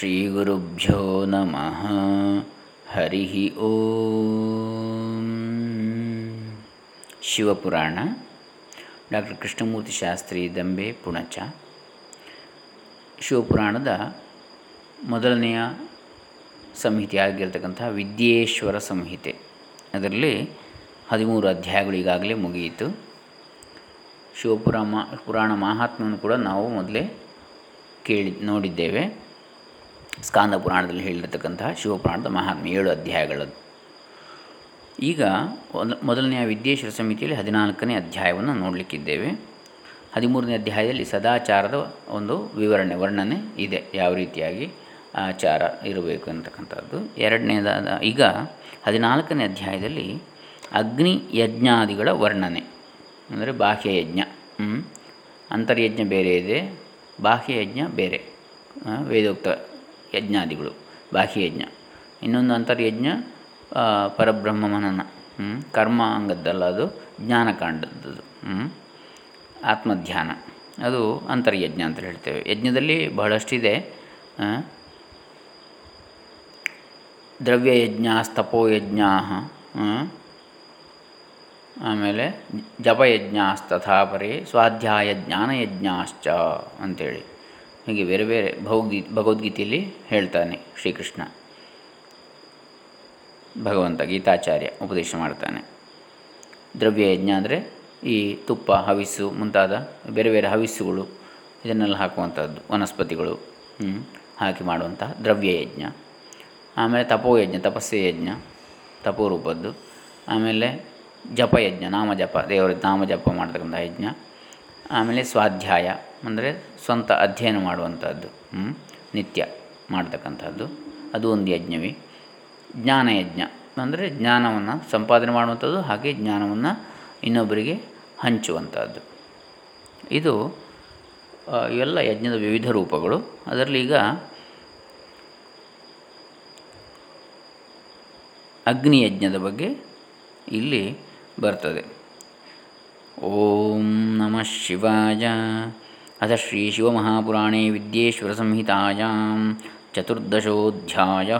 ಶ್ರೀಗುರುಭ್ಯೋ ನಮಃ ಹರಿ ಓಂ ಶಿವಪುರಾಣ ಡಾಕ್ಟರ್ ಕೃಷ್ಣಮೂರ್ತಿ ಶಾಸ್ತ್ರಿ ದಂಬೆ ಪುಣಚ ಶಿವಪುರಾಣದ ಮೊದಲನೆಯ ಸಂಹಿತೆ ಆಗಿರ್ತಕ್ಕಂಥ ವಿದ್ಯೇಶ್ವರ ಸಂಹಿತೆ. ಅದರಲ್ಲಿ ಹದಿಮೂರು ಅಧ್ಯಾಯಗಳು ಈಗಾಗಲೇ ಮುಗಿಯಿತು. ಶಿವಪುರಾಣ ಪುರಾಣ ಮಹಾತ್ಮನ ಕೂಡ ನಾವು ಮೊದಲೇ ಕೇಳಿ, ನೋಡಿದ್ದೇವೆ. ಸ್ಕಾಂದ ಪುರಾಣದಲ್ಲಿ ಹೇಳಿರತಕ್ಕಂತಹ ಶಿವಪುರಾಣದ ಮಹಾತ್ಮೆ ಏಳು ಅಧ್ಯಾಯಗಳದ್ದು ಈಗ ಮೊದಲನೆಯ ವಿದ್ಯೇಶ್ವರ ಸಮಿತಿಯಲ್ಲಿ ಹದಿನಾಲ್ಕನೇ ಅಧ್ಯಾಯವನ್ನು ನೋಡಲಿಕ್ಕಿದ್ದೇವೆ. ಹದಿಮೂರನೇ ಅಧ್ಯಾಯದಲ್ಲಿ ಸದಾಚಾರದ ಒಂದು ವಿವರಣೆ, ವರ್ಣನೆ ಇದೆ, ಯಾವ ರೀತಿಯಾಗಿ ಆಚಾರ ಇರಬೇಕು ಅಂತಕ್ಕಂಥದ್ದು. ಎರಡನೇದಾದ, ಈಗ ಹದಿನಾಲ್ಕನೇ ಅಧ್ಯಾಯದಲ್ಲಿ ಅಗ್ನಿ ಯಜ್ಞಾದಿಗಳ ವರ್ಣನೆ, ಅಂದರೆ ಬಾಹ್ಯಯಜ್ಞ ಅಂತರ್ಯಜ್ಞ ಬೇರೆ ಇದೆ ಬಾಹ್ಯಯಜ್ಞ ಬೇರೆ ವೇದೋಕ್ತ ಯಜ್ಞಾದಿಗಳು, ಬಾಹ್ಯಯಜ್ಞ. ಇನ್ನೊಂದು ಅಂತರ್ಯಜ್ಞ ಪರಬ್ರಹ್ಮ ಮನನ ಕರ್ಮ ಅಂಗದ್ದಲ್ಲ ಅದು ಜ್ಞಾನಕಾಂಡದ್ದು ಆತ್ಮಧ್ಯಾನ. ಅದು ಅಂತರ್ಯಜ್ಞ ಅಂತ ಹೇಳ್ತೇವೆ. ಯಜ್ಞದಲ್ಲಿ ಬಹಳಷ್ಟಿದೆ ದ್ರವ್ಯಯಜ್ಞ ಸ್ತಪೋಯಜ್ಞ ಆಮೇಲೆ ಜಪಯಜ್ಞಾಸ್ತಥಾಪರಿ ಸ್ವಾಧ್ಯಾಯ ಜ್ಞಾನಯಜ್ಞಾಶ್ಚ ಅಂಥೇಳಿ ಹೀಗೆ ಬೇರೆ ಬೇರೆ ಭಗವದ್ಗೀ ಭಗವದ್ಗೀತೆಯಲ್ಲಿ ಹೇಳ್ತಾನೆ ಶ್ರೀಕೃಷ್ಣ. ಭಗವಂತ ಗೀತಾಚಾರ್ಯ ಉಪದೇಶ ಮಾಡ್ತಾನೆ. ದ್ರವ್ಯಯಜ್ಞ ಅಂದರೆ ಈ ತುಪ್ಪ, ಹವಿಸ್ಸು ಮುಂತಾದ ಬೇರೆ ಬೇರೆ ಹವಿಸ್ಸುಗಳು ಇದನ್ನೆಲ್ಲ ಹಾಕುವಂಥದ್ದು, ವನಸ್ಪತಿಗಳು ಹಾಕಿ ಮಾಡುವಂತಹ ದ್ರವ್ಯಯಜ್ಞ ಆಮೇಲೆ ತಪೋಯಜ್ಞ ತಪಸ್ಸೆ ಯಜ್ಞ ತಪೋರೂಪದ್ದು ಆಮೇಲೆ ಜಪಯಜ್ಞ ನಾಮಜಪ ದೇವರ ನಾಮಜಪ ಮಾಡ್ತಕ್ಕಂಥ ಯಜ್ಞ. ಆಮೇಲೆ ಸ್ವಾಧ್ಯಾಯ ಅಂದರೆ ಸ್ವಂತ ಅಧ್ಯಯನ ಮಾಡುವಂಥದ್ದು ನಿತ್ಯ ಮಾಡ್ತಕ್ಕಂಥದ್ದು. ಅದು ಒಂದು ಯಜ್ಞವೇ. ಜ್ಞಾನಯಜ್ಞ ಅಂದರೆ ಜ್ಞಾನವನ್ನು ಸಂಪಾದನೆ ಮಾಡುವಂಥದ್ದು ಹಾಗೆ ಜ್ಞಾನವನ್ನು ಇನ್ನೊಬ್ಬರಿಗೆ ಹಂಚುವಂಥದ್ದು. ಇದು ಇವೆಲ್ಲ ಯಜ್ಞದ ವಿವಿಧ ರೂಪಗಳು. ಅದರಲ್ಲಿ ಈಗ ಅಗ್ನಿಯಜ್ಞದ ಬಗ್ಗೆ ಇಲ್ಲಿ ಬರ್ತದೆ. ಓಂ ನಮಃ ಶಿವಾಯ. ಶ್ರೀ ಶಿವಮಹಾಪುರಾಣೇ ವಿದ್ಯೇಶ್ವರ ಸಂಹಿತಾಯಾಂ ಚತುರ್ದಶೋಧ್ಯಾಯ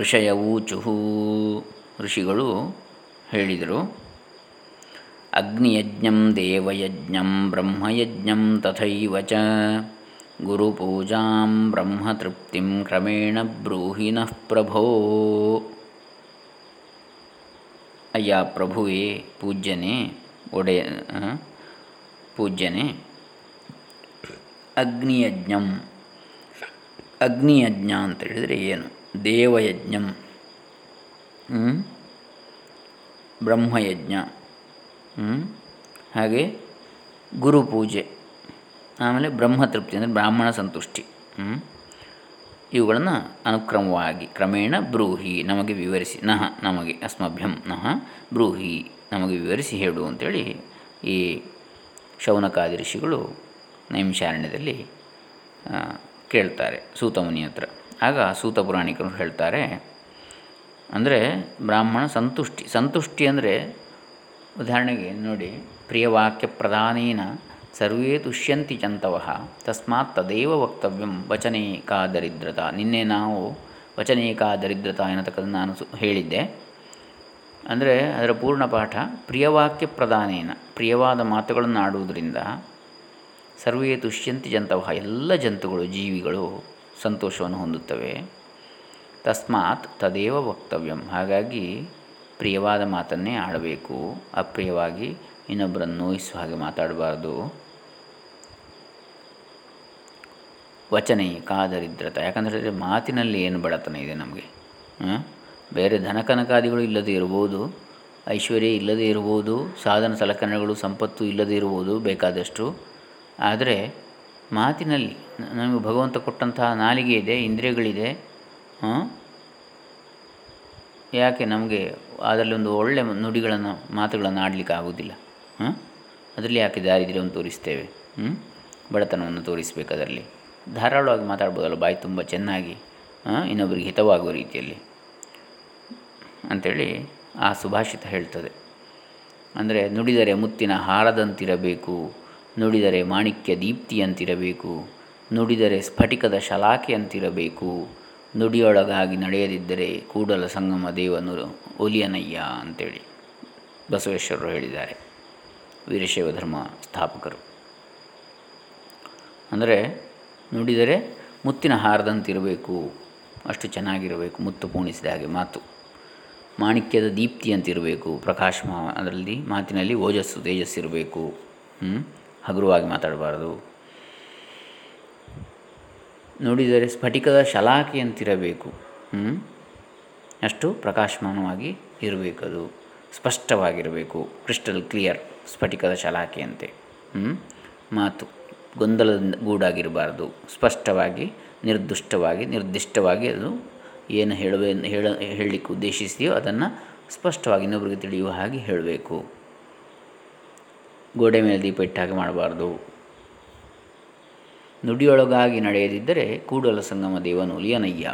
ಋಷಯವೂಚು ಋಷಿಗಳು ಹೇಳಿದರು, ಅಗ್ನಿಯಜ್ಞಂ, ದೇವಯಜ್ಞಂ, ಬ್ರಹ್ಮಯಜ್ಞಂ ತಥೈವ ಚ, ಗುರುಪೂಜಾಂ ಬ್ರಹ್ಮತೃಪ್ತಿಂ ಕ್ರಮೇಣ ಬ್ರೂಹಿನಃ ಪ್ರಭೋ। ಅಯ್ಯ ಪ್ರಭುವೇ, ಪೂಜ್ಯನೇ, ಒಡೆಯ ಪೂಜ್ಯನೇ. ಅಗ್ನಿಯಜ್ಞಂ. ಅಗ್ನಿಯಜ್ಞ ಅಂತ ಹೇಳಿದರೆ ಏನು? ದೇವಯಜ್ಞಂ. ಬ್ರಹ್ಮಯಜ್ಞ. ಹಾಗೆ ಗುರುಪೂಜೆ. ಆಮೇಲೆ ಬ್ರಹ್ಮತೃಪ್ತಿ ಅಂದರೆ ಬ್ರಾಹ್ಮಣ ಸಂತುಷ್ಟಿ. ಇವುಗಳನ್ನು ಅನುಕ್ರಮವಾಗಿ ಕ್ರಮೇಣ ಬ್ರೂಹಿ ನಮಗೆ ವಿವರಿಸಿ, ನಹ ನಮಗೆ ಅಸ್ಮಭ್ಯಂ, ನಹ ಬ್ರೂಹಿ ನಮಗೆ ವಿವರಿಸಿ ಹೇಳು ಅಂತೇಳಿ ಈ ಶೌನಕಾದಿ ಋಷಿಗಳು ನೈಮಿಷಾರಣ್ಯದಲ್ಲಿ ಕೇಳ್ತಾರೆ ಸೂತಮುನಿ ಹತ್ರ. ಆಗ ಸೂತ ಪುರಾಣಿಕರು ಹೇಳ್ತಾರೆ, ಅಂದರೆ ಬ್ರಾಹ್ಮಣ ಸಂತುಷ್ಟಿ ಸಂತುಷ್ಟಿ ಅಂದರೆ ಉದಾಹರಣೆಗೆ ನೋಡಿ ಪ್ರಿಯವಾಕ್ಯ ಪ್ರಧಾನೇನ ಸರ್ವೇ ತುಷ್ಯಂತಿ ಚಂತವ. ತಸ್ಮಾತ್ ತದೇವ ವಕ್ತವ್ಯಂ ವಚನೇಕಾ ದರಿದ್ರತ. ನಿನ್ನೆ ನಾವು ವಚನೇಕಾ ದರಿದ್ರತ ಎನ್ನತಕ್ಕಂಥ ನಾನು ಸು ಹೇಳಿದ್ದೆ. ಅಂದರೆ ಅದರ ಪೂರ್ಣ ಪಾಠ ಪ್ರಿಯವಾಕ್ಯ ಪ್ರಧಾನೇನ. ಪ್ರಿಯವಾದ ಮಾತುಗಳನ್ನು ಆಡುವುದರಿಂದ ಸರ್ವೇ ತುಷ್ಯಂತಿ ಜಂತವ ಎಲ್ಲ ಜಂತುಗಳು, ಜೀವಿಗಳು ಸಂತೋಷವನ್ನು ಹೊಂದುತ್ತವೆ. ತಸ್ಮಾತ್ ತದೇವ ವಕ್ತವ್ಯಂ. ಹಾಗಾಗಿ ಪ್ರಿಯವಾದ ಮಾತನ್ನೇ ಆಡಬೇಕು. ಅಪ್ರಿಯವಾಗಿ ಇನ್ನೊಬ್ಬರನ್ನು ನೋಯಿಸುವ ಹಾಗೆ ಮಾತಾಡಬಾರ್ದು. ವಚನೆ ಕಾದರಿದ್ರತ. ಯಾಕಂದರೆ ಮಾತಿನಲ್ಲಿ ಏನು ಬಡತನ ಇದೆ ನಮಗೆ? ಬೇರೆ ಧನಕನಕಾದಿಗಳು ಇಲ್ಲದೇ ಇರ್ಬೋದು, ಐಶ್ವರ್ಯ ಇಲ್ಲದೇ ಇರ್ಬೋದು, ಸಾಧನ ಸಲಕರಣೆಗಳು, ಸಂಪತ್ತು ಇಲ್ಲದೇ ಇರ್ಬೋದು ಬೇಕಾದಷ್ಟು. ಆದರೆ ಮಾತಿನಲ್ಲಿ ನಮಗೆ ಭಗವಂತ ಕೊಟ್ಟಂತಹ ನಾಲಿಗೆ ಇದೆ, ಇಂದ್ರಿಯಗಳಿದೆ ಯಾಕೆ ನಮಗೆ ಅದರಲ್ಲಿ ಒಂದು ಒಳ್ಳೆಯ ನುಡಿಗಳನ್ನು, ಮಾತುಗಳನ್ನು ಆಡಲಿಕ್ಕೆ ಆಗೋದಿಲ್ಲ? ಅದರಲ್ಲಿ ಯಾಕೆ ದಾರಿದ್ರ್ಯವನ್ನು ತೋರಿಸ್ತೇವೆ? ಬಡತನವನ್ನು ತೋರಿಸಬೇಕು ಅದರಲ್ಲಿ. ಧಾರಾಳವಾಗಿ ಮಾತಾಡ್ಬೋದಲ್ಲ, ಬಾಯಿ ತುಂಬ ಚೆನ್ನಾಗಿ ಇನ್ನೊಬ್ಬರಿಗೆ ಹಿತವಾಗುವ ರೀತಿಯಲ್ಲಿ. ಅಂಥೇಳಿ ಆ ಸುಭಾಷಿತ ಹೇಳ್ತದೆ. ಅಂದರೆ, ನುಡಿದರೆ ಮುತ್ತಿನ ಹಾರದಂತಿರಬೇಕು, ನುಡಿದರೆ ಮಾಣಿಕ್ಯ ದೀಪ್ತಿಯಂತಿರಬೇಕು, ನುಡಿದರೆ ಸ್ಫಟಿಕದ ಶಲಾಖೆಯಂತಿರಬೇಕು, ನುಡಿಯೊಳಗಾಗಿ ನಡೆಯದಿದ್ದರೆ ಕೂಡಲ ಸಂಗಮ ದೇವನು ಒಲಿಯನಯ್ಯ ಅಂತೇಳಿ ಬಸವೇಶ್ವರರು ಹೇಳಿದ್ದಾರೆ, ವೀರಶೈವ ಧರ್ಮ ಸ್ಥಾಪಕರು. ಅಂದರೆ ನುಡಿದರೆ ಮುತ್ತಿನ ಹಾರದಂತಿರಬೇಕು, ಅಷ್ಟು ಚೆನ್ನಾಗಿರಬೇಕು, ಮುತ್ತು ಪೂಣಿಸಿದ ಹಾಗೆ ಮಾತು. ಮಾಣಿಕ್ಯದ ದೀಪ್ತಿ ಅಂತಿರಬೇಕು ಪ್ರಕಾಶ ಅದರಲ್ಲಿ ಮಾತಿನಲ್ಲಿ ಓಜಸ್ಸು, ತೇಜಸ್ಸಿರಬೇಕು ಹಗುರವಾಗಿ ಮಾತಾಡಬಾರ್ದು. ನುಡಿದರೆ ಸ್ಫಟಿಕದ ಶಲಾಕೆಯಂತಿರಬೇಕು ಅಷ್ಟು ಪ್ರಕಾಶಮಾನವಾಗಿ ಇರಬೇಕದು ಸ್ಪಷ್ಟವಾಗಿರಬೇಕು, ಕ್ರಿಸ್ಟಲ್ ಕ್ಲಿಯರ್ ಸ್ಫಟಿಕದ ಶಲಾಕೆಯಂತೆ ಮಾತು. ಗೊಂದಲದಿಂದ ಗೂಡಾಗಿರಬಾರ್ದು. ಸ್ಪಷ್ಟವಾಗಿ, ನಿರ್ದುಷ್ಟವಾಗಿ, ನಿರ್ದಿಷ್ಟವಾಗಿ ಅದು ಏನು ಹೇಳುವೆ, ಹೇಳ, ಹೇಳಲಿಕ್ಕೆ ಉದ್ದೇಶಿಸಿದೆಯೋ ಅದನ್ನು ಸ್ಪಷ್ಟವಾಗಿ ಇನ್ನೊಬ್ಬರಿಗೆ ತಿಳಿಯುವ ಹಾಗೆ ಹೇಳಬೇಕು. ಗೋಡೆ ಮೇಲೆ ದೀಪ ಇಟ್ಟಾಗಿ ಮಾಡಬಾರ್ದು. ನುಡಿಯೊಳಗಾಗಿ ನಡೆಯದಿದ್ದರೆ ಕೂಡಲ ಸಂಗಮ ದೇವನು ಲಿಯನಯ್ಯ.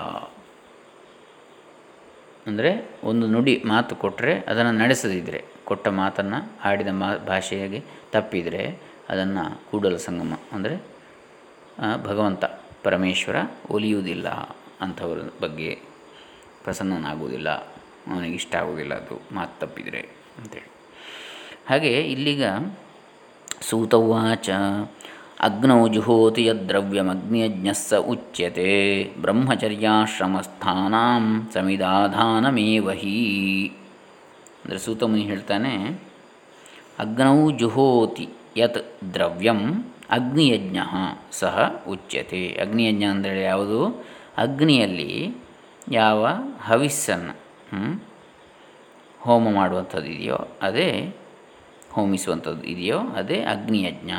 ಅಂದರೆ ಒಂದು ನುಡಿ ಮಾತು ಕೊಟ್ಟರೆ ಅದನ್ನು ನಡೆಸದಿದ್ದರೆ, ಕೊಟ್ಟ ಮಾತನ್ನು ಆಡಿದ ಮಾ ಭಾಷೆಗೆ ತಪ್ಪಿದರೆ ಅದನ್ನು ಕೂಡಲ ಸಂಗಮ ಅಂದರೆ ಭಗವಂತ ಪರಮೇಶ್ವರ ಒಲಿಯುವುದಿಲ್ಲ ಅಂಥವ್ರ ಬಗ್ಗೆ ಪ್ರಸನ್ನನಾಗುವುದಿಲ್ಲ ಅವನಿಗೆ ಇಷ್ಟ ಆಗುವುದಿಲ್ಲ, ಅದು ಮಾತು ತಪ್ಪಿದರೆ ಅಂತೇಳಿ. ಹಾಗೆ ಇಲ್ಲಿಗ ಸೂತವಾಚ, ಅಗ್ನೌ ಜುಹೋತಿ ಯದ್ರವ್ಯಮಗ್ನಿಯಜ್ಞಸ್ಸ ಉಚ್ಯತೆ, ಬ್ರಹ್ಮಚರ್ಯಾಶ್ರಮಸ್ಥಾನಾಂ ಸಮಿದಾಧಾನಮೇವ ಹಿ. ಅಂದರೆ ಸೂತಮುನಿ ಹೇಳ್ತಾನೆ, ಅಗ್ನೌ ಜುಹೋತಿ ಯತ್ ದ್ರವ್ಯಂ ಅಗ್ನಿಯಜ್ಞ. ಸಹ ಉಚ್ಯತೆ. ಅಗ್ನಿಯಜ್ಞ ಅಂದರೆ ಯಾವುದು? ಅಗ್ನಿಯಲ್ಲಿ ಯಾವ ಹವಿಸ್ಸನ್ನು, ಹೋಮ ಮಾಡುವಂಥದ್ದು ಇದೆಯೋ, ಅದೇ ಹೋಮಿಸುವಂಥದ್ದು ಇದೆಯೋ, ಅದೇ ಅಗ್ನಿಯಜ್ಞ.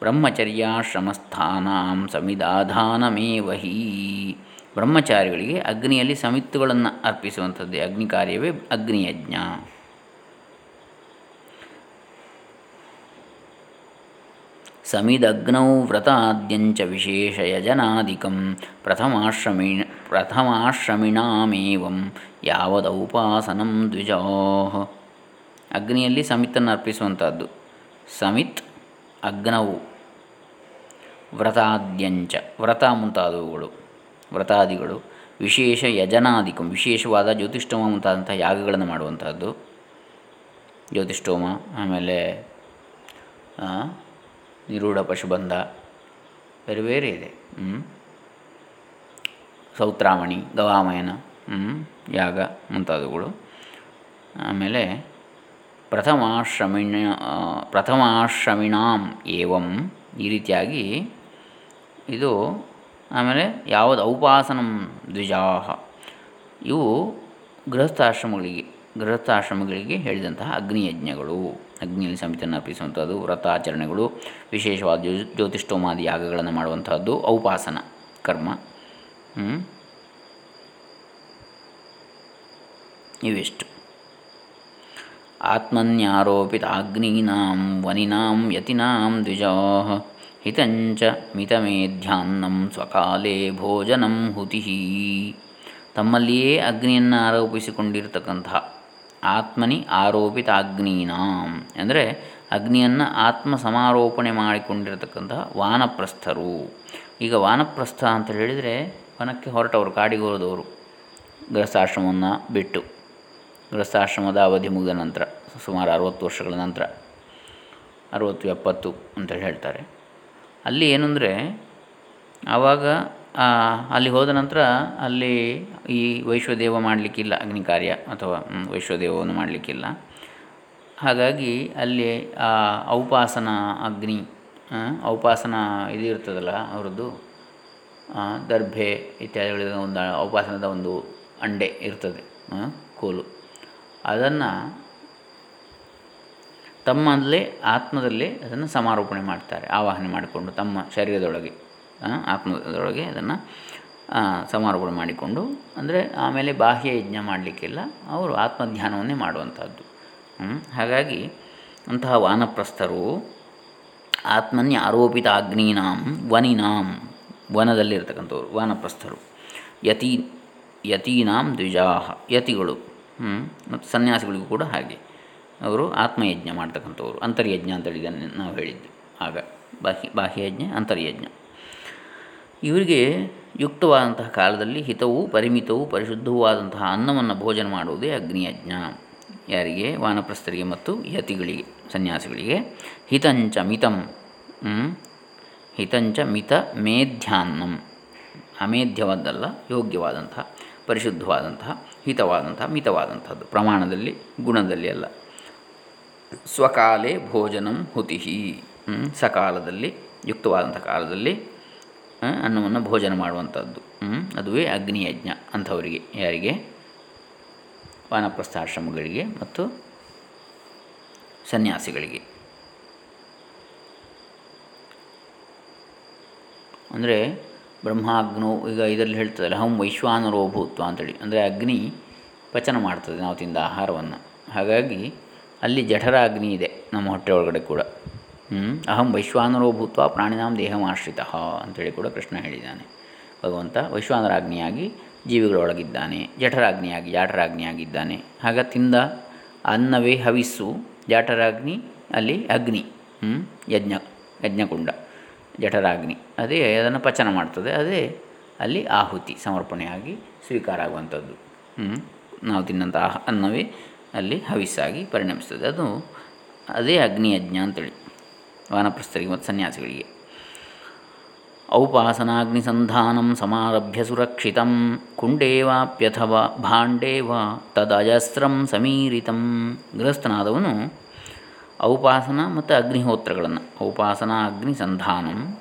ಬ್ರಹ್ಮಚರ್ಯಾಶ್ರಮಸ್ಥಾನಾಂ ಸಮಿದಾಧಾನಮೇವ ವಹಿ ಬ್ರಹ್ಮಚಾರಿಗಳಿಗೆ ಅಗ್ನಿಯಲ್ಲಿ ಸಮಿತ್ತುಗಳನ್ನು ಅರ್ಪಿಸುವಂಥದ್ದೇ. ಅಗ್ನಿ ಕಾರ್ಯವೇ ಅಗ್ನಿಯಜ್ಞ. ಸಮಿದಗ್ನೌ ವ್ರತಾದ್ಯಂಚ ವಿಶೇಷಯಜನಾದಿಕಂ ಪ್ರಥಮಾಶ್ರಮಿ ಪ್ರಥಮಾಶ್ರಮಿಣಾಮೇವಂ ಯಾವದೌಪಾಸನಂ ದ್ವಿಜೋಹ ಅಗ್ನಿಯಲ್ಲಿ ಸಮಿತನ್ನು ಅರ್ಪಿಸುವಂಥದ್ದು ಸಮಿತ್ ಅಗ್ನವು ವ್ರತಾದ್ಯಂಚ, ವ್ರತ ಮುಂತಾದವುಗಳು, ವ್ರತಾದಿಗಳು ವಿಶೇಷ ಯಜನಾದಿಕಂ ವಿಶೇಷವಾದ ಜ್ಯೋತಿಷ್ಠೋಮ ಮುಂತಾದಂಥ ಯಾಗಗಳನ್ನು ಮಾಡುವಂಥದ್ದು ಜ್ಯೋತಿಷ್ಠೋಮ, ಆಮೇಲೆ ನಿರೂಢ ಪಶುಬಂಧ ಬೇರೆ ಬೇರೆ ಇದೆ. ಸೌತ್ರಾಮಣಿ, ಗವಾಮಯನ ಯಾಗ ಮುಂತಾದವುಗಳು. ಆಮೇಲೆ ಪ್ರಥಮಾಶ್ರಮಿಣ ಪ್ರಥಮಾಶ್ರಮಿಣಾಂ ಏವಂ ಈ ರೀತಿಯಾಗಿ ಇದು ಆಮೇಲೆ ಯಾವುದು ಔಪಾಸನಂ ದ್ವಿಜಾಹ. ಇವು ಗೃಹಸ್ಥಾಶ್ರಮಗಳಿಗೆ ಗೃಹಸ್ಥಾಶ್ರಮಗಳಿಗೆ ಹೇಳಿದಂತಹ ಅಗ್ನಿಯಜ್ಞಗಳು. ಅಗ್ನಿಯಲ್ಲಿ ಸಮಿತಿಯನ್ನು ಅರ್ಪಿಸುವಂಥದ್ದು ವ್ರತಾಚರಣೆಗಳು ವಿಶೇಷವಾದ ಜ್ಯೋ, ಜ್ಯೋತಿಷ್ಠೋಮಾದಿ ಯಾಗಗಳನ್ನು ಮಾಡುವಂಥದ್ದು, ಔಪಾಸನ, ಕರ್ಮ. ಇವಿಷ್ಟು. ಆತ್ಮನ್ಯಾರೋಪಿತಾಗ್ನೀನಾಂ ವನಿನಾಂ ಯತಿನಾಂ ದ್ವಿಜೋ ಹಿತಂಚ ಮಿತಮೇಧ್ಯಾನ್ನಂ ಸ್ವಕಾಲೇ ಭೋಜನಂ ಹುತಿ ತಮ್ಮಲ್ಲಿಯೇ ಅಗ್ನಿಯನ್ನು ಆರೋಪಿಸಿಕೊಂಡಿರತಕ್ಕಂತಹ ಆತ್ಮನಿ ಆರೋಪಿತ ಅಗ್ನೀನಾಂ ಅಂದರೆ ಅಗ್ನಿಯನ್ನು ಆತ್ಮ ಸಮಾರೋಪಣೆ ಮಾಡಿಕೊಂಡಿರತಕ್ಕಂತಹ ವಾನಪ್ರಸ್ಥರು. ಈಗ ವಾನಪ್ರಸ್ಥ ಅಂತ ಹೇಳಿದರೆ ವನಕ್ಕೆ ಹೊರಟವರು, ಕಾಡಿಗೋರದವರು. ಗೃಹಸ್ಥಾಶ್ರಮವನ್ನು ಬಿಟ್ಟು ಗೃಹಸ್ಥಾಶ್ರಮದ ಅವಧಿ ಮುಗಿದ ನಂತರ, ಸುಮಾರು ಅರುವತ್ತು ವರ್ಷಗಳ ನಂತರ, ಅರುವತ್ತು ಎಪ್ಪತ್ತು ಅಂತೇಳಿ ಹೇಳ್ತಾರೆ. ಅಲ್ಲಿ ಏನಂದರೆ, ಆವಾಗ ಅಲ್ಲಿ ಹೋದ ನಂತರ ಅಲ್ಲಿ ಈ ವೈಶ್ವದೇವ ಮಾಡಲಿಕ್ಕಿಲ್ಲ ಅಗ್ನಿ ಕಾರ್ಯ ಅಥವಾ ವೈಶ್ವದೇವವನ್ನು ಮಾಡಲಿಕ್ಕಿಲ್ಲ. ಹಾಗಾಗಿ ಅಲ್ಲಿ, ಆ, ಔಪಾಸನ ಅಗ್ನಿ ಔಪಾಸನ ಇದು ಇರ್ತದಲ್ಲ ಅವರದ್ದು ದರ್ಭೆ ಇತ್ಯಾದಿಗಳ ಒಂದು ಔಪಾಸನದ ಒಂದು ಅಂಡೆ ಇರ್ತದೆ ಕೋಲು. ಅದನ್ನು ತಮ್ಮಲ್ಲೇ, ಆತ್ಮದಲ್ಲೇ ಅದನ್ನು ಸಮಾರೋಪಣೆ ಮಾಡ್ತಾರೆ, ಆವಾಹನೆ ಮಾಡಿಕೊಂಡು ತಮ್ಮ ಶರೀರದೊಳಗೆ. ಆತ್ಮದೊಳಗೆ ಅದನ್ನು ಸಮಾರೋಪಣೆ ಮಾಡಿಕೊಂಡು, ಅಂದರೆ ಆಮೇಲೆ ಬಾಹ್ಯ ಯಜ್ಞ ಮಾಡಲಿಕ್ಕಿಲ್ಲ, ಅವರು ಆತ್ಮಧ್ಯಾನವನ್ನೇ ಮಾಡುವಂಥದ್ದು. ಹಾಗಾಗಿ ಅಂತಹ ವಾನಪ್ರಸ್ಥರು ಆತ್ಮನ್ಯ ಆರೋಪಿತ ಅಗ್ನೀನಾಂ ವನಿನಾಂ, ವನದಲ್ಲಿರ್ತಕ್ಕಂಥವ್ರು, ವಾನಪ್ರಸ್ಥರು. ಯತಿ, ಯತೀನಾಂ ದ್ವಿಜಾಹ, ಯತಿಗಳು. ಮತ್ತು ಸನ್ಯಾಸಿಗಳಿಗೂ ಕೂಡ ಹಾಗೆ. ಅವರು ಆತ್ಮಯಜ್ಞ ಮಾಡ್ತಕ್ಕಂಥವ್ರು, ಅಂತರ್ಯಜ್ಞ ಅಂತೇಳಿ ನಾವು ಹೇಳಿದ್ದು. ಆಗ ಬಾಹ್ಯ ಬಾಹ್ಯಯಜ್ಞ ಅಂತರ್ಯಜ್ಞ. ಇವರಿಗೆ ಯುಕ್ತವಾದಂತಹ ಕಾಲದಲ್ಲಿ ಹಿತವೂ ಪರಿಮಿತವೂ ಪರಿಶುದ್ಧವೂ ಆದಂತಹ ಅನ್ನವನ್ನು ಭೋಜನ ಮಾಡುವುದೇ ಅಗ್ನಿಯಜ್ಞ. ಯಾರಿಗೆ? ವಾನಪ್ರಸ್ಥರಿಗೆ ಮತ್ತು ಯತಿಗಳಿಗೆ, ಸನ್ಯಾಸಿಗಳಿಗೆ. ಹಿತಂಚ ಮಿತಂ ಹಿತಂಚ ಮಿತ ಮೇಧ್ಯಾನ್ನಂ ಅಮೇಧ್ಯವಾದ್ದಲ್ಲ, ಯೋಗ್ಯವಾದಂತಹ, ಪರಿಶುದ್ಧವಾದಂತಹ, ಹಿತವಾದಂತಹ ಮಿತವಾದಂಥದ್ದು ಪ್ರಮಾಣದಲ್ಲಿ, ಗುಣದಲ್ಲಿ ಅಲ್ಲ. ಸ್ವಕಾಲೇ ಭೋಜನಂ ಹುತಿಹಿ. ಸಕಾಲದಲ್ಲಿ ಯುಕ್ತವಾದಂಥ ಕಾಲದಲ್ಲಿ ಅನ್ನವನ್ನು ಭೋಜನ ಮಾಡುವಂಥದ್ದು. ಅದುವೇ ಅಗ್ನಿಯಜ್ಞ ಅಂಥವರಿಗೆ, ಯಾರಿಗೆ? ವಾನಪ್ರಸ್ಥಾಶ್ರಮಗಳಿಗೆ ಮತ್ತು ಸನ್ಯಾಸಿಗಳಿಗೆ. ಅಂದರೆ ಬ್ರಹ್ಮಾಗ್ನೋ, ಈಗ ಇದರಲ್ಲಿ ಹೇಳ್ತದಲ್ಲ, ಹಂ ವೈಶ್ವಾನರೋ ಭೂತ್ವ ಅಂತೇಳಿ. ಅಂದರೆ ಅಗ್ನಿ ಪಚನ ಮಾಡ್ತದೆ, ನಾವು ತಿಂದ ಆಹಾರವನ್ನು. ಹಾಗಾಗಿ ಅಲ್ಲಿ ಜಠರ ಅಗ್ನಿ ಇದೆ, ನಮ್ಮ ಹೊಟ್ಟೆ ಒಳಗಡೆ ಕೂಡ. ಅಹಂ ವೈಶ್ವಾನರೋ ಭೂತ್ವ ಪ್ರಾಣಿನಾಂ ದೇಹಮಾಶ್ರಿತ ಅಂತೇಳಿ ಕೂಡ ಕೃಷ್ಣ ಹೇಳಿದ್ದಾನೆ. ಭಗವಂತ ವೈಶ್ವಾನರಾಜ್ಞಿಯಾಗಿ ಜೀವಿಗಳೊಳಗಿದ್ದಾನೆ ಜಠರಾಗ್ನಿಯಾಗಿ ಜಾಠರಾಗ್ನಿಯಾಗಿದ್ದಾನೆ ಆಗ ತಿಂದ ಅನ್ನವೇ ಹವಿಸ್ಸು ಜಾಠರಾಗ್ನಿ ಅಲ್ಲಿ ಅಗ್ನಿ ಯಜ್ಞ, ಯಜ್ಞಕುಂಡ ಜಠರಾಗ್ನಿ ಅದೇ ಅದನ್ನು ಪಚನ ಮಾಡ್ತದೆ, ಅದೇ ಅಲ್ಲಿ ಆಹುತಿ ಸಮರ್ಪಣೆಯಾಗಿ ಸ್ವೀಕಾರ ಆಗುವಂಥದ್ದು. ನಾವು ತಿನ್ನಂಥ ಅನ್ನವೇ ಅಲ್ಲಿ ಹವಿಸ್ಸಾಗಿ ಪರಿಣಮಿಸ್ತದೆ. ಅದು ಅದೇ ಅಗ್ನಿಯಜ್ಞ ಅಂತೇಳಿ. ವಾನಪ್ರಸ್ಥರಿಗೆ ಮತ್ತು ಸನ್ಯಾಸಿಗಳಿಗೆ. ಔಪಾಸನಾಗ್ನಿಸಂಧಾನಂ ಸಮಾರಭ್ಯ ಸುರಕ್ಷಿತಂ ಕುಂಡೇವಾಪ್ಯಥವಾ ಭಾಂಡೇವ ತದಜಸ್ರಂ ಸಮೀರಿತಂ ಗೃಹಸ್ಥನಾದವನು ಔಪಾಸನ ಮತ್ತು ಅಗ್ನಿಹೋತ್ರಗಳನ್ನು. ಔಪಾಸನಾ, ಅಗ್ನಿಸಂಧಾನಂ,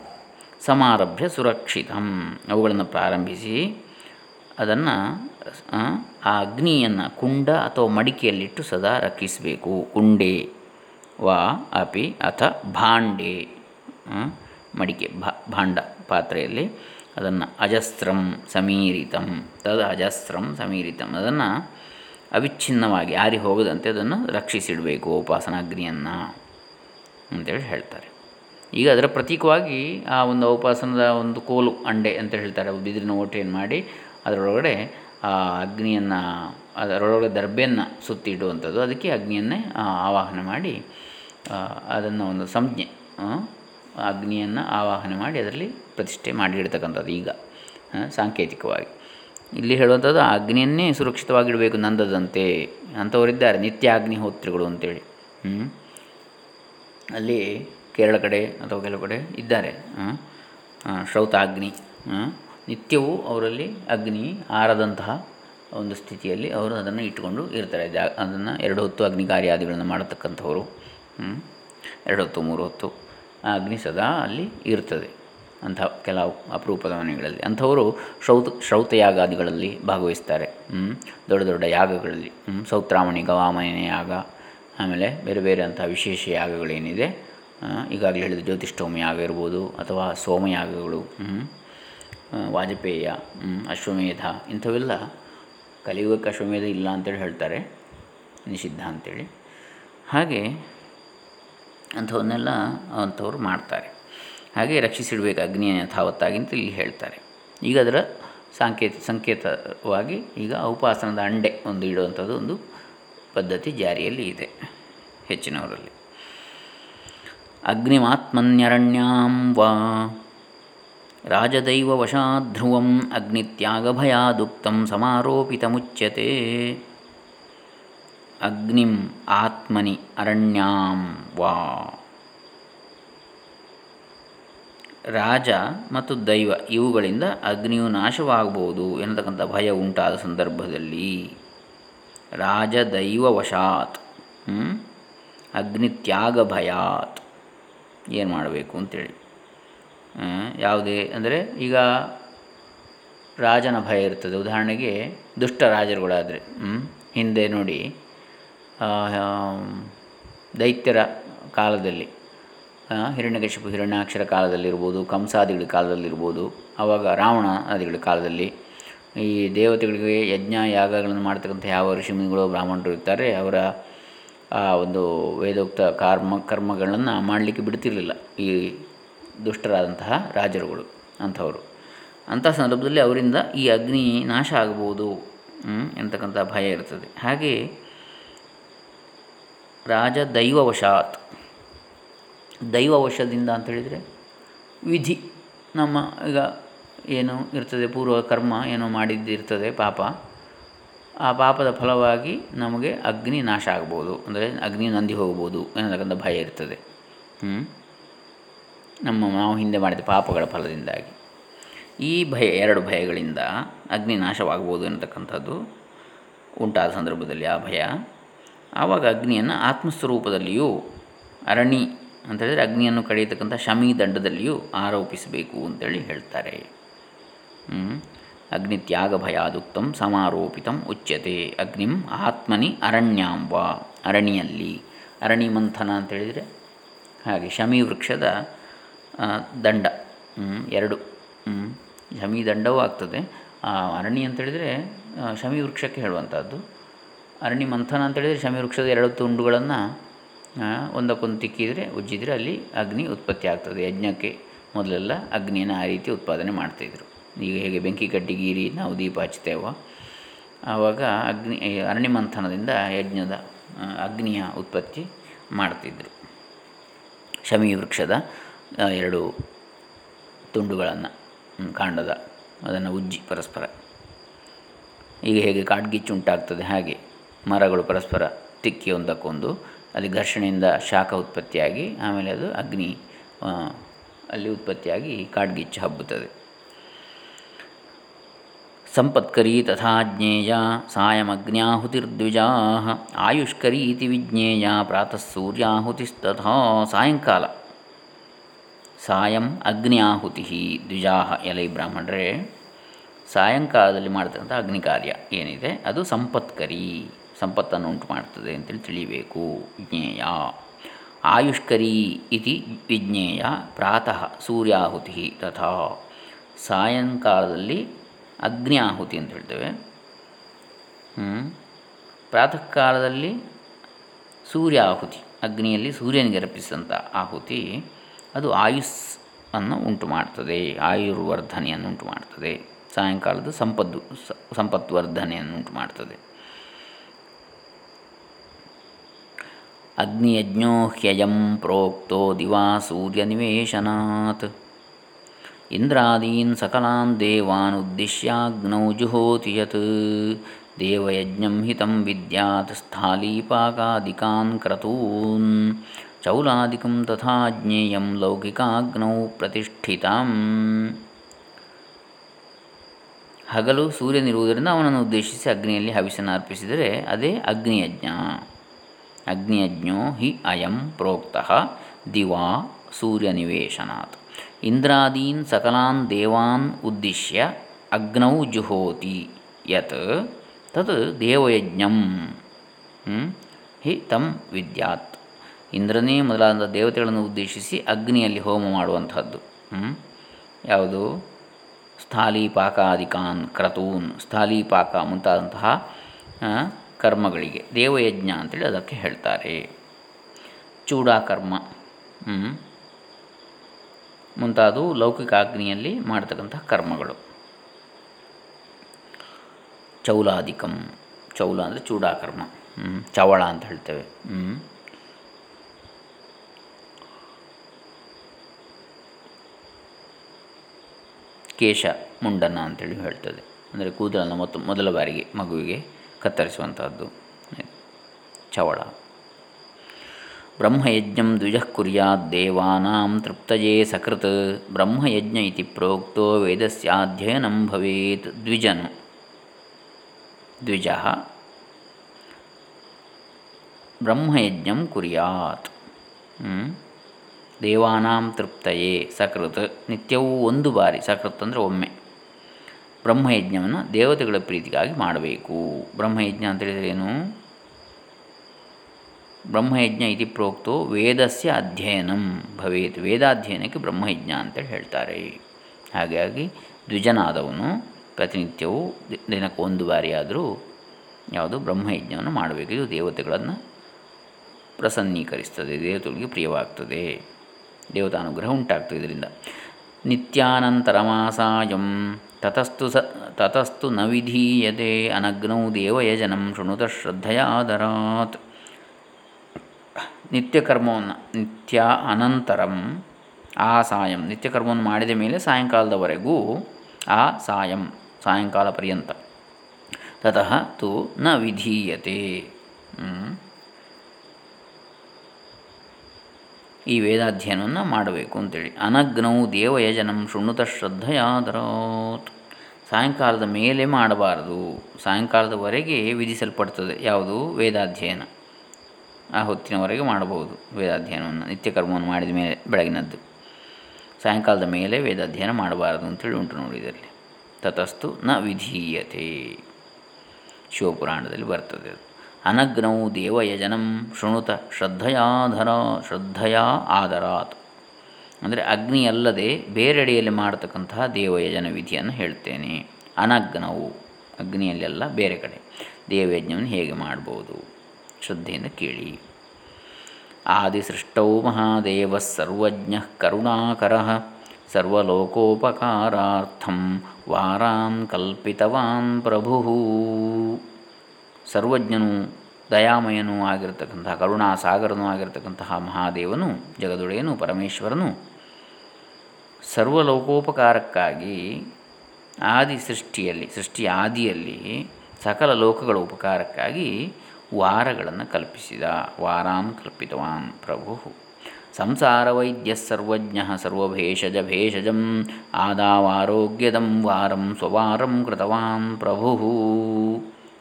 ಸಮಾರಭ್ಯ ಸುರಕ್ಷಿತಂ ಅವುಗಳನ್ನು ಪ್ರಾರಂಭಿಸಿ ಅದನ್ನು ಆ ಅಗ್ನಿಯನ್ನು ಕುಂಡ ಅಥವಾ ಮಡಿಕೆಯಲ್ಲಿಟ್ಟು ಸದಾ ರಕ್ಷಿಸಬೇಕು. ಕುಂಡೆ. ವಾ ಅಪಿ ಅಥ ಭಾಂಡೆ ಮಡಿಕೆ ಭಾಂಡ ಪಾತ್ರೆಯಲ್ಲಿ ಅದನ್ನು ಅಜಸ್ತ್ರಂ ಸಮೀರಿತಂ, ತದ ಅಜಸ್ತ್ರಂ ಸಮೀರಿತಂ, ಅದನ್ನು ಅವಿಚ್ಛಿನ್ನವಾಗಿ ಆರಿ ಹೋಗದಂತೆ ಅದನ್ನು ರಕ್ಷಿಸಿಡಬೇಕು ಉಪಾಸನಾಗ್ನಿಯನ್ನು ಅಂತೇಳಿ ಹೇಳ್ತಾರೆ. ಈಗ ಅದರ ಪ್ರತೀಕವಾಗಿ ಆ ಒಂದು ಉಪಾಸನದ ಒಂದು ಕೋಲು ಅಂಡೆ ಅಂತ ಹೇಳ್ತಾರೆ. ಬಿದಿರಿನ ಓಟೆಯನ್ನು ಮಾಡಿ ಅದರೊಳಗಡೆ ಆ ಅಗ್ನಿಯನ್ನು, ಅದರೊಳಗಡೆ ದರ್ಬೆಯನ್ನು ಸುತ್ತಿಡುವಂಥದ್ದು. ಅದಕ್ಕೆ ಅಗ್ನಿಯನ್ನೇ ಆವಾಹನೆ ಮಾಡಿ ಅದನ್ನು ಒಂದು ಸಂಜ್ಞೆ ಅಗ್ನಿಯನ್ನು ಆವಾಹನೆ ಮಾಡಿ ಅದರಲ್ಲಿ ಪ್ರತಿಷ್ಠೆ ಮಾಡಿಡ್ತಕ್ಕಂಥದ್ದು ಈಗ ಸಾಂಕೇತಿಕವಾಗಿ. ಇಲ್ಲಿ ಹೇಳುವಂಥದ್ದು ಅಗ್ನಿಯನ್ನೇ ಸುರಕ್ಷಿತವಾಗಿಡಬೇಕು ನಂದದಂತೆ ಅಂಥವರಿದ್ದಾರೆ ನಿತ್ಯ ಅಗ್ನಿಹೋತ್ರಿಗಳು ಅಂತೇಳಿ ಅಲ್ಲಿ ಕೇರಳ ಕಡೆ ಅಥವಾ ಕೆಲವು ಕಡೆ ಇದ್ದಾರೆ ಶ್ರೌತ ಅಗ್ನಿ ನಿತ್ಯವೂ ಅವರಲ್ಲಿ ಅಗ್ನಿ ಆರದಂತಹ ಒಂದು ಸ್ಥಿತಿಯಲ್ಲಿ ಅವರು ಅದನ್ನು ಇಟ್ಟುಕೊಂಡು ಇರ್ತಾರೆ. ಜಾ, ಅದನ್ನು ಎರಡು ಹೊತ್ತು ಅಗ್ನಿ ಕಾರ್ಯಾದಿಗಳನ್ನು ಮಾಡತಕ್ಕಂಥವರು. ಎರಡು ಹೊತ್ತು ಮೂರು ಹೊತ್ತು ಆ ಅಗ್ನಿ ಸದಾ ಅಲ್ಲಿ ಇರ್ತದೆ. ಅಂಥ ಕೆಲವು ಅಪರೂಪದ ಮನೆಗಳಲ್ಲಿ. ಅಂಥವರು ಶ್ರೌತ, ಶ್ರೌತಯಾಗಾದಿಗಳಲ್ಲಿ ಭಾಗವಹಿಸ್ತಾರೆ. ದೊಡ್ಡ ದೊಡ್ಡ ಯಾಗಗಳಲ್ಲಿ. ಸೌತ್ರಾಮಣಿ ಗವಾಮಯನ ಯಾಗ, ಆಮೇಲೆ ಬೇರೆ ಬೇರೆ ಅಂಥ ವಿಶೇಷ ಯಾಗಗಳೇನಿದೆ. ಈಗಾಗಲೇ ಹೇಳಿದ ಜ್ಯೋತಿಷ್ಠೋಮ ಯಾಗ ಇರ್ಬೋದು ಅಥವಾ ಸೋಮಯಾಗಗಳು ವಾಜಪೇಯ ಅಶ್ವಮೇಧ, ಇಂಥವೆಲ್ಲ ಕಲಿಯುಗಕ್ಕೆ ಅಶ್ವಮೇಧ ಇಲ್ಲ ಅಂತೇಳಿ ಹೇಳ್ತಾರೆ. ನಿಷಿದ್ಧ ಅಂತೇಳಿ. ಹಾಗೆ ಅಂಥವನ್ನೆಲ್ಲ ಅಂಥವ್ರು ಮಾಡ್ತಾರೆ. ಹಾಗೆ ರಕ್ಷಿಸಿಡಬೇಕು ಅಗ್ನಿಯ ಯಥಾವತ್ತಾಗಿ ಅಂತ ಇಲ್ಲಿ ಹೇಳ್ತಾರೆ. ಈಗ ಅದರ ಸಾಂಕೇತ, ಸಂಕೇತವಾಗಿ ಈಗ ಉಪಾಸನದ ಅಂಡೆ ಒಂದು ಇಡುವಂಥದ್ದು ಒಂದು ಪದ್ಧತಿ ಜಾರಿಯಲ್ಲಿ ಇದೆ ಹೆಚ್ಚಿನವರಲ್ಲಿ. ಅಗ್ನಿಮಾತ್ಮನ್ಯರಣ್ಯಾಂ ವಾ ರಾಜದೈವ ವಶಾಧ್ರುವಂ ಅಗ್ನಿತ್ಯಾಗಭಯಾದುಕ್ತಂ ಮುಚ್ಯತೆ ಅಗ್ನಿಂ ಆತ್ಮನಿ ಅರಣ್ಯಾಂ ವಾ. ರಾಜ ಮತ್ತು ದೈವ ಇವುಗಳಿಂದ ಅಗ್ನಿಯು ನಾಶವಾಗಬಹುದು ಎನ್ನತಕ್ಕಂಥ ಭಯ ಉಂಟಾದ ಸಂದರ್ಭದಲ್ಲಿ. ರಾಜ ದೈವ ವಶಾತ್ ಅಗ್ನಿತ್ಯಾಗ ಭಯಾತ್. ಏನು ಮಾಡಬೇಕು ಅಂತೇಳಿ. ಯಾವುದೇ ಅಂದರೆ ಈಗ ರಾಜನ ಭಯ ಇರ್ತದೆ. ಉದಾಹರಣೆಗೆ ದುಷ್ಟ ರಾಜರುಗಳಾದರೆ ಹಿಂದೆ ನೋಡಿ ದೈತ್ಯರ ಕಾಲದಲ್ಲಿ ಹಿರಣ್ಯಕಶಿಪು ಹಿರಣ್ಯಾಕ್ಷರ ಕಾಲದಲ್ಲಿರ್ಬೋದು, ಕಂಸಾದಿಗಳ ಕಾಲದಲ್ಲಿರ್ಬೋದು ಆವಾಗ ರಾವಣ ಆದಿಗಳ ಕಾಲದಲ್ಲಿ, ಈ ದೇವತೆಗಳಿಗೆ ಯಜ್ಞ ಯಾಗಗಳನ್ನು ಮಾಡ್ತಕ್ಕಂಥ ಯಾವ ಋಷಿಮುನಿಗಳು ಬ್ರಾಹ್ಮಣರು ಇರ್ತಾರೆ, ಅವರ, ಆ, ಒಂದು ವೇದೋಕ್ತ ಕರ್ಮ, ಕರ್ಮಗಳನ್ನು ಮಾಡಲಿಕ್ಕೆ ಬಿಡ್ತಿರಲಿಲ್ಲ, ಈ ದುಷ್ಟರಾದಂತಹ ರಾಜರುಗಳು, ಅಂಥವರು. ಅಂಥ ಸಂದರ್ಭದಲ್ಲಿ ಅವರಿಂದ ಈ ಅಗ್ನಿ ನಾಶ ಆಗ್ಬೋದು ಎಂತಕ್ಕಂಥ ಭಯ ಇರ್ತದೆ. ಹಾಗೆ ರಾಜ ದೈವವಶಾತ್. ದೈವವಶದಿಂದ ಅಂತ ಹೇಳಿದರೆ ವಿಧಿ. ನಮ್ಮ ಈಗ ಏನು ಇರ್ತದೆ, ಪೂರ್ವ ಕರ್ಮ ಏನೋ ಮಾಡಿದ್ದಿರ್ತದೆ ಪಾಪ. ಆ ಪಾಪದ ಫಲವಾಗಿ ನಮಗೆ ಅಗ್ನಿ ನಾಶ ಆಗ್ಬೋದು. ಅಂದರೆ ಅಗ್ನಿ ನಂದಿ ಹೋಗ್ಬೋದು ಎನ್ನತಕ್ಕಂಥ ಭಯ ಇರ್ತದೆ. ನಮ್ಮ ನಾವು ಹಿಂದೆ ಮಾಡಿದ ಪಾಪಗಳ ಫಲದಿಂದಾಗಿ. ಈ ಭಯ, ಎರಡು ಭಯಗಳಿಂದ ಅಗ್ನಿ ನಾಶವಾಗ್ಬೋದು ಎನ್ನತಕ್ಕಂಥದ್ದು ಉಂಟಾದ ಸಂದರ್ಭದಲ್ಲಿ ಆ ಭಯ. ಆವಾಗ ಅಗ್ನಿಯನ್ನು ಆತ್ಮಸ್ವರೂಪದಲ್ಲಿಯೂ, ಅರಣಿ ಅಂತ ಹೇಳಿದರೆ ಅಗ್ನಿಯನ್ನು ಕಳೆಯತಕ್ಕಂಥ ಶಮಿ ದಂಡದಲ್ಲಿಯೂ ಆರೋಪಿಸಬೇಕು ಅಂತೇಳಿ ಹೇಳ್ತಾರೆ. ಅಗ್ನಿ ತ್ಯಾಗ ಭಯಾದುಕ್ತಂ ಸಮಾರೋಪಿತಂ ಉಚ್ಯತೆ. ಅಗ್ನಿಂ ಆತ್ಮನಿ ಅರಣ್ಯಾಂಬ ಅರಣಿಯಲ್ಲಿ. ಅರಣಿ ಮಂಥನ ಅಂತೇಳಿದರೆ ಹಾಗೆ ಶಮಿ ವೃಕ್ಷದ ದಂಡ. ಎರಡು. ಶಮಿ ದಂಡವೂ ಆಗ್ತದೆ. ಅರಣಿ ಅಂತೇಳಿದರೆ ಶಮಿ ವೃಕ್ಷಕ್ಕೆ ಹೇಳುವಂಥದ್ದು. ಅರಣಿ ಮಂಥನ ಅಂತೇಳಿದರೆ ಶಮಿ ವೃಕ್ಷದ ಎರಡು ತುಂಡುಗಳನ್ನು ಒಂದಕ್ಕೊಂದು ತಿಕ್ಕಿದರೆ, ಉಜ್ಜಿದರೆ ಅಲ್ಲಿ ಅಗ್ನಿ ಉತ್ಪತ್ತಿ ಆಗ್ತದೆ. ಯಜ್ಞಕ್ಕೆ ಮೊದಲೆಲ್ಲ ಅಗ್ನಿಯನ್ನು ಆ ರೀತಿ ಉತ್ಪಾದನೆ ಮಾಡ್ತಾಯಿದ್ರು ಈಗ ಹೇಗೆ ಬೆಂಕಿ ಕಡ್ಡಿಗೀರಿ ನಾವು ದೀಪ ಹಚ್ತೇವೋ ಆವಾಗ ಅಗ್ನಿ ಅರಣ್ಯ ಮಂಥನದಿಂದ ಯಜ್ಞದ ಅಗ್ನಿಯ ಉತ್ಪತ್ತಿ ಮಾಡ್ತಿದ್ದರು ಶಮಿ ವೃಕ್ಷದ ಎರಡು ತುಂಡುಗಳನ್ನು ಕಾಂಡದ, ಅದನ್ನು ಉಜ್ಜಿ ಪರಸ್ಪರ. ಈಗ ಹೇಗೆ ಕಾಡ್ಗಿಚ್ಚು ಉಂಟಾಗ್ತದೆ ಹಾಗೆ. ಮರಗಳು ಪರಸ್ಪರ ತಿಕ್ಕಿ ಒಂದಕ್ಕೊಂದು. ಅಲ್ಲಿ ಘರ್ಷಣೆಯಿಂದ ಶಾಖ ಉತ್ಪತ್ತಿಯಾಗಿ, ಆಮೇಲೆ ಅದು ಅಗ್ನಿ ಅಲ್ಲಿ ಉತ್ಪತ್ತಿಯಾಗಿ ಕಾಡ್ಗಿಚ್ಚು ಹಬ್ಬುತ್ತದೆ. ಸಂಪತ್ಕರಿ ತಥಾ ಜ್ಞೇಯ ಸಾಯಮಗ್ನ್ಯಾಹುತಿರ್ದ್ವಿಜಾ ಆಯುಷ್ಕರಿ ಇತಿ ವಿಜ್ಞೇಯ ಪ್ರಾತಃ ಸೂರ್ಯಾಹುತಿಸ್ತಥಾ ಸಾಯಂಕಾಲ. ಸಾಯಂ ಅಗ್ನಿಯಾಹುತಿ ದ್ವಿಜಾ ಎಲೈ ಬ್ರಾಹ್ಮಣರೇ, ಸಾಯಂಕಾಲದಲ್ಲಿ ಮಾಡ್ತಕ್ಕಂಥ ಅಗ್ನಿ ಕಾರ್ಯ ಏನಿದೆ? ಅದು ಸಂಪತ್ಕರಿ. ಸಂಪತ್ತನ್ನು ಉಂಟು ಮಾಡ್ತದೆ ಅಂತೇಳಿ ತಿಳಿಯಬೇಕು ವಿಜ್ಞೇಯ ಆಯುಷ್ಕರಿ ಇತಿ ವಿಜ್ಞೇಯ. ಪ್ರಾತಃ ಸೂರ್ಯಾಹುತಿ ತಥಾ. ಸಾಯಂಕಾಲದಲ್ಲಿ ಅಗ್ನಿ ಆಹುತಿ ಅಂತ ಹೇಳ್ತೇವೆ. ಪ್ರಾತಃ ಕಾಲದಲ್ಲಿ ಸೂರ್ಯ ಆಹುತಿ ಅಗ್ನಿಯಲ್ಲಿ ಸೂರ್ಯನಿಗೆ ಅರ್ಪಿಸಿದಂಥ ಆಹುತಿ. ಅದು ಆಯುಸ್ ಅನ್ನು ಉಂಟು ಮಾಡ್ತದೆ ಆಯುರ್ವರ್ಧನೆಯನ್ನು ಉಂಟು ಮಾಡ್ತದೆ ಸಾಯಂಕಾಲದ ಸಂಪದ್ದು ಸಂಪತ್ವರ್ಧನೆಯನ್ನು ಉಂಟು ಮಾಡ್ತದೆ ಅಗ್ನಿಯಜ್ಞೋ ಹ್ಯಯಂ ಪ್ರೋಕ್ತೋ ದಿವಾ ನಿವೇಶನಾತ್ ಇಂದ್ರಾದೀನ್ ಸಕಲಾನ್ ದೇವಾನ್ ಉದ್ದಿಶ್ಯಾಗ್ನೌ ಜುಹೋತಿ ಯತ್ ದೇವಯಜ್ಞಂ ಹಿತಂ ವಿದ್ಯಾತ್ ಸ್ಥಾಲೀಪಾಕಾದಿಕಾನ್ ಕ್ರತೂನ್ ಚೌಲಾದಿಕಂ ತಥಾ ಜ್ಞೇಯಂ ಲೌಕಿಕಾಗ್ನೌ ಪ್ರತಿಷ್ಠಿತಂ ಹಗಲು ಸೂರ್ಯನಿರುವುದರಿಂದ ಅವನನ್ನು ಉದ್ದೇಶಿಸಿ ಅಗ್ನಿಯಲ್ಲಿ ಹವಿಸನ್ನು ಅರ್ಪಿಸಿದರೆ ಅದೇ ಅಗ್ನಿಯಜ್ಞ. ಅಗ್ನಿಯಜ್ಞೋ ಹಿ ಅಯಂ ಪ್ರೋಕ್ತಃ ದಿವಾ ಸೂರ್ಯನಿವೇಶನಾತ್. ಇಂದ್ರಾದೀನ್ ಸಕಲಾನ್ ದೇವಾನ್ ಉದ್ದಿಶ್ಯ ಅಗ್ನೌ ಜುಹೋತಿ ಯತ್ ತತ್ ದೇವಯಜ್ಞಂ ಹಿ ತಂ ವಿದ್ಯಾತ್. ಇಂದ್ರನೇ ಮೊದಲಾದ ದೇವತೆಗಳನ್ನು ಉದ್ದೇಶಿಸಿ ಅಗ್ನಿಯಲ್ಲಿ ಹೋಮ ಮಾಡುವಂಥದ್ದು ಯಾವುದು? ಸ್ಥಾಲೀಪಾಕಾದಿಕಾನ್ ಕ್ರತೂನ್, ಸ್ಥಾಲೀಪಾಕ ಮುಂತಾದಂತಹ ಕರ್ಮಗಳಿಗೆ. ದೇವಯಜ್ಞ ಅಂತೇಳಿ ಅದಕ್ಕೆ ಹೇಳ್ತಾರೆ. ಚೂಡಾಕರ್ಮ ಮುಂತಾದವು ಲೌಕಿಕ ಅಗ್ನಿಯಲ್ಲಿ ಮಾಡತಕ್ಕಂತಹ ಕರ್ಮಗಳು. ಚೌಲಾಧಿಕಂ ಚೌಲ ಅಂದರೆ ಚೂಡಾಕರ್ಮ ಚವಳ ಅಂತ ಹೇಳ್ತೇವೆ ಕೇಶ, ಮುಂಡನ ಅಂತೇಳಿ ಹೇಳ್ತದೆ. ಅಂದರೆ ಕೂದಲನ್ನು ಮತ್ತು, ಮೊದಲ ಬಾರಿಗೆ ಮಗುವಿಗೆ ಕತ್ತರಿಸುವಂಥದ್ದು ಚವಳ. ಬ್ರಹ್ಮಯಜ್ಞಂ ದ್ವಿಜಃ ಕುರ್ಯಾತ್ ತೃಪ್ತಯೇ ಸಕೃತ್. ಬ್ರಹ್ಮಯಜ್ಞ ಇತಿ ಪ್ರೋಕ್ತೋ ವೇದಸ್ಯಾಧ್ಯಯನ ಭವೇತ್. ದ್ವಿಜನು. ದ್ವಿಜ. ಬ್ರಹ್ಮಯಜ್ಞಂ ಕುರ್ಯಾತ್. ದೇವಾನಾಂ ತೃಪ್ತಯೇ ಸಕೃತ್. ನಿತ್ಯವೂ ಒಂದು ಬಾರಿ. ಸಕೃತ್ ಅಂದರೆ ಒಮ್ಮೆ. ಬ್ರಹ್ಮಯಜ್ಞವನ್ನು ದೇವತೆಗಳ ಪ್ರೀತಿಗಾಗಿ ಮಾಡಬೇಕು. ಬ್ರಹ್ಮಯಜ್ಞ ಅಂತ ಹೇಳಿದರೆ ಏನು? ಬ್ರಹ್ಮಯಜ್ಞ ಇತಿ ಪ್ರೋಕ್ತೋ ವೇದಸ್ಯ ಅಧ್ಯಯನಂ ಭವೇತ್. ವೇದಾಧ್ಯಯನಕ್ಕೆ ಬ್ರಹ್ಮಯಜ್ಞ ಅಂತೇಳಿ ಹೇಳ್ತಾರೆ. ಹಾಗಾಗಿ ದ್ವಿಜನಾದವನು ಪ್ರತಿನಿತ್ಯವೂ ದಿನಕ್ಕೆ ಒಂದು ಬಾರಿಯಾದರೂ ಯಾವುದು? ಬ್ರಹ್ಮಯಜ್ಞವನ್ನು ಮಾಡಬೇಕು. ಇದು ದೇವತೆಗಳನ್ನು ಪ್ರಸನ್ನೀಕರಿಸ್ತದೆ. ದೇವತೆಗಳಿಗೆ ಪ್ರಿಯವಾಗ್ತದೆ. ದೇವತಾನುಗ್ರಹ ಉಂಟಾಗ್ತದೆ ಇದರಿಂದ. ನಿತ್ಯಾನಂತರಮಾಸಾಯಂ ತತಸ್ತು ಸ, ತತಸ್ತು ನ ವಿಧೀಯತೆ ಅನಗ್ನೌ ದೇವಯಜನಂ ಶೃಣುತ ಶ್ರದ್ಧೆಯಾದರಾತ್ ನಿತ್ಯಕರ್ಮವನ್ನು, ನಿತ್ಯ ಅನಂತರಂ ಆ ಸಾಯಂ ನಿತ್ಯಕರ್ಮವನ್ನು ಮಾಡಿದ ಮೇಲೆ ಸಾಯಂಕಾಲದವರೆಗೂ ಆ ಸಾಯಂ ಸಾಯಂಕಾಲ ಪರ್ಯಂತ. ತತಃ ತು ನ ವಿಧೀಯತೆ. ಈ ವೇದಾಧ್ಯಯನವನ್ನು ಮಾಡಬೇಕು ಅಂತೇಳಿ. ಅನಗ್ನವು ದೇವಯಜನಂ ಶೃಣುತ ಶ್ರದ್ಧೆಯಾದರಾತ್. ಸಾಯಂಕಾಲದ ಮೇಲೆ ಮಾಡಬಾರದು. ಸಾಯಂಕಾಲದವರೆಗೆ ವಿಧಿಸಲ್ಪಡ್ತದೆ. ಯಾವುದು? ವೇದಾಧ್ಯಯನ. ಆ ಹೊತ್ತಿನವರೆಗೆ ಮಾಡಬಹುದು ವೇದಾಧ್ಯಯನವನ್ನು. ನಿತ್ಯಕರ್ಮವನ್ನು ಮಾಡಿದ ಮೇಲೆ, ಬೆಳಗಿನದ್ದು. ಸಾಯಂಕಾಲದ ಮೇಲೆ ವೇದಾಧ್ಯಯನ ಮಾಡಬಾರದು ಅಂತೇಳಿ ಉಂಟು ನೋಡಿ ಇದರಲ್ಲಿ. ತತಸ್ತು ನ ವಿಧೀಯತೆ. ಶಿವಪುರಾಣದಲ್ಲಿ ಬರ್ತದೆ ಅದು. ಅನಗ್ನೌ ದೇವಯಜನಂ ಶೃಣುತ ಶ್ರದ್ಧಯಾಧರ ಶ್ರದ್ಧಯಾ ಆದರಾತ್. ಅಂದರೆ ಅಗ್ನಿ ಅಲ್ಲದೆ ಬೇರೆಡೆಯಲ್ಲಿ ಮಾಡತಕ್ಕಂತಹ ದೇವಯಜನ ವಿಧಿಯನ್ನು ಹೇಳ್ತೇನೆ. ಅನಗ್ನವು ಅಗ್ನಿಯಲ್ಲೆಲ್ಲ ಬೇರೆ ಕಡೆ. ದೇವಯಜ್ಞವನ್ನು ಹೇಗೆ ಮಾಡ್ಬೋದು? ಶ್ರದ್ಧೆಯಿಂದ ಕೇಳಿ. ಆದಿಸೃಷ್ಟೌ ಮಹಾದೇವ ಸರ್ವಜ್ಞ ಕರುಣಾಕರ ಸರ್ವಲೋಕೋಪಕಾರಾರ್ಥಂ ವಾರಾನ್ ಕಲ್ಪಿತವಾನ್ ಪ್ರಭು. ಸರ್ವಜ್ಞನು ದಯಾಮಯನೂ ಆಗಿರತಕ್ಕಂತಹ, ಕರುಣಾಸಾಗರನೂ ಆಗಿರತಕ್ಕಂತಹ ಮಹಾದೇವನು ಜಗದೊಡೆಯನು ಪರಮೇಶ್ವರನು ಸರ್ವಲೋಕೋಪಕಾರಕ್ಕಾಗಿ ಆದಿ ಸೃಷ್ಟಿಯಲ್ಲಿ ಸೃಷ್ಟಿ ಆದಿಯಲ್ಲಿ ಸಕಲ ಲೋಕಗಳ ಉಪಕಾರಕ್ಕಾಗಿ ವಾರಗಳನ್ನು ಕಲ್ಪಿಸಿದ, ವಾರಾನ್ ಕಲ್ಪಿತವಾನ್ ಪ್ರಭು. ಸಂಸಾರ ವೈದ್ಯ ಸರ್ವಜ್ಞ ಸರ್ವಭೇಷಜ ಭೇಷಜಂ ಆದಾವಾರೋಗ್ಯದಂ ವಾರಂ ಸ್ವವಾರಂ ಕೃತವಾನ್ ಪ್ರಭು.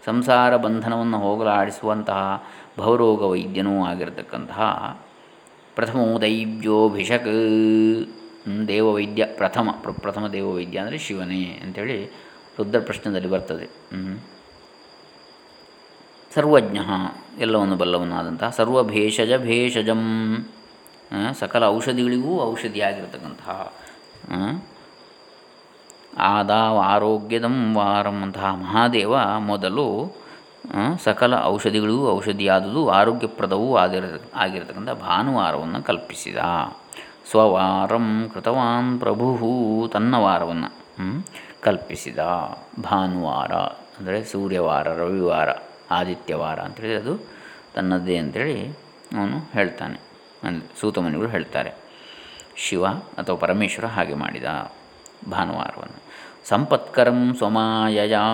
ಸಂಸಾರ ಬಂಧನವನ್ನು ಹೋಗಲಾಡಿಸುವಂತಹ ಭವರೋಗ ವೈದ್ಯನೂ ಆಗಿರತಕ್ಕಂತಹ ಪ್ರಥಮೋ ದೈವ್ಯೋಭಿಷಕ್ ದೇವವೈದ್ಯ, ಪ್ರಥಮ ಪ್ರಥಮ ದೇವವೈದ್ಯ ಅಂದರೆ ಶಿವನೇ ಅಂಥೇಳಿ ರುದ್ರ ಪ್ರಶ್ನದಲ್ಲಿ ಬರ್ತದೆ. ಸರ್ವಜ್ಞ ಎಲ್ಲವನ್ನು ಬಲ್ಲವನಾದಂತಹ ಸರ್ವಭೇಷಜ ಭೇಷಜಂ ಸಕಲ ಔಷಧಿಗಳಿಗೂ ಔಷಧಿಯಾಗಿರ್ತಕ್ಕಂತಹ ಆದಾವ ಆರೋಗ್ಯದಂ ವಾರಂ ಅಂತಹ ಮಹಾದೇವ ಮೊದಲು ಸಕಲ ಔಷಧಿಗಳೂ ಔಷಧಿಯಾದುದು ಆರೋಗ್ಯಪ್ರದವೂ ಆಗಿರ ಆಗಿರತಕ್ಕಂಥ ಭಾನುವಾರವನ್ನು ಕಲ್ಪಿಸಿದ. ಸ್ವವಾರಂ ಕೃತವಾನ್ ಪ್ರಭು ತನ್ನ ವಾರವನ್ನು ಕಲ್ಪಿಸಿದ. ಭಾನುವಾರ ಅಂದರೆ ಸೂರ್ಯವಾರ, ರವಿವಾರ, ಆದಿತ್ಯವಾರ ಅಂತೇಳಿ ಅದು ತನ್ನದೇ ಅಂಥೇಳಿ ಅವನು ಹೇಳ್ತಾನೆ. ಅಂದರೆ ಸೂತಮನಿಗಳು ಹೇಳ್ತಾರೆ. ಶಿವ ಅಥವಾ ಪರಮೇಶ್ವರ ಹಾಗೆ ಮಾಡಿದ ಭಾನುವಾರವನ್ನು. ಸಂಪತ್ಕರಂ ಸಮಾಯಯಾ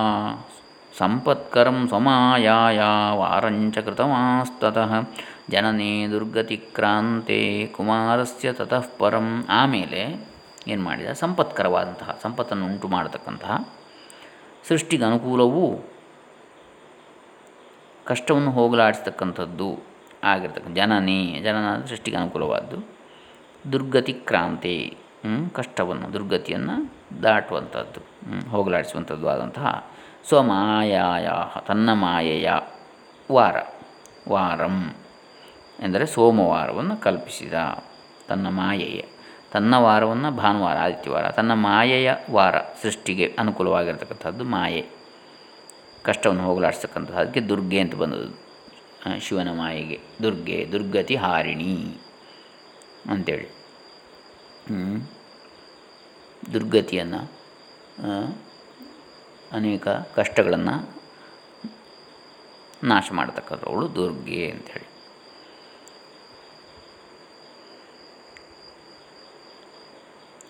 ಸಂಪತ್ಕರಂ ಸ್ವಮಾಯಾಯ ವಾರಂಚ ಕೃತವಾಸ್ತತಃ. ಜನನೇ ದುರ್ಗತಿಕ್ರಾಂತೆ ಕುಮಾರಸ್ಯ ತತಃ ಪರಂ. ಆಮೇಲೆ ಏನು ಮಾಡಿದ? ಸಂಪತ್ಕರವಾದಂತಹ, ಸಂಪತ್ತನ್ನು ಉಂಟು ಮಾಡತಕ್ಕಂತಹ ಸೃಷ್ಟಿಗೆ ಅನುಕೂಲವೂ ಕಷ್ಟವನ್ನು ಹೋಗಲಾಡಿಸ್ತಕ್ಕಂಥದ್ದು ಆಗಿರ್ತಕ್ಕಂಥ ಜನನೇ, ಜನನ ಸೃಷ್ಟಿಗೆ ಅನುಕೂಲವಾದ್ದು ದುರ್ಗತಿ ಕ್ರಾಂತಿ. ಕಷ್ಟವನ್ನು, ದುರ್ಗತಿಯನ್ನು ದಾಟುವಂಥದ್ದು ಹೋಗಲಾಡಿಸುವಂಥದ್ದು ಆದಂತಹ ಸ್ವಮಾಯಾಯ ತನ್ನ ಮಾಯೆಯ ವಾರ, ವಾರಂ ಎಂದರೆ ಸೋಮವಾರವನ್ನು ಕಲ್ಪಿಸಿದ ತನ್ನ ಮಾಯೆಯ, ತನ್ನ ವಾರವನ್ನು ಭಾನುವಾರ, ಆದಿತ್ಯವಾರ, ತನ್ನ ಮಾಯೆಯ ವಾರ ಸೃಷ್ಟಿಗೆ ಅನುಕೂಲವಾಗಿರ್ತಕ್ಕಂಥದ್ದು ಮಾಯೆ, ಕಷ್ಟವನ್ನು ಹೋಗಲಾಡಿಸ್ತಕ್ಕಂಥದ್ದು ಅದಕ್ಕೆ ದುರ್ಗೆ ಅಂತ ಬಂದದ್ದು. ಶಿವನ ಮಾಯೆಗೆ, ದುರ್ಗೆ, ದುರ್ಗತಿ ಹಾರಿಣಿ ಅಂಥೇಳಿ ದುರ್ಗತಿಯನ್ನು ಅನೇಕ ಕಷ್ಟಗಳನ್ನು ನಾಶ ಮಾಡತಕ್ಕಂಥವಳು ದುರ್ಗೆ ಅಂಥೇಳಿ.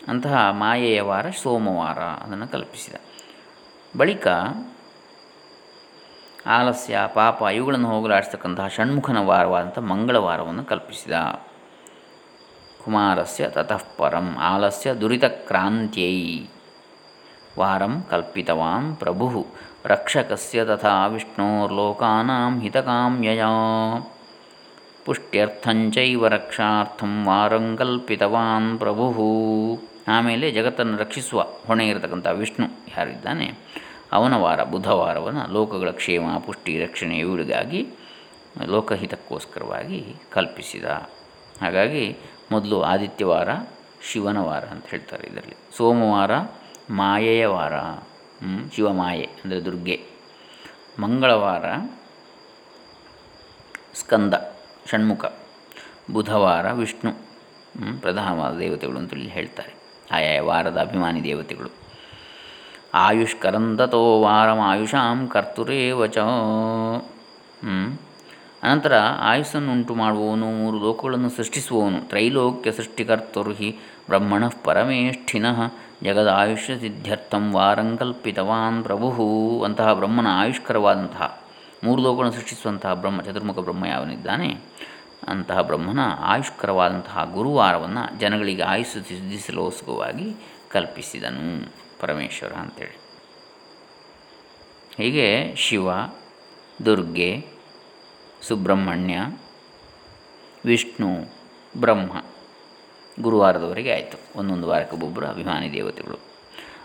ಅಂತಹ ಮಾಯೆಯ ವಾರ ಸೋಮವಾರ ಅದನ್ನು ಕಲ್ಪಿಸಿದ. ಬಳಿಕ ಆಲಸ್ಯ, ಪಾಪ ಇವುಗಳನ್ನು ಹೋಗಲಾಡಿಸ್ತಕ್ಕಂತಹ ಷಣ್ಮುಖನ ವಾರವಾದಂಥ ಮಂಗಳವಾರವನ್ನು ಕಲ್ಪಿಸಿದ. ಕುಮಾರಸ್ಯ ತತಃ ಪರಂ ಆಲಸ್ಯ ದುರಿತಕ್ರಾಂತ್ಯೈ. ವಾರಂ ಕಲ್ಪಿತವಾನ್ ಪ್ರಭು ರಕ್ಷಕಸ್ಯ ತಥಾ ವಿಷ್ಣೋರ್ಲೋಕಾನಾಂ ಹಿತಕಾಮ್ಯಯ ಪುಷ್ಟ್ಯರ್ಥಂಚೈವ ರಕ್ಷಾರ್ಥಂ ವಾರಂ ಕಲ್ಪಿತವಾನ್ ಪ್ರಭು. ಆಮೇಲೆ ಜಗತ್ತನ್ನು ರಕ್ಷಿಸುವ ಹೊಣೆ ಇರತಕ್ಕಂಥ ವಿಷ್ಣು ಯಾರಿದ್ದಾನೆ? ಅವನ ವಾರ ಬುಧವಾರವನ್ನು ಲೋಕಗಳ ಕ್ಷೇಮ, ಪುಷ್ಟಿ, ರಕ್ಷಣೆ ಇವುಗಳಿಗಾಗಿ ಲೋಕಹಿತಕ್ಕೋಸ್ಕರವಾಗಿ ಕಲ್ಪಿಸಿದ. ಹಾಗಾಗಿ ಮೊದಲು ಆದಿತ್ಯವಾರ ಶಿವನ ವಾರ ಅಂತ ಹೇಳ್ತಾರೆ ಇದರಲ್ಲಿ. ಸೋಮವಾರ, ಮಾಯೆಯ ವಾರ. ಶಿವಮಾಯೆ ಅಂದರೆ ದುರ್ಗೆ. ಮಂಗಳವಾರ, ಸ್ಕಂದ, ಷಣ್ಮುಖ. ಬುಧವಾರ, ವಿಷ್ಣು. ಪ್ರಧಾನವಾದ ದೇವತೆಗಳು ಅಂತೇಳಿ ಹೇಳ್ತಾರೆ. ಆಯಾಯ ವಾರದ ಅಭಿಮಾನಿ ದೇವತೆಗಳು. ಆಯುಷ್ಕರಂದತೋ ವಾರಂ ಆಯುಷಾಂ ಚ ಅನಂತರ ಆಯುಸ್ಸನ್ನು ಉಂಟು ಮಾಡುವವನು, ಮೂರು ಲೋಕಗಳನ್ನು ಸೃಷ್ಟಿಸುವವನು. ತ್ರೈಲೋಕ್ಯ ಸೃಷ್ಟಿಕರ್ತರು ಹಿ ಬ್ರಹ್ಮಣ ಪರಮೇಷ್ಠಿನಃ ಜಗದ ಆಯುಷ್ಯ ಸಿದ್ಧ್ಯರ್ಥಂ ವಾರಂಕಲ್ಪಿತವಾನ್ ಪ್ರಭು ಅಂತಹ ಬ್ರಹ್ಮನ ಆಯುಷ್ಕರವಾದಂತಹ ಮೂರು ಲೋಕಗಳನ್ನು ಸೃಷ್ಟಿಸುವಂತಹ ಬ್ರಹ್ಮ, ಚತುರ್ಮುಖ ಬ್ರಹ್ಮ ಯಾವನಿದ್ದಾನೆ? ಅಂತಹ ಬ್ರಹ್ಮನ ಆಯುಷ್ಕರವಾದಂತಹ ಗುರುವಾರವನ್ನು ಜನಗಳಿಗೆ ಆಯುಸ್ಸು ಸಿದ್ಧಿಸಲೋಸ್ಕವಾಗಿ ಕಲ್ಪಿಸಿದನು ಪರಮೇಶ್ವರ ಅಂತೇಳಿ. ಹೀಗೆ ಶಿವ, ದುರ್ಗೆ ಸುಬ್ರಹ್ಮಣ್ಯ, ವಿಷ್ಣು, ಬ್ರಹ್ಮ ಗುರುವಾರದವರೆಗೆ ಆಯಿತು. ಒಂದೊಂದು ವಾರಕ್ಕೆ ಒಬ್ಬೊಬ್ಬರು ಅಭಿಮಾನಿ ದೇವತೆಗಳು.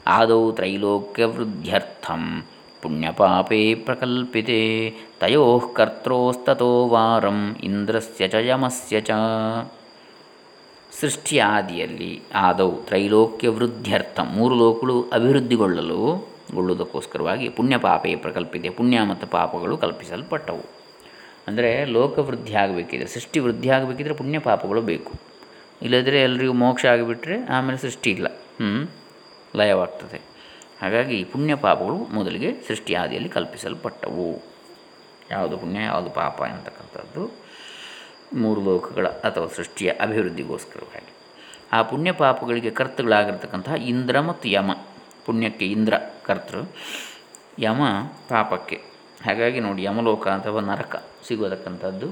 ಆದೌ ತ್ರೈಲೋಕ್ಯವೃದ್ಧ್ಯರ್ಥಂ ಪುಣ್ಯಪಾಪೇ ಪ್ರಕಲ್ಪಿತೆ, ತಯೋ ಕರ್ತೃಸ್ತೋ ವಾರಂ, ಇಂದ್ರಸ್ಯ ಚ ಯಮಸ್ಯ ಚ. ಸೃಷ್ಟಿಯಾದಿಯಲ್ಲಿ ಆದೌ ತ್ರೈಲೋಕ್ಯ ವೃದ್ಧ್ಯರ್ಥ, ಮೂರು ಲೋಕಗಳು ಅಭಿವೃದ್ಧಿಗೊಳ್ಳಲು, ಗೊಳ್ಳುವುದಕ್ಕೋಸ್ಕರವಾಗಿ ಪುಣ್ಯಪಾಪೇ ಪ್ರಕಲ್ಪಿತೆ, ಪುಣ್ಯ ಮತ್ತು ಪಾಪಗಳು ಕಲ್ಪಿಸಲ್ಪಟ್ಟವು. ಅಂದರೆ ಲೋಕವೃದ್ಧಿ ಆಗಬೇಕಿದ್ರೆ ಸೃಷ್ಟಿ ವೃದ್ಧಿ ಆಗಬೇಕಿದ್ರೆ ಪುಣ್ಯ ಪಾಪಗಳು ಬೇಕು. ಇಲ್ಲದ್ರೆ ಎಲ್ಲರಿಗೂ ಮೋಕ್ಷ ಆಗಿಬಿಟ್ರೆ ಆಮೇಲೆ ಸೃಷ್ಟಿ ಇಲ್ಲ. ಹ್ಞೂ ಲಯವಾಗ್ತದೆ. ಹಾಗಾಗಿ ಪುಣ್ಯ ಪಾಪಗಳು ಮೊದಲಿಗೆ ಸೃಷ್ಟಿ ಆದಿಯಲ್ಲಿ ಕಲ್ಪಿಸಲ್ಪಟ್ಟವು. ಯಾವುದು ಪುಣ್ಯ, ಯಾವುದು ಪಾಪ ಅಂತಕ್ಕಂಥದ್ದು ಮೂರು ಲೋಕಗಳ ಅಥವಾ ಸೃಷ್ಟಿಯ ಅಭಿವೃದ್ಧಿಗೋಸ್ಕರವಾಗಿ. ಆ ಪುಣ್ಯ ಪಾಪಗಳಿಗೆ ಕರ್ತೃಗಳಾಗಿರ್ತಕ್ಕಂತಹ ಇಂದ್ರ ಮತ್ತು ಯಮ. ಪುಣ್ಯಕ್ಕೆ ಇಂದ್ರ, ಕರ್ತೃ. ಯಮ ಪಾಪಕ್ಕೆ. ಹಾಗಾಗಿ ನೋಡಿ, ಯಮಲೋಕ ಅಥವಾ ನರಕ. ಸಿಗೋದಕ್ಕಂಥದ್ದು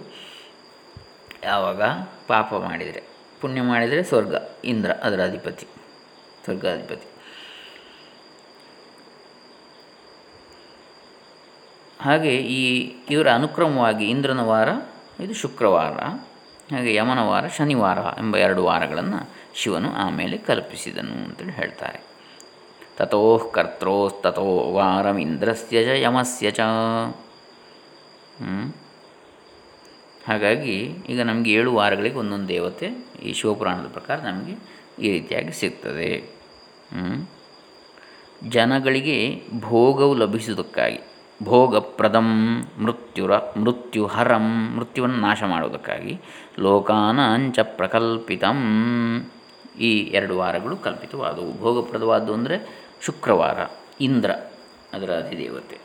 ಯಾವಾಗ? ಪಾಪ ಮಾಡಿದರೆ. ಪುಣ್ಯ ಮಾಡಿದರೆ ಸ್ವರ್ಗ, ಇಂದ್ರ ಅದರ ಅಧಿಪತಿ, ಸ್ವರ್ಗಾಧಿಪತಿ. ಹಾಗೆ ಈ ಇವರ ಅನುಕ್ರಮವಾಗಿ ಇಂದ್ರನ ವಾರ, ಇದು ಶುಕ್ರವಾರ, ಹಾಗೆ ಯಮನ ವಾರ, ಶನಿವಾರ ಎಂಬ ಎರಡು ವಾರಗಳನ್ನು ಶಿವನು ಆಮೇಲೆ ಕಲ್ಪಿಸಿದನು ಅಂತೇಳಿ ಹೇಳ್ತಾರೆ. ತಥೋ ತತೋ ವಾರಮಿಂದ್ರಸ್ಯ ಚ ಯಮಸ್ಯ ಚ ಹಾಗಾಗಿ ಈಗ ನಮಗೆ ಏಳು ವಾರಗಳಿಗೆ ಒಂದೊಂದು ದೇವತೆ ಈ ಶಿವಪುರಾಣದ ಪ್ರಕಾರ ನಮಗೆ ಈ ರೀತಿಯಾಗಿ ಸಿಗ್ತದೆ. ಜನಗಳಿಗೆ ಭೋಗವು ಲಭಿಸುವುದಕ್ಕಾಗಿ, ಭೋಗಪ್ರದಂ, ಮೃತ್ಯುರ, ಮೃತ್ಯು ಹರಂ, ಮೃತ್ಯುವನ್ನು ನಾಶ ಮಾಡುವುದಕ್ಕಾಗಿ ಲೋಕಾನಾಂಚ ಪ್ರಕಲ್ಪಿತಂ. ಈ ಎರಡು ವಾರಗಳು ಕಲ್ಪಿತವಾದವು. ಭೋಗಪ್ರದವಾದ್ದು ಅಂದರೆ ಶುಕ್ರವಾರ, ಇಂದ್ರ, ಅದರ ಅಧಿದೇವತೆ.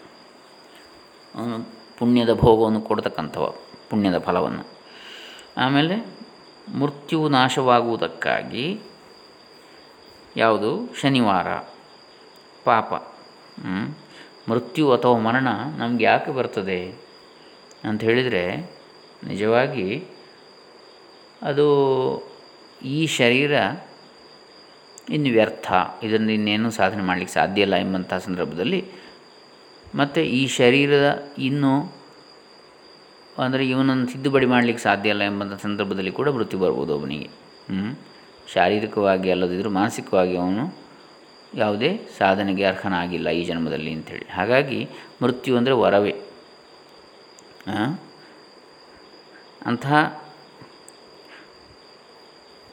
ಪುಣ್ಯದ ಭೋಗವನ್ನು ಕೊಡ್ತಕ್ಕಂಥವ. ಪುಣ್ಯದ ಫಲವನ್ನು. ಆಮೇಲೆ ಮೃತ್ಯು ನಾಶವಾಗುವುದಕ್ಕಾಗಿ ಯಾವುದು? ಶನಿವಾರ. ಪಾಪ. ಮೃತ್ಯು ಅಥವಾ ಮರಣ ನಮ್ಗೆ ಯಾಕೆ ಬರ್ತದೆ ಅಂತ ಹೇಳಿದರೆ ನಿಜವಾಗಿ ಅದು ಈ ಶರೀರ ಇನ್ನು ವ್ಯರ್ಥ. ಇದನ್ನು ಇನ್ನೇನು ಸಾಧನೆ ಮಾಡಲಿಕ್ಕೆ ಸಾಧ್ಯ ಇಲ್ಲ ಎಂಬಂಥ ಸಂದರ್ಭದಲ್ಲಿ ಮತ್ತು ಈ ಶರೀರದ ಇನ್ನೂ ಅಂದರೆ ಇವನನ್ನು ತಿದ್ದುಪಡಿ ಮಾಡಲಿಕ್ಕೆ ಸಾಧ್ಯ ಇಲ್ಲ ಎಂಬಂಥ ಸಂದರ್ಭದಲ್ಲಿ ಕೂಡ ಮೃತ್ಯು ಬರ್ಬೋದು ಅವನಿಗೆ. ಶಾರೀರಿಕವಾಗಿ ಅಲ್ಲದಿದ್ದರೂ ಮಾನಸಿಕವಾಗಿ ಅವನು ಯಾವುದೇ ಸಾಧನೆಗೆ ಅರ್ಹನಾಗಿಲ್ಲ ಈ ಜನ್ಮದಲ್ಲಿ ಅಂಥೇಳಿ. ಹಾಗಾಗಿ ಮೃತ್ಯು ಅಂದರೆ ವರವೇ. ಅಂತಹ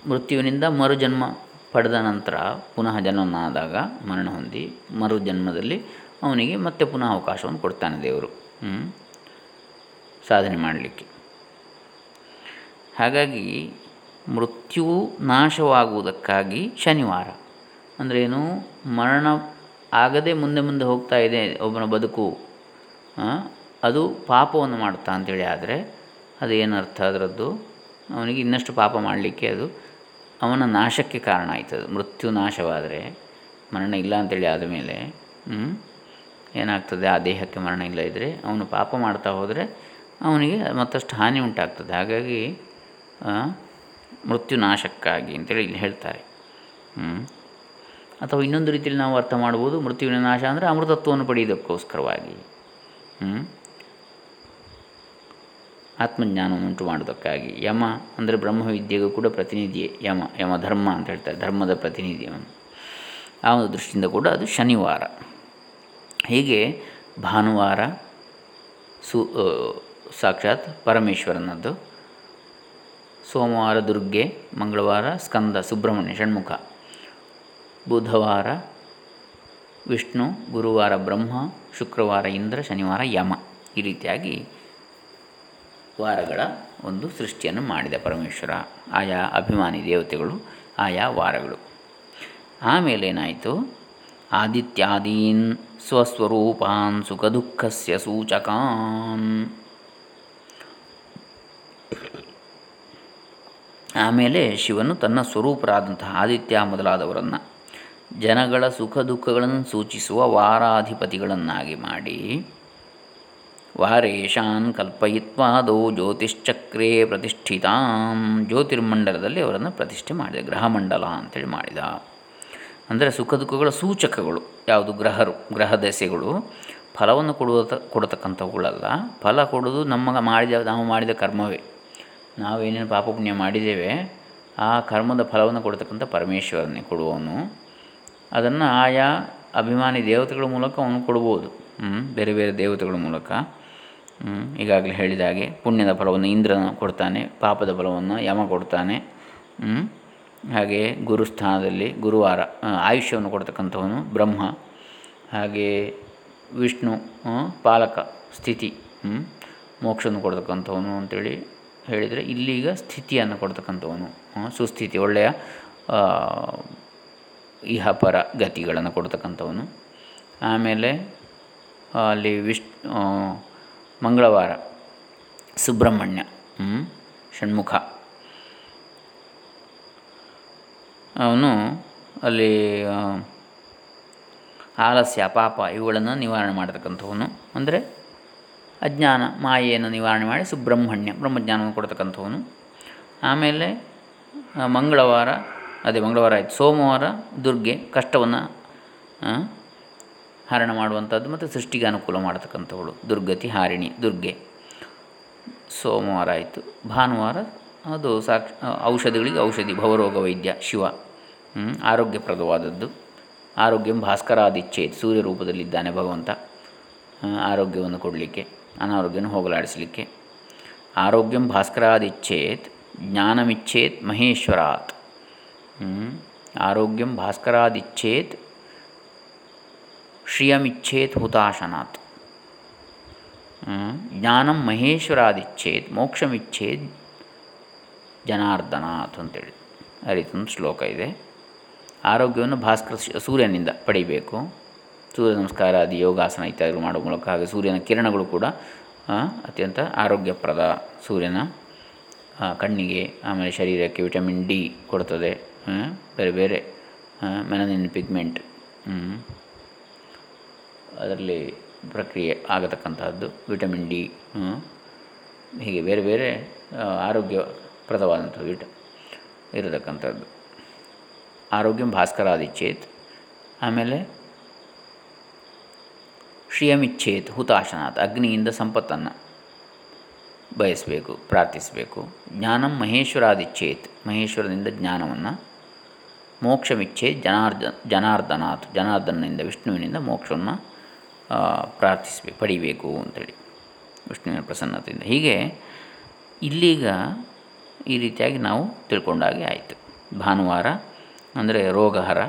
ಮೃತ್ಯುವಿನಿಂದ ಮರುಜನ್ಮ ಪಡೆದ ನಂತರ ಪುನಃ ಜನ್ಮನಾದಾಗ ಮರಣ ಹೊಂದಿ ಮರುಜನ್ಮದಲ್ಲಿ ಅವನಿಗೆ ಮತ್ತೆ ಪುನಃ ಅವಕಾಶವನ್ನು ಕೊಡ್ತಾನೆ ದೇವರು. ಸಾಧನೆ ಮಾಡಲಿಕ್ಕೆ. ಹಾಗಾಗಿ ಮೃತ್ಯು ನಾಶವಾಗುವುದಕ್ಕಾಗಿ ಶನಿವಾರ. ಅಂದ್ರೇನು ಮರಣ ಆಗದೆ ಮುಂದೆ ಮುಂದೆ ಹೋಗ್ತಾ ಇದೆ ಒಬ್ಬನ ಬದುಕು ಅದು ಪಾಪವನ್ನು ಮಾಡುತ್ತಾ ಅಂತೇಳಿ ಆದರೆ ಅದೇನರ್ಥ ಅದರದ್ದು ಅವನಿಗೆ ಇನ್ನಷ್ಟು ಪಾಪ ಮಾಡಲಿಕ್ಕೆ ಅದು ಅವನ ನಾಶಕ್ಕೆ ಕಾರಣ ಆಯ್ತದೆ ಮೃತ್ಯು ನಾಶವಾದರೆ ಮರಣ ಇಲ್ಲ ಅಂತೇಳಿ ಆದಮೇಲೆ ಏನಾಗ್ತದೆ? ಆ ದೇಹಕ್ಕೆ ಮರಣ ಇಲ್ಲ ಇದ್ದರೆ ಅವನು ಪಾಪ ಮಾಡ್ತಾ ಹೋದರೆ ಅವನಿಗೆ ಮತ್ತಷ್ಟು ಹಾನಿ ಉಂಟಾಗ್ತದೆ. ಹಾಗಾಗಿ ಮೃತ್ಯುನಾಶಕ್ಕಾಗಿ ಅಂತೇಳಿ ಇಲ್ಲಿ ಹೇಳ್ತಾರೆ. ಅಥವಾ ಇನ್ನೊಂದು ರೀತಿಯಲ್ಲಿ ನಾವು ಅರ್ಥ ಮಾಡ್ಬೋದು, ಮೃತ್ಯುವಿನ ನಾಶ ಅಂದರೆ ಅಮೃತತ್ವವನ್ನು ಪಡೆಯೋದಕ್ಕೋಸ್ಕರವಾಗಿ ಆತ್ಮಜ್ಞಾನವನ್ನು ಉಂಟು ಮಾಡೋದಕ್ಕಾಗಿ ಯಮ ಅಂದರೆ ಬ್ರಹ್ಮವಿದ್ಯೆಗೂ ಕೂಡ ಪ್ರತಿನಿಧಿಯೇ. ಯಮ ಯಮ ಧರ್ಮ ಅಂತ ಹೇಳ್ತಾರೆ. ಧರ್ಮದ ಪ್ರತಿನಿಧಿ ಆ ಒಂದು ದೃಷ್ಟಿಯಿಂದ ಕೂಡ ಅದು ಶನಿವಾರ. ಹೀಗೆ ಭಾನುವಾರ ಸು ಸಾಕ್ಷಾತ್ ಪರಮೇಶ್ವರನದ್ದು. ಸೋಮವಾರ ದುರ್ಗೆ, ಮಂಗಳವಾರ ಸ್ಕಂದ ಸುಬ್ರಹ್ಮಣ್ಯ ಷಣ್ಮುಖ. ಬುಧವಾರ ವಿಷ್ಣು, ಗುರುವಾರ ಬ್ರಹ್ಮ, ಶುಕ್ರವಾರ ಇಂದ್ರ, ಶನಿವಾರ ಯಮ. ಈ ರೀತಿಯಾಗಿ ವಾರಗಳ ಒಂದು ಸೃಷ್ಟಿಯನ್ನು ಮಾಡಿದ ಪರಮೇಶ್ವರ, ಆಯಾ ಅಭಿಮಾನಿ ದೇವತೆಗಳು, ಆಯಾ ವಾರಗಳು. ಆಮೇಲೆ ಏನಾಯಿತು? ಆದಿತ್ಯಾದೀನ್ ಸ್ವಸ್ವರೂಪಾನ್ ಸುಖ ದುಃಖಸ್ಯ ಸೂಚಕಾನ್. ಆಮೇಲೆ ಶಿವನು ತನ್ನ ಸ್ವರೂಪರಾದಂತಹ ಆದಿತ್ಯ ಮೊದಲಾದವರನ್ನು ಜನಗಳ ಸುಖ ದುಃಖಗಳನ್ನು ಸೂಚಿಸುವ ವಾರಾಧಿಪತಿಗಳನ್ನಾಗಿ ಮಾಡಿ ವಾರೇಶಾನ್ ಕಲ್ಪಯಿತ್ವಾದೋ ಜ್ಯೋತಿಶ್ಚಕ್ರೇ ಪ್ರತಿಷ್ಠಿತಾಂ ಜ್ಯೋತಿರ್ಮಂಡಲದಲ್ಲಿ ಅವರನ್ನು ಪ್ರತಿಷ್ಠೆ ಮಾಡಿದ ಗ್ರಹಮಂಡಲ ಅಂತೇಳಿ ಮಾಡಿದ. ಅಂದರೆ ಸುಖ ದುಃಖಗಳ ಸೂಚಕಗಳು ಯಾವುದು? ಗ್ರಹರು, ಗ್ರಹ ದೆಸೆಗಳು. ಫಲವನ್ನು ಕೊಡುವ ಕೊಡತಕ್ಕಂಥವುಗಳಲ್ಲ. ಫಲ ಕೊಡೋದು ನಮ್ಮ ಮಾಡಿದ, ನಾವು ಮಾಡಿದ ಕರ್ಮವೇ. ನಾವೇನೇನು ಪಾಪ ಪುಣ್ಯ ಮಾಡಿದ್ದೇವೆ, ಆ ಕರ್ಮದ ಫಲವನ್ನು ಕೊಡ್ತಕ್ಕಂಥ ಪರಮೇಶ್ವರನೇ ಕೊಡುವವನು. ಅದನ್ನು ಆಯಾ ಅಭಿಮಾನಿ ದೇವತೆಗಳ ಮೂಲಕ ಅವನು ಕೊಡ್ಬೋದು. ಬೇರೆ ಬೇರೆ ದೇವತೆಗಳ ಮೂಲಕ. ಈಗಾಗಲೇ ಹೇಳಿದ ಹಾಗೆ ಪುಣ್ಯದ ಫಲವನ್ನು ಇಂದ್ರನ ಕೊಡ್ತಾನೆ, ಪಾಪದ ಫಲವನ್ನು ಯಮ ಕೊಡ್ತಾನೆ. ಹಾಗೆ ಗುರುಸ್ಥಾನದಲ್ಲಿ ಗುರುವಾರ ಆಯುಷ್ಯವನ್ನು ಕೊಡ್ತಕ್ಕಂಥವನು ಬ್ರಹ್ಮ. ಹಾಗೆ ವಿಷ್ಣು ಪಾಲಕ ಸ್ಥಿತಿ. ಮೋಕ್ಷವನ್ನು ಕೊಡ್ತಕ್ಕಂಥವನು ಅಂಥೇಳಿ ಹೇಳಿದರೆ ಇಲ್ಲಿಗ ಸ್ಥಿತಿಯನ್ನು ಕೊಡ್ತಕ್ಕಂಥವನು. ಸುಸ್ಥಿತಿ, ಒಳ್ಳೆಯ ಇಹಪರ ಗತಿಗಳನ್ನು ಕೊಡ್ತಕ್ಕಂಥವನು. ಆಮೇಲೆ ಅಲ್ಲಿ ವಿಶ್ ಮಂಗಳವಾರ, ಸುಬ್ರಹ್ಮಣ್ಯ ಷಣ್ಮುಖ. ಅವನು ಅಲ್ಲಿ ಆಲಸ್ಯ, ಪಾಪ ಇವುಗಳನ್ನು ನಿವಾರಣೆ ಮಾಡತಕ್ಕಂಥವನು. ಅಂದರೆ ಅಜ್ಞಾನ ಮಾಯೆಯನ್ನು ನಿವಾರಣೆ ಮಾಡಿ ಸುಬ್ರಹ್ಮಣ್ಯ ಬ್ರಹ್ಮಜ್ಞಾನವನ್ನು ಕೊಡ್ತಕ್ಕಂಥವನು. ಆಮೇಲೆ ಮಂಗಳವಾರ, ಅದೇ ಮಂಗಳವಾರ ಆಯಿತು, ಸೋಮವಾರ ದುರ್ಗೆ ಕಷ್ಟವನ್ನು ಹರಣ ಮಾಡುವಂಥದ್ದು ಮತ್ತು ಸೃಷ್ಟಿಗೆ ಅನುಕೂಲ ಮಾಡತಕ್ಕಂಥವಳು, ದುರ್ಗತಿ ಹಾರಿಣಿ, ದುರ್ಗೆ. ಸೋಮವಾರ ಆಯಿತು, ಭಾನುವಾರ ಅದು ಸಾಕ್ಷ ಔಷಧಿಗಳಿಗೆ ಔಷಧಿ, ಭವರೋಗ ವೈದ್ಯ, ಶಿವ ಆರೋಗ್ಯಪ್ರದವಾದದ್ದು. ಆರೋಗ್ಯಂ ಭಾಸ್ಕರಾದಿಚ್ಛೇತ್, ಸೂರ್ಯ ರೂಪದಲ್ಲಿದ್ದಾನೆ ಭಗವಂತ ಆರೋಗ್ಯವನ್ನು ಕೊಡಲಿಕ್ಕೆ. ಅನಾರೋಗ್ಯವನ್ನು ಹೋಗಲಾಡಿಸಲಿಕ್ಕೆ. ಆರೋಗ್ಯಂ ಭಾಸ್ಕರಾದಿಚ್ಛೇತ್, ಜ್ಞಾನಮಿಚ್ಛೇತ್, ಮಹೇಶ್ವರಾತ್. ಆರೋಗ್ಯಂ ಭಾಸ್ಕರಾದಿಚ್ಛೇತ್, ಶ್ರಿಯಮಿಚ್ಛೇತ್, ಹುತಾಶನಾತ್. ಜ್ಞಾನಂ ಮಹೇಶ್ವರಾದಿಚ್ಛೇತ್ ಮೋಕ್ಷಮಿಚ್ಛೇತ್ ಜನಾರ್ದನಾಥ್ ಅಂತೇಳಿ. ಆ ಶ್ಲೋಕ ಇದೆ. ಆರೋಗ್ಯವನ್ನು ಭಾಸ್ಕರ ಸೂರ್ಯನಿಂದ ಪಡಿಬೇಕು ಸೂರ್ಯ ನಮಸ್ಕಾರ, ಆದಿ ಯೋಗಾಸನ ಇತ್ಯಾದಿಗಳು ಮಾಡುವ ಮೂಲಕ ಹಾಗೆ ಸೂರ್ಯನ ಕಿರಣಗಳು ಕೂಡ ಅತ್ಯಂತ ಆರೋಗ್ಯಪ್ರದ ಸೂರ್ಯನ ಕಣ್ಣಿಗೆ, ಆಮೇಲೆ ಶರೀರಕ್ಕೆ ವಿಟಮಿನ್ ಡಿ ಕೊಡ್ತದೆ ಬೇರೆ ಬೇರೆ ಮೆನನಿನ್ ಪಿಗ್ಮೆಂಟ್ ಅದರಲ್ಲಿ ಪ್ರಕ್ರಿಯೆ ಆಗತಕ್ಕಂತಹದ್ದು ವಿಟಮಿನ್ ಡಿ ಹೀಗೆ ಬೇರೆ ಬೇರೆ ಆರೋಗ್ಯಪ್ರದವಾದಂಥ ವಿಟ ಇರತಕ್ಕಂಥದ್ದು ಆರೋಗ್ಯಂ ಭಾಸ್ಕರಾದಿಚ್ಛೇತ್ ಆಮೇಲೆ ಶ್ರಿಯಮಿಚ್ಛೇತ್ ಹುತಾಶನಾಥ್ ಅಗ್ನಿಯಿಂದ ಸಂಪತ್ತನ್ನು ಬಯಸಬೇಕು, ಪ್ರಾರ್ಥಿಸಬೇಕು. ಜ್ಞಾನಂ ಮಹೇಶ್ವರಾದಿಚ್ಛೇತ್ ಮಹೇಶ್ವರನಿಂದ ಜ್ಞಾನವನ್ನು ಮೋಕ್ಷಮಿಚ್ಛೇತ್ ಜನಾರ್ದ, ಜನಾರ್ದನಾಥ್, ಜನಾರ್ದನಿಂದ ವಿಷ್ಣುವಿನಿಂದ ಮೋಕ್ಷವನ್ನು ಪ್ರಾರ್ಥಿಸಬೇಕು ಪಡಿಬೇಕು ಅಂತೇಳಿ ವಿಷ್ಣುವಿನ ಪ್ರಸನ್ನತೆಯಿಂದ. ಹೀಗೆ ಇಲ್ಲಿಗ ಈ ರೀತಿಯಾಗಿ ನಾವು ತಿಳ್ಕೊಂಡಾಗೆ ಆಯಿತು. ಭಾನುವಾರ ಅಂದರೆ ರೋಗಹರ,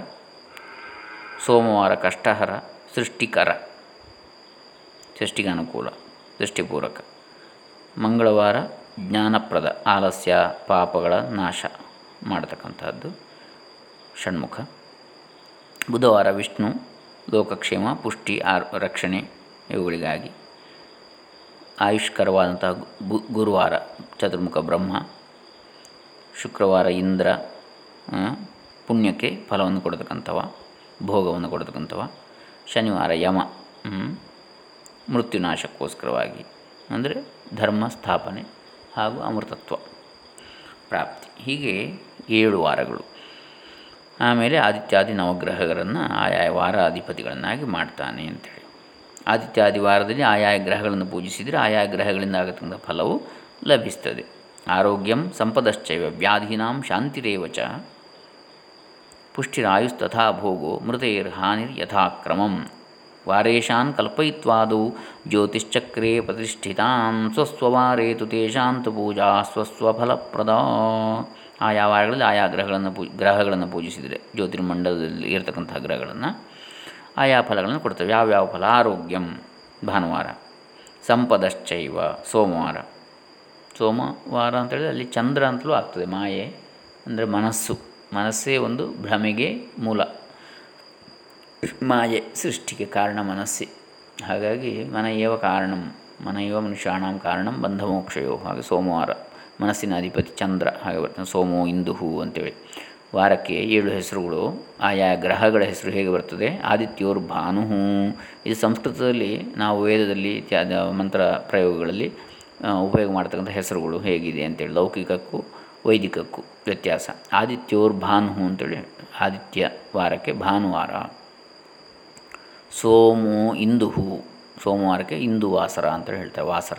ಸೋಮವಾರ ಕಷ್ಟಹರ, ಸೃಷ್ಟಿಕರ. ಸೃಷ್ಟಿಗೆ ಅನುಕೂಲ ದೃಷ್ಟಿಪೂರಕ. ಮಂಗಳವಾರ ಜ್ಞಾನಪ್ರದ ಆಲಸ್ಯ, ಪಾಪಗಳ ನಾಶ ಮಾಡತಕ್ಕಂಥದ್ದು ಷಣ್ಮುಖ. ಬುಧವಾರ ವಿಷ್ಣು, ಲೋಕಕ್ಷೇಮ, ಪುಷ್ಟಿ, ಆರ್, ರಕ್ಷಣೆ ಇವುಗಳಿಗಾಗಿ ಆಯುಷ್ಕರವಾದಂತಹ ಗುರುವಾರ ಚತುರ್ಮುಖ ಬ್ರಹ್ಮ, ಶುಕ್ರವಾರ ಇಂದ್ರ ಪುಣ್ಯಕ್ಕೆ ಫಲವನ್ನು ಕೊಡತಕ್ಕಂಥವ, ಭೋಗವನ್ನು ಕೊಡತಕ್ಕಂಥವ. ಶನಿವಾರ ಯಮ ಮೃತ್ಯುನಾಶಕ್ಕೋಸ್ಕರವಾಗಿ, ಅಂದರೆ ಧರ್ಮ ಸ್ಥಾಪನೆ ಹಾಗೂ ಅಮೃತತ್ವ ಪ್ರಾಪ್ತಿ. ಹೀಗೆ ಏಳು ವಾರಗಳು. ಆಮೇಲೆ ಆದಿತ್ಯಾದಿ ನವಗ್ರಹಗಳನ್ನು ಆಯಾ ವಾರ ಅಧಿಪತಿಗಳನ್ನಾಗಿ ಮಾಡ್ತಾನೆ ಅಂಥೇಳಿ ಆದಿತ್ಯಾದಿ ವಾರದಲ್ಲಿ ಆಯಾ ಗ್ರಹಗಳನ್ನು ಪೂಜಿಸಿದರೆ ಆಯಾ ಗ್ರಹಗಳಿಂದ ಆಗತಕ್ಕಂಥ ಫಲವು ಲಭಿಸ್ತದೆ. ಆರೋಗ್ಯಂ ಸಂಪದಶ್ಚೈವ ವ್ಯಾಧೀನಾಂ ಶಾಂತಿರೇವಚ ಪುಷ್ಟಿರಾಯುಸ್ತಥಾ ಭೋಗೋ ಮೃತೈರ್ಹಾನಿರ್ ಯಥಾಕ್ರಮಂ. ವಾರೇಶಾನ್ ಕಲ್ಪಯಿತ್ವಾದೌ ಜ್ಯೋತಿಶ್ಚಕ್ರೇ ಪ್ರತಿಷ್ಠಿತಾನ್ ಸ್ವಸ್ವವಾರೇ ತು ತೇಷಾಂತು ಪೂಜಾ ಸ್ವಸ್ವಫಲಪ್ರದ ಆಯಾ ವಾರಗಳಲ್ಲಿ ಆಯಾ ಗ್ರಹಗಳನ್ನು ಪೂ ಗ್ರಹಗಳನ್ನು ಪೂಜಿಸಿದರೆ ಜ್ಯೋತಿರ್ಮಂಡಲದಲ್ಲಿ ಇರತಕ್ಕಂಥ ಗ್ರಹಗಳನ್ನು ಆಯಾ ಫಲಗಳನ್ನು ಕೊಡ್ತವೆ. ಯಾವ್ಯಾವ ಫಲ? ಆರೋಗ್ಯಂ, ಭಾನುವಾರ, ಸಂಪದಶ್ಚೈವ, ಸೋಮವಾರ. ಸೋಮವಾರ ಅಂತೇಳಿದ್ರೆ ಅಲ್ಲಿ ಚಂದ್ರ ಅಂತಲೂ ಆಗ್ತದೆ, ಮಾಯೆ, ಅಂದರೆ ಮನಸ್ಸು. ಮನಸ್ಸೇ ಒಂದು ಭ್ರಮೆಗೆ ಮೂಲ. ಮಾಯೆ ಸೃಷ್ಟಿಗೆ ಕಾರಣ ಮನಸ್ಸೆ. ಹಾಗಾಗಿ ಮನಯೇವ ಕಾರಣಂ ಮನಯೇವ ಮನುಷ್ಯಾಣಂ ಕಾರಣಂ ಬಂಧಮೋಕ್ಷಯೋ, ಹಾಗೆ ಸೋಮವಾರ ಮನಸ್ಸಿನ ಅಧಿಪತಿ ಚಂದ್ರ, ಹಾಗೆ ಬರ್ತದೆ, ಸೋಮೋ ಇಂದು ಹೂ ಅಂತೇಳಿ. ವಾರಕ್ಕೆ ಏಳು ಹೆಸರುಗಳು, ಆಯಾ ಗ್ರಹಗಳ ಹೆಸರು ಹೇಗೆ ಬರ್ತದೆ? ಆದಿತ್ಯೋರ್ ಭಾನು ಇದು ಸಂಸ್ಕೃತದಲ್ಲಿ ನಾವು ವೇದದಲ್ಲಿ ಇತ್ಯಾದಿ ಮಂತ್ರ ಪ್ರಯೋಗಗಳಲ್ಲಿ ಉಪಯೋಗ ಮಾಡ್ತಕ್ಕಂಥ ಹೆಸರುಗಳು ಹೇಗಿದೆ ಅಂತೇಳಿ. ಲೌಕಿಕಕ್ಕೂ ವೈದಿಕಕ್ಕೂ ವ್ಯತ್ಯಾಸ. ಆದಿತ್ಯೋರ್ ಭಾನು ಅಂತೇಳಿ. ಆದಿತ್ಯ ವಾರಕ್ಕೆ ಭಾನುವಾರ. ಸೋಮು ಇಂದುಹು. ಸೋಮವಾರಕ್ಕೆ ಇಂದು ವಾಸರ ಅಂತ ಹೇಳ್ತಾರೆ, ವಾಸರ.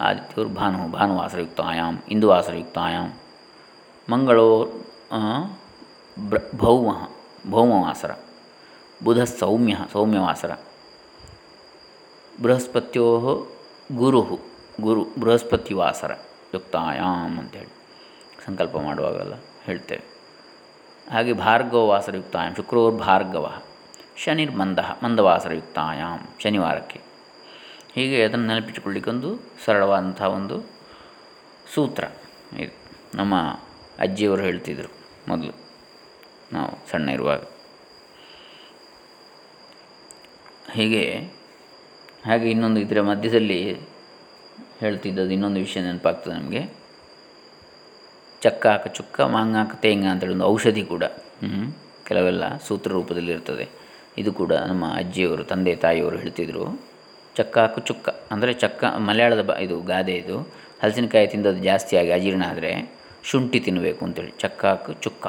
ಆದಿತ್ಯೋರ್ ಭಾನು ಭಾನುವಾಸರಯುಕ್ತಾಯಾಮ್ ಇಂದು ವಾಸರಯುಕ್ತಾಯಾಮ್ ಮಂಗಳೋ ಬ್ರ, ಭೌಮ, ಭೌಮವಾಸರ. ಬುಧ ಸೌಮ್ಯ ಸೌಮ್ಯವಾಸರ. ಬೃಹಸ್ಪತ್ಯೋ ಗುರು ಗುರು ಬೃಹಸ್ಪತಿ ವಾಸರ ಯುಕ್ತಾಯಾಮ್ ಅಂತೇಳಿ ಸಂಕಲ್ಪ ಮಾಡುವಾಗೆಲ್ಲ ಹೇಳ್ತೇವೆ. ಹಾಗೆ ಭಾರ್ಗವ ವಾಸರಯುಕ್ತಾಯಾಮ್ ಶುಕ್ರವಾರ ಭಾರ್ಗವ ಶನಿರ್ಮಂದ ಮಂದವಾಸರಯುಕ್ತಾಯಾಮ್ ಶನಿವಾರಕ್ಕೆ. ಹೀಗೆ ಅದನ್ನು ನೆನಪಿಟ್ಟುಕೊಳ್ಳಿಕ್ಕೊಂದು ಸರಳವಾದಂಥ ಒಂದು ಸೂತ್ರ ಇದು. ನಮ್ಮ ಅಜ್ಜಿಯವರು ಹೇಳ್ತಿದ್ದರು ಮೊದಲು, ನಾವು ಸಣ್ಣ ಇರುವಾಗ. ಹೀಗೆ, ಹಾಗೆ ಇನ್ನೊಂದು ಇದರ ಮಧ್ಯದಲ್ಲಿ ಹೇಳ್ತಿದ್ದದ್ದು ಇನ್ನೊಂದು ವಿಷಯ ನೆನಪಾಗ್ತದೆ ನಮಗೆ. ಚಕ್ಕ ಹಾಕ ಚುಕ್ಕ, ಮಾಂಗಾಕ ತೇಂಗ ಅಂತೇಳಿ ಒಂದು ಔಷಧಿ ಕೂಡ ಹ್ಞೂ ಕೆಲವೆಲ್ಲ ಸೂತ್ರ ರೂಪದಲ್ಲಿ ಇರ್ತದೆ ಇದು ಕೂಡ ನಮ್ಮ ಅಜ್ಜಿಯವರು, ತಂದೆ, ತಾಯಿಯವರು ಹೇಳ್ತಿದ್ರು. ಚಕ್ಕ ಹಾಕು ಚುಕ್ಕ ಅಂದರೆ ಚಕ್ಕ ಮಲಯಾಳದ ಇದು ಗಾದೆ ಇದು. ಹಲಸಿನಕಾಯಿ ತಿಂದದ್ದು ಜಾಸ್ತಿಯಾಗಿ ಅಜೀರ್ಣ ಆದರೆ ಶುಂಠಿ ತಿನ್ನಬೇಕು ಅಂತೇಳಿ ಚಕ್ಕಾಕು ಚುಕ್ಕ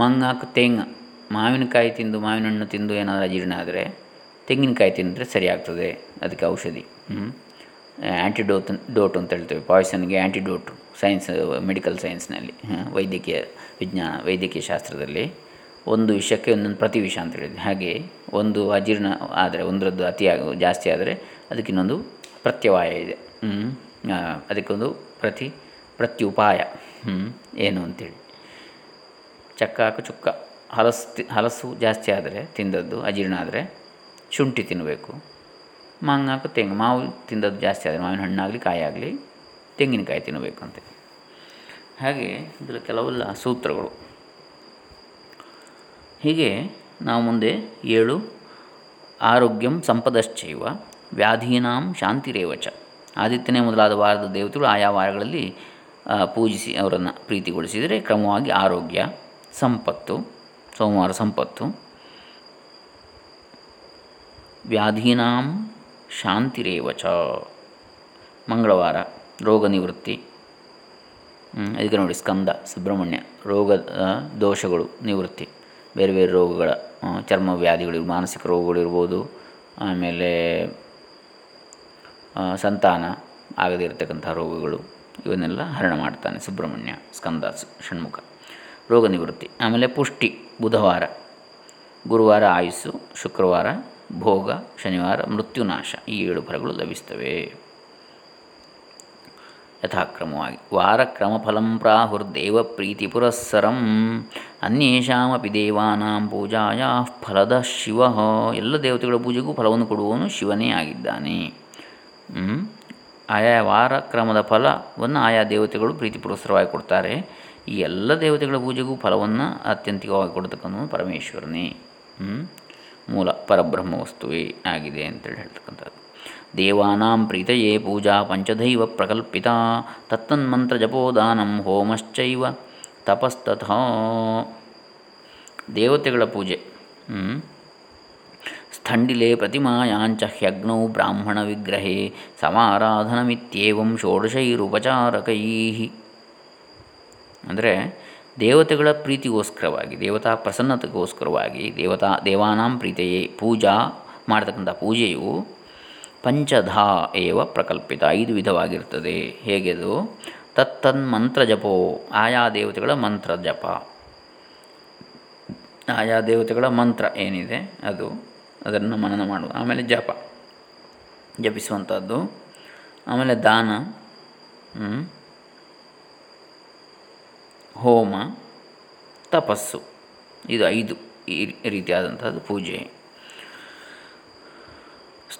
ಮಂಗಾಕು ತೇಂಗ, ಮಾವಿನಕಾಯಿ ತಿಂದು ಮಾವಿನ ಹಣ್ಣು ತಿಂದು ಏನಾದರೂ ಅಜೀರ್ಣ ಆದರೆ ತೆಂಗಿನಕಾಯಿ ತಿಂದರೆ ಸರಿಯಾಗ್ತದೆ ಅದಕ್ಕೆ ಔಷಧಿ. ಆ್ಯಂಟಿಡೋಟ್ ಡೋಟ್ ಅಂತ ಹೇಳ್ತೇವೆ ಪಾಯ್ಸನ್ಗೆ ಆ್ಯಂಟಿಡೋಟು ಸೈನ್ಸ್ ಮೆಡಿಕಲ್ ಸೈನ್ಸ್ನಲ್ಲಿ ವೈದ್ಯಕೀಯ ವಿಜ್ಞಾನ, ವೈದ್ಯಕೀಯ ಶಾಸ್ತ್ರದಲ್ಲಿ. ಒಂದು ವಿಷಕ್ಕೆ ಒಂದೊಂದು ಪ್ರತಿ ವಿಷ ಅಂತ ಹೇಳಿದ್ವಿ. ಹಾಗೆ ಒಂದು ಅಜೀರ್ಣ ಆದರೆ ಒಂದರದ್ದು ಅತಿಯಾಗಿ ಜಾಸ್ತಿ ಆದರೆ ಅದಕ್ಕಿನ್ನೊಂದು ಪ್ರತ್ಯವಾಯ ಇದೆ. ಅದಕ್ಕೊಂದು ಪ್ರತಿ, ಪ್ರತ್ಯುಪಾಯ. ಏನು ಅಂತೇಳಿ. ಚಕ್ಕ ಹಾಕು ಚುಕ್ಕ. ಹಲಸು ಹಲಸು ಜಾಸ್ತಿ ಆದರೆ ತಿಂದದ್ದು ಅಜೀರ್ಣ ಆದರೆ ಶುಂಠಿ ತಿನ್ನಬೇಕು. ಮಾಂಗಾಕು ತೆಂಗು, ಮಾವು ತಿಂದದ್ದು ಜಾಸ್ತಿ ಆದರೆ ಮಾವಿನ ಹಣ್ಣಾಗಲಿ ಕಾಯಿ ಆಗಲಿ ತೆಂಗಿನಕಾಯಿ ಅಂತೇಳಿ ಹಾಗೆ ಇದರ ಕೆಲವೆಲ್ಲ ಸೂತ್ರಗಳು. ಹೀಗೆ ನಾವು ಮುಂದೆ ಏಳು, ಆರೋಗ್ಯಂ ಸಂಪದಶ್ಚೈವ, ವ್ಯಾಧೀನಾಂ ಶಾಂತಿರೇವಚ. ಆದಿತ್ಯನೇ ಮೊದಲಾದ ವಾರದ ದೇವತೆಗಳು ಆಯಾ ವಾರಗಳಲ್ಲಿ ಪೂಜಿಸಿ ಅವರನ್ನು ಪ್ರೀತಿಗೊಳಿಸಿದರೆ ಕ್ರಮವಾಗಿ ಆರೋಗ್ಯ, ಸಂಪತ್ತು, ಸೋಮವಾರ ಸಂಪತ್ತು. ವ್ಯಾಧೀನಾಂ ಶಾಂತಿರೇವಚ. ಮಂಗಳವಾರ ರೋಗ ನಿವೃತ್ತಿ. ಇದಕ್ಕೆ ನೋಡಿ ಸ್ಕಂದ, ಸುಬ್ರಹ್ಮಣ್ಯ ರೋಗ ದೋಷಗಳು ನಿವೃತ್ತಿ. ಬೇರೆ ಬೇರೆ ರೋಗಗಳ ಚರ್ಮ ವ್ಯಾಧಿಗಳು ಮಾನಸಿಕ ರೋಗಗಳಿರ್ಬೋದು ಆಮೇಲೆ ಸಂತಾನ ಆಗದೇ ಇರತಕ್ಕಂಥ ರೋಗಗಳು, ಇವನ್ನೆಲ್ಲ ಹರಣ ಮಾಡ್ತಾನೆ ಸುಬ್ರಹ್ಮಣ್ಯ ಸ್ಕಂದಾಸ್ ಷಣ್ಮುಖ. ರೋಗ ನಿವೃತ್ತಿ. ಆಮೇಲೆ ಪುಷ್ಟಿ, ಬುಧವಾರ, ಗುರುವಾರ ಆಯುಸ್ಸು, ಶುಕ್ರವಾರ, ಭೋಗ, ಶನಿವಾರ, ಮೃತ್ಯುನಾಶ ಈ ಏಳು ಫಲಗಳು ಲಭಿಸ್ತವೆ. ಯಥಾಕ್ರಮವಾಗಿ. ವಾರಕ್ರಮಫಲಂ ಪ್ರಾಹುರ್ದೇವ ಪ್ರೀತಿ ಪುರಸ್ಸರಂ ಅನ್ಯೇಷಾಮಪಿ ದೇವಾನಾಂ ಪೂಜಾಯ ಫಲದ ಶಿವ. ಎಲ್ಲ ದೇವತೆಗಳ ಪೂಜೆಗೂ ಫಲವನ್ನು ಕೊಡುವವನು ಶಿವನೇ ಆಗಿದ್ದಾನೆ. ಆಯಾ ವಾರಕ್ರಮದ ಫಲವನ್ನು ಆಯಾ ದೇವತೆಗಳು ಪ್ರೀತಿ ಪುರಸ್ಸರವಾಗಿ ಕೊಡ್ತಾರೆ. ಈ ಎಲ್ಲ ದೇವತೆಗಳ ಪೂಜೆಗೂ ಫಲವನ್ನು ಅತ್ಯಂತಿಕವಾಗಿ ಕೊಡ್ತಕ್ಕಂಥ ಪರಮೇಶ್ವರನೇ. ಮೂಲ ಪರಬ್ರಹ್ಮ ವಸ್ತುವೇ ಆಗಿದೆ ಅಂತೇಳಿ ಹೇಳ್ತಕ್ಕಂಥದ್ದು. ದೇವಾನಾಂ ಪ್ರೀತಯೇ ಪೂಜಾ ಪಂಚದೈವ ಪ್ರಕಲ್ಪಿತ ತತ್ತನ್ಮಂತ್ರ ಜಪೋದಾನಂ ಹೋಮಶ್ಚೈವ ತಪಸ್ತಥ. ದೇವತೆಗಳ ಪೂಜೆ ಸ್ಥಂಡಿಲೆ ಪ್ರತಿಮಾಯಾಂಚ ಹ್ಯಗ್ನೌ ಬ್ರಾಹ್ಮಣ ವಿಗ್ರಹೇ ಸಮಾರಾಧನಮಿತ್ಯೇವಂ ಷೋಡಶೈರುಪಚಾರಕೈ. ಅಂದರೆ ದೇವತೆಗಳ ಪ್ರೀತಿಗೋಸ್ಕರವಾಗಿ, ದೇವತಾ ಪ್ರಸನ್ನತೆಗೋಸ್ಕರವಾಗಿ, ದೇವತಾ ದೇವಾನಾಂ ಪ್ರೀತೆಯೇ ಪೂಜಾ ಮಾಡತಕ್ಕಂಥ ಪೂಜೆಯು ಪಂಚಧಾ ಏವ ಪ್ರಕಲ್ಪಿತ. ಐದು ವಿಧವಾಗಿರ್ತದೆ. ಹೇಗೆದು? ತತ್ತನ್ ಮಂತ್ರ ಜಪೋ ಆಯಾ ದೇವತೆಗಳ ಮಂತ್ರ ಜಪ ಆಯಾ ದೇವತೆಗಳ ಮಂತ್ರ ಏನಿದೆ? ಅದು ಅದನ್ನು ಮನನ ಮಾಡುವ. ಆಮೇಲೆ ಜಪ. ಜಪಿಸುವಂಥದ್ದು. ಆಮೇಲೆ ದಾನ. ಹೋಮ. ತಪಸ್ಸು. ಇದು ಐದು ಈ ರೀತಿಯಾದಂಥದ್ದು ಪೂಜೆ.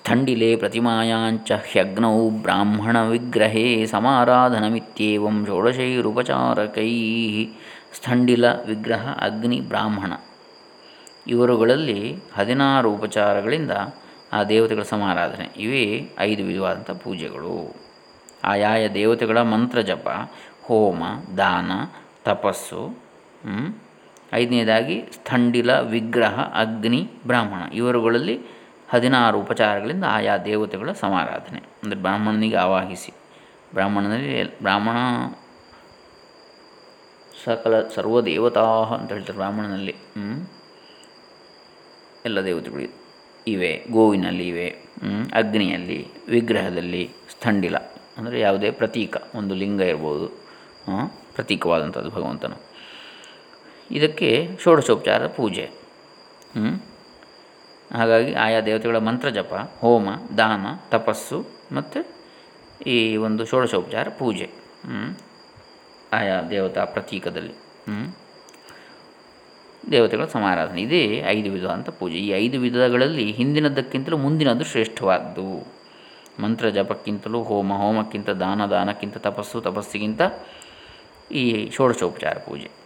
ಸ್ಥಂಡಿಲೆ ಪ್ರತಿಮಾಯಾಂಚ ಹ್ಯಗ್ನೌ ಬ್ರಾಹ್ಮಣ ವಿಗ್ರಹೇ ಸಮಾರಾಧನಮಿತ್ಯೇವಂ ಷೋಡಶೈರುಪಚಾರಕೈ ಸ್ಥಂಡಿಲ ವಿಗ್ರಹ ಅಗ್ನಿ ಬ್ರಾಹ್ಮಣ. ಇವರುಗಳಲ್ಲಿ ಹದಿನಾರು ಉಪಚಾರಗಳಿಂದ ಆ ದೇವತೆಗಳ ಸಮಾರಾಧನೆ. ಇವೇ ಐದು ವಿಧವಾದಂಥ ಪೂಜೆಗಳು. ಆಯಾಯ ದೇವತೆಗಳ ಮಂತ್ರ ಜಪ, ಹೋಮ, ದಾನ, ತಪಸ್ಸು ಐದನೇದಾಗಿ ಸ್ಥಂಡಿಲ ವಿಗ್ರಹ ಅಗ್ನಿ ಬ್ರಾಹ್ಮಣ. ಇವರುಗಳಲ್ಲಿ ಹದಿನಾರು ಉಪಚಾರಗಳಿಂದ ಆಯಾ ದೇವತೆಗಳ ಸಮಾರಾಧನೆ. ಅಂದರೆ ಬ್ರಾಹ್ಮಣನಿಗೆ ಆವಾಹಿಸಿ. ಬ್ರಾಹ್ಮಣನಲ್ಲಿ ಬ್ರಾಹ್ಮಣ ಸಕಲ ಸರ್ವ ದೇವತಾ ಅಂತ ಹೇಳ್ತಾರೆ ಬ್ರಾಹ್ಮಣನಲ್ಲಿ. ಎಲ್ಲ ದೇವತೆಗಳು ಇವೆ, ಗೋವಿನಲ್ಲಿ ಇವೆ ಅಗ್ನಿಯಲ್ಲಿ, ವಿಗ್ರಹದಲ್ಲಿ, ಸ್ಥಂಡಿಲ. ಅಂದರೆ ಯಾವುದೇ ಪ್ರತೀಕ, ಒಂದು ಲಿಂಗ ಇರ್ಬೋದು ಪ್ರತೀಕವಾದಂಥದ್ದು ಭಗವಂತನು. ಇದಕ್ಕೆ ಷೋಡಶೋಪಚಾರ ಪೂಜೆ. ಹಾಗಾಗಿ ಆಯಾ ದೇವತೆಗಳ ಮಂತ್ರ ಜಪ, ಹೋಮ, ದಾನ, ತಪಸ್ಸು ಮತ್ತು ಈ ಒಂದು ಷೋಡಶೋಪಚಾರ, ಪೂಜೆ ಆಯಾ ದೇವತಾ ಪ್ರತೀಕದಲ್ಲಿ ದೇವತೆಗಳ ಸಮಾರಾಧನೆ. ಇದೇ ಐದು ವಿಧ ಅಂತ ಪೂಜೆ. ಈ ಐದು ವಿಧಗಳಲ್ಲಿ ಹಿಂದಿನದಕ್ಕಿಂತಲೂ ಮುಂದಿನದು ಶ್ರೇಷ್ಠವಾದ್ದು. ಮಂತ್ರ ಜಪಕ್ಕಿಂತಲೂ, ಹೋಮ, ಹೋಮಕ್ಕಿಂತ, ದಾನ, ದಾನಕ್ಕಿಂತ, ತಪಸ್ಸು, ತಪಸ್ಸಿಗಿಂತ ಈ ಷೋಡಶೋಪಚಾರ ಪೂಜೆ.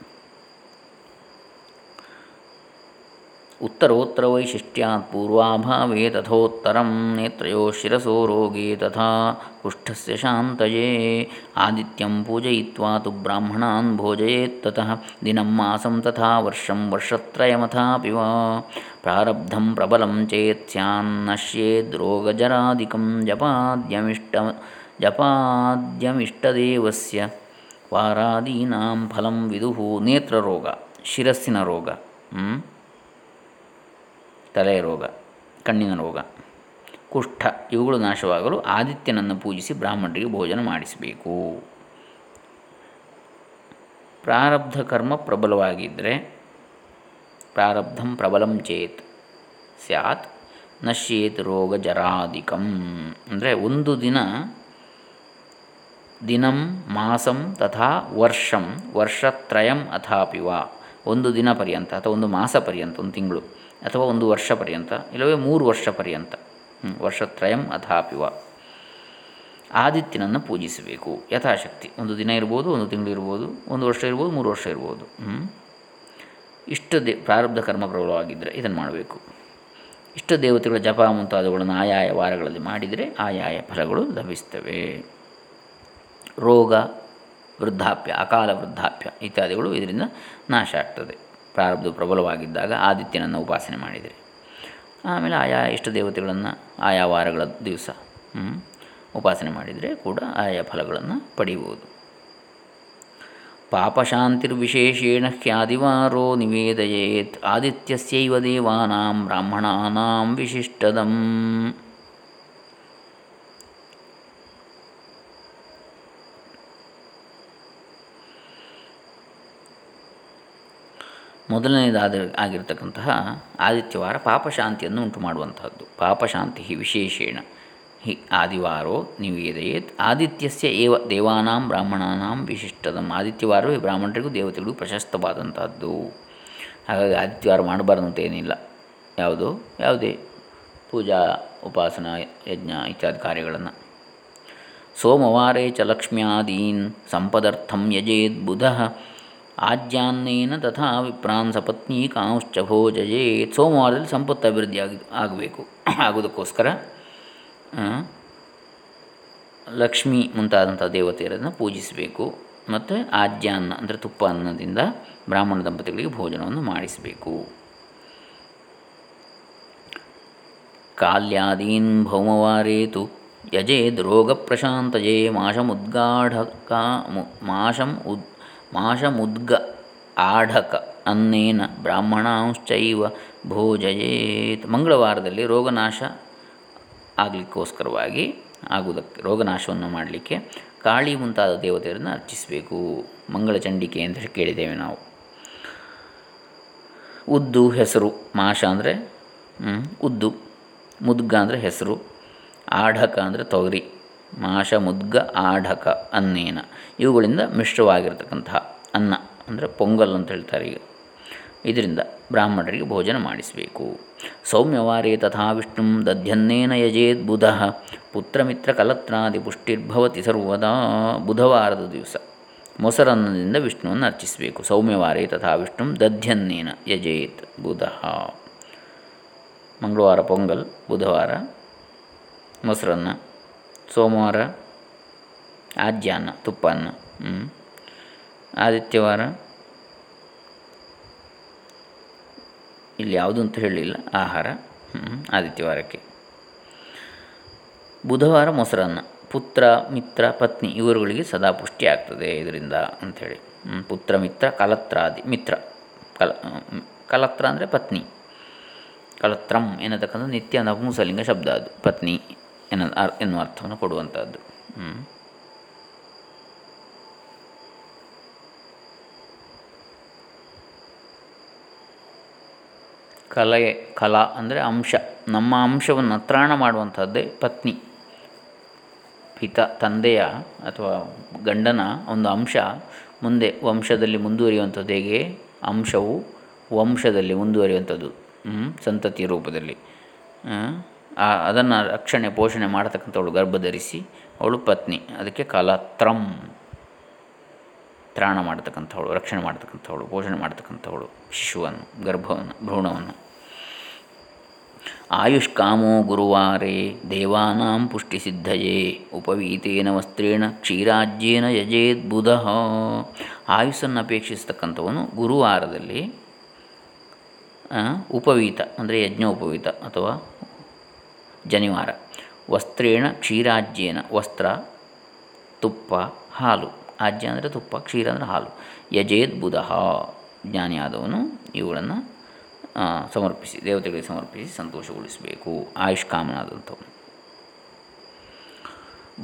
ಉತ್ತರೋತ್ತರ ವೈಶಿಷ್ಟ್ಯಾತ್ ಪೂರ್ವಾಭಾವೇ ತಥೋತ್ತರಂ ನೇತ್ರಯೋ ಶಿರಸೋ ರೋಗೇ ತಥಾ ಕುಷ್ಠಸ್ಯ ಶಾಂತಯೇ ಆದಿತ್ಯಂ ಪೂಜಯಿತ್ವಾ ತು ಬ್ರಾಹ್ಮಣಾನ್ ಭೋಜಯೇತ್ತತಃ ದಿನಂ ಮಾಸಂ ತಥಾ ವರ್ಷಂ ವರ್ಷತ್ರಯಮಥಾಪಿ ವಾ ಪ್ರಾರಬ್ಧಂ ಪ್ರಬಲಂ ಚೇತ್ ಸ್ಯಾನ್ನಶ್ಯೇದ್ರೋಗಜರಾದಿಕಂ ಜಪಾದ್ಯಮಿಷ್ಟ ಜಪಾದ್ಯಮಿಷ್ಟದೇವಸ್ಯ ವಾರಾದೀನಾಂ ಫಲಂ ವಿದುಹು ನೇತ್ರರೋಗ ಶಿರಸ್ಸಿನ ರೋಗ ತಲೆಯ ರೋಗ, ಕಣ್ಣಿನ ರೋಗ, ಕುಷ್ಠ ಇವುಗಳು ನಾಶವಾಗಲು ಆದಿತ್ಯನನ್ನು ಪೂಜಿಸಿ ಬ್ರಾಹ್ಮಣರಿಗೆ ಭೋಜನ ಮಾಡಿಸಬೇಕು. ಪ್ರಾರಬ್ಧ ಕರ್ಮ ಪ್ರಬಲವಾಗಿದ್ದರೆ ಪ್ರಾರಬ್ಧಂ ಪ್ರಬಲಂ ಚೇತ್, ಸ್ಯಾತ್ ನಶ್ಯೇತ್ ರೋಗ ಜರಾಧಿಕಂ. ಅಂದರೆ ಒಂದು ದಿನ ದಿನಂ, ಮಾಸಂ ತಥಾ ವರ್ಷಂ, ವರ್ಷತ್ರಯಂ ಅಥಾಪಿವ. ಒಂದು ದಿನ ಪರ್ಯಂತ ಅಥವಾ ಒಂದು ಮಾಸ ಪರ್ಯಂತ, ಒಂದು ತಿಂಗಳು. ಅಥವಾ ಒಂದು ವರ್ಷ ಪರ್ಯಂತ, ಇಲ್ಲವೇ ಮೂರು ವರ್ಷ ಪರ್ಯಂತ ವರ್ಷತ್ರಯಂ ಅಥಾಪಿವ ಆದಿತ್ಯನನ್ನು ಪೂಜಿಸಬೇಕು, ಯಥಾಶಕ್ತಿ. ಒಂದು ದಿನ ಇರ್ಬೋದು, ಒಂದು ತಿಂಗಳು ಇರ್ಬೋದು, ಒಂದು ವರ್ಷ ಇರ್ಬೋದು, ಮೂರು ವರ್ಷ ಇರ್ಬೋದು ಇಷ್ಟ ದೇ, ಪ್ರಾರಬ್ಧ ಕರ್ಮ ಪ್ರಬಲವಾಗಿದ್ದರೆ ಇದನ್ನು ಮಾಡಬೇಕು. ಇಷ್ಟ ದೇವತೆಗಳ ಜಪ ಮುಂತಾದವುಗಳನ್ನು ಆಯಾಯ ವಾರಗಳಲ್ಲಿ ಮಾಡಿದರೆ ಆಯಾಯ ಫಲಗಳು ಲಭಿಸ್ತವೆ. ರೋಗ ವೃದ್ಧಾಪ್ಯ, ಅಕಾಲ ವೃದ್ಧಾಪ್ಯ ಇತ್ಯಾದಿಗಳು ಇದರಿಂದ ನಾಶ ಆಗ್ತದೆ. ಪ್ರಾರಬ್ಧ ಪ್ರಬಲವಾಗಿದ್ದಾಗ ಆದಿತ್ಯನನ್ನು ಉಪಾಸನೆ ಮಾಡಿದರೆ. ಆಮೇಲೆ ಆಯಾ ಇಷ್ಟ ದೇವತೆಗಳನ್ನು ಆಯಾ ವಾರಗಳ ದಿವಸ ಉಪಾಸನೆ ಮಾಡಿದರೆ ಕೂಡ ಆಯಾ ಫಲಗಳನ್ನು ಪಡೆಯಬಹುದು ಪಾಪಶಾಂತಿರ್ವಿಶೇಷೇಣ ಹ್ಯಾದಿವಾರೋ ನಿವೇದಯೇತ್ ಆದಿತ್ಯಸ್ಯೈವ ದೇವಾನಾಂ ಬ್ರಾಹ್ಮಣಾನಾಂ ವಿಶಿಷ್ಟದಂ. ಮೊದಲನೇದಾದ ಆಗಿರತಕ್ಕಂತಹ ಆದಿತ್ಯವಾರ ಪಾಪಶಾಂತಿಯನ್ನು ಉಂಟು ಮಾಡುವಂತಹದ್ದು ಪಾಪಶಾಂತಿ ವಿಶೇಷೇಣ. ಹಿ ಆದಿವಾರೋ ನಿವೇದಯೇತ್. ಆದಿತ್ಯಸ್ಯ ಏವ ದೇವಾನಾಂ ಬ್ರಾಹ್ಮಣಾನಾಂ ವಿಶಿಷ್ಟದಂ. ಆದಿತ್ಯವಾರವೇ ಬ್ರಾಹ್ಮಣರಿಗೂ ದೇವತೆಗಳಿಗೂ ಪ್ರಶಸ್ತವಾದಂತಹದ್ದು. ಹಾಗಾಗಿ ಆದಿತ್ಯವಾರ ಮಾಡಬಾರ್ದಂತ ಏನಿಲ್ಲ ಯಾವುದು? ಯಾವುದೇ ಪೂಜಾ, ಉಪಾಸನಾ, ಯಜ್ಞ ಇತ್ಯಾದಿ ಕಾರ್ಯಗಳನ್ನು. ಸೋಮವಾರೇ ಚ ಲಕ್ಷ್ಮ್ಯಾದೀನ್. ಸಂಪದರ್ಥಂ ಯಜೇದ್ ಬುಧ. ಆಜ್ಯಾನ್ನೇನ ತಥಾ ವಿಪ್ರಾನ್ ಸಪತ್ನಿ ಕಾಂಶ್ಚ ಭೋಜಯೇತ್. ಸೋಮವಾರದಲ್ಲಿ ಸಂಪತ್ತು ಅಭಿವೃದ್ಧಿ ಆಗಿ, ಆಗಬೇಕು. ಆಗೋದಕ್ಕೋಸ್ಕರ ಲಕ್ಷ್ಮಿ ಮುಂತಾದಂಥ ದೇವತೆಯರನ್ನು ಪೂಜಿಸಬೇಕು. ಮತ್ತು ಆಜ್ಯಾನ್ನ ಅಂದರೆ ತುಪ್ಪ ಅನ್ನದಿಂದ ಬ್ರಾಹ್ಮಣ ದಂಪತಿಗಳಿಗೆ ಭೋಜನವನ್ನು ಮಾಡಿಸಬೇಕು. ಕಾಲ್ಯಾದೀನ್ ಭೌಮವಾರೇತು ಯಜೇದ್ ರೋಗ ಪ್ರಶಾಂತಜೇ ಮು ಮಾಷಂ ಉದ್ ಮಾಶಮುದ್ಗ ಆಢಕ ಅನ್ನೇನ ಬ್ರಾಹ್ಮಣಾಂಶ್ಚೈವ ಭೋಜಯೇತ್. ಮಂಗಳವಾರದಲ್ಲಿ ರೋಗನಾಶ ಆಗಲಿಕ್ಕೋಸ್ಕರವಾಗಿ ಆಗುವುದಕ್ಕೆ ರೋಗನಾಶವನ್ನು ಮಾಡಲಿಕ್ಕೆ ಕಾಳಿ ಮುಂತಾದ ದೇವತೆಯರನ್ನು ಅರ್ಚಿಸಬೇಕು. ಮಂಗಳ ಚಂಡಿಕೆ ಅಂತ ಕೇಳಿದ್ದೇವೆ ನಾವು. ಉದ್ದು ಹೆಸರು ಮಾಷ ಅಂದರೆ ಉದ್ದು, ಮುದ್ಗ ಅಂದರೆ ಹೆಸರು, ಆಢಕ ಅಂದರೆ ತೊಗರಿ. ಮಾಷ ಮುದ್ಗ ಆಢಕ ಅನ್ನೇನ. ಇವುಗಳಿಂದ ಮಿಶ್ರವಾಗಿರ್ತಕ್ಕಂತಹ ಅನ್ನ, ಅಂದರೆ ಪೊಂಗಲ್ ಅಂತ ಹೇಳ್ತಾರೆ ಈಗ. ಇದರಿಂದ ಬ್ರಾಹ್ಮಣರಿಗೆ ಭೋಜನ ಮಾಡಿಸಬೇಕು. ಸೌಮ್ಯವಾರೇ ತಥಾ ವಿಷ್ಣು ದಧ್ಯನ್ನೇನ ಯಜೇದ್ ಬುಧ. ಪುತ್ರಮಿತ್ರ ಕಲತ್ರಾದಿ ಪುಷ್ಟಿರ್ಭವತಿ ಸರ್ವದಾ ಬುಧವಾರದ ದಿವಸ. ಮೊಸರನ್ನದಿಂದ ವಿಷ್ಣುವನ್ನು ಅರ್ಚಿಸಬೇಕು. ಸೌಮ್ಯವಾರೇ ತಥಾ ವಿಷ್ಣು ದಧ್ಯನ್ನೇನ ಯಜೇತ್ ಬುಧ. ಮಂಗಳವಾರ ಪೊಂಗಲ್, ಬುಧವಾರ ಮೊಸರನ್ನ ಸೋಮವಾರ ಆಜ್ಯಾನ್ನ ಹ್ಞೂ ಆದಿತ್ಯವಾರ. ಇಲ್ಲಿ ಯಾವುದು ಅಂತ ಹೇಳಲಿಲ್ಲ, ಆಹಾರ ಆದಿತ್ಯವಾರಕ್ಕೆ. ಬುಧವಾರ ಮೊಸರನ್ನ, ಪುತ್ರ, ಮಿತ್ರ, ಪತ್ನಿ ಇವರುಗಳಿಗೆ ಸದಾ ಪುಷ್ಟಿ ಆಗ್ತದೆ ಇದರಿಂದ ಅಂಥೇಳಿ. ಪುತ್ರ, ಮಿತ್ರ, ಕಲತ್ರಾದಿ, ಮಿತ್ರ, ಕಲ ಕಲತ್ರ ಅಂದರೆ ಪತ್ನಿ. ಕಲತ್ರಂ ಎನ್ನತಕ್ಕಂಥ ನಿತ್ಯ ನಪುಂಸಲಿಂಗ ಶಬ್ದ ಅದು, ಪತ್ನಿ. ಎನ್ನ ಎನ್ನುವ ಅರ್ಥವನ್ನು ಕೊಡುವಂಥದ್ದು. ಕಲೆ, ಕಲಾ ಅಂದರೆ ಅಂಶ. ನಮ್ಮ ಅಂಶವನ್ನು ತ್ರಾಣ ಮಾಡುವಂಥದ್ದೇ ಪತ್ನಿ. ಪಿತ, ತಂದೆಯ ಅಥವಾ ಗಂಡನ ಒಂದು ಅಂಶ. ಮುಂದೆ ವಂಶದಲ್ಲಿ ಮುಂದುವರಿಯುವಂಥದ್ದು ಹೇಗೆ? ಅಂಶವು ವಂಶದಲ್ಲಿ ಮುಂದುವರಿಯುವಂಥದ್ದು. ಸಂತತಿಯ ರೂಪದಲ್ಲಿ. ಅದನ್ನು ರಕ್ಷಣೆ, ಪೋಷಣೆ ಮಾಡತಕ್ಕಂಥವಳು ಗರ್ಭಧರಿಸಿ, ಅವಳು ಪತ್ನಿ. ಅದಕ್ಕೆ ಕಲತ್ರಂ ತ್ರಾಣ ಮಾಡತಕ್ಕಂಥವಳು, ರಕ್ಷಣೆ ಮಾಡತಕ್ಕಂಥವಳು, ಪೋಷಣೆ ಮಾಡತಕ್ಕಂಥವಳು, ಶಿಶುವನ್ನು, ಗರ್ಭವನ್ನು, ಭ್ರೂಣವನ್ನು. ಆಯುಷ್ಕಾಮೋ ಗುರುವಾರೇ, ದೇವಾನಾಂ ಪುಷ್ಟಿಸಿದ್ಧಯೇ ಉಪವೀತೇನ ವಸ್ತ್ರೇಣ, ಕ್ಷೀರಾಜ್ಯೇನ ಯಜೇದ್ ಬುಧ. ಆಯುಸ್ಸನ್ನು ಅಪೇಕ್ಷಿಸ್ತಕ್ಕಂಥವನು ಗುರುವಾರದಲ್ಲಿ ಉಪವೀತ, ಅಂದರೆ ಯಜ್ಞ ಉಪವೀತ ಅಥವಾ ಜನಿವಾರ. ವಸ್ತ್ರೇಣ ಕ್ಷೀರಾಜ್ಯೇನ, ವಸ್ತ್ರ, ತುಪ್ಪ, ಹಾಲು. ಆಜ್ಯ ಅಂದರೆ ತುಪ್ಪ, ಕ್ಷೀರ ಅಂದರೆ ಹಾಲು. ಯಜೇದ್ ಬುಧ. ಜ್ಞಾನಿಯಾದವನು ಇವುಗಳನ್ನು ಸಮರ್ಪಿಸಿ, ದೇವತೆಗಳಿಗೆ ಸಮರ್ಪಿಸಿ ಸಂತೋಷಗೊಳಿಸಬೇಕು. ಆಯುಷ್ಕಾಮನಾದಂಥವನು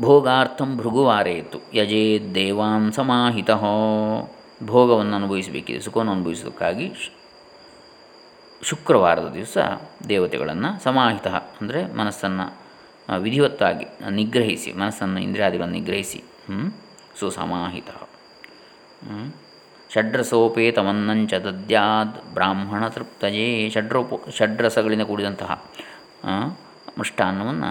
ಭೋಗಾರ್ಥಂ ಭೃಗುವಾರೇತು. ಯಜೇದ್ ದೇವಾಂ ಸಮಾಹಿತ. ಭೋಗವನ್ನು ಅನುಭವಿಸಬೇಕಿದೆ ಸುಖವನ್ನು ಅನುಭವಿಸೋದಕ್ಕಾಗಿ ಶುಕ್ರವಾರದ ದಿವಸ ದೇವತೆಗಳನ್ನು ಸಮಾಹಿತ ಅಂದರೆ ಮನಸ್ಸನ್ನು ವಿಧಿವತ್ತಾಗಿ ನಿಗ್ರಹಿಸಿ, ಮನಸ್ಸನ್ನು ಇಂದ್ರಿಯಾದಿಗಳನ್ನು ನಿಗ್ರಹಿಸಿ ಸುಸಮಾಹಿತ. ಷಡ್ರಸೋಪೇತಮನ್ನಂಚ ದದ್ಯಾದ್ ಬ್ರಾಹ್ಮಣ ತೃಪ್ತಯೇ ಷಡ್ರೋಪ, ಷಡ್ರಸಗಳಿಂದ ಕೂಡಿದಂತಹ ಮೃಷ್ಟಾನ್ನವನ್ನು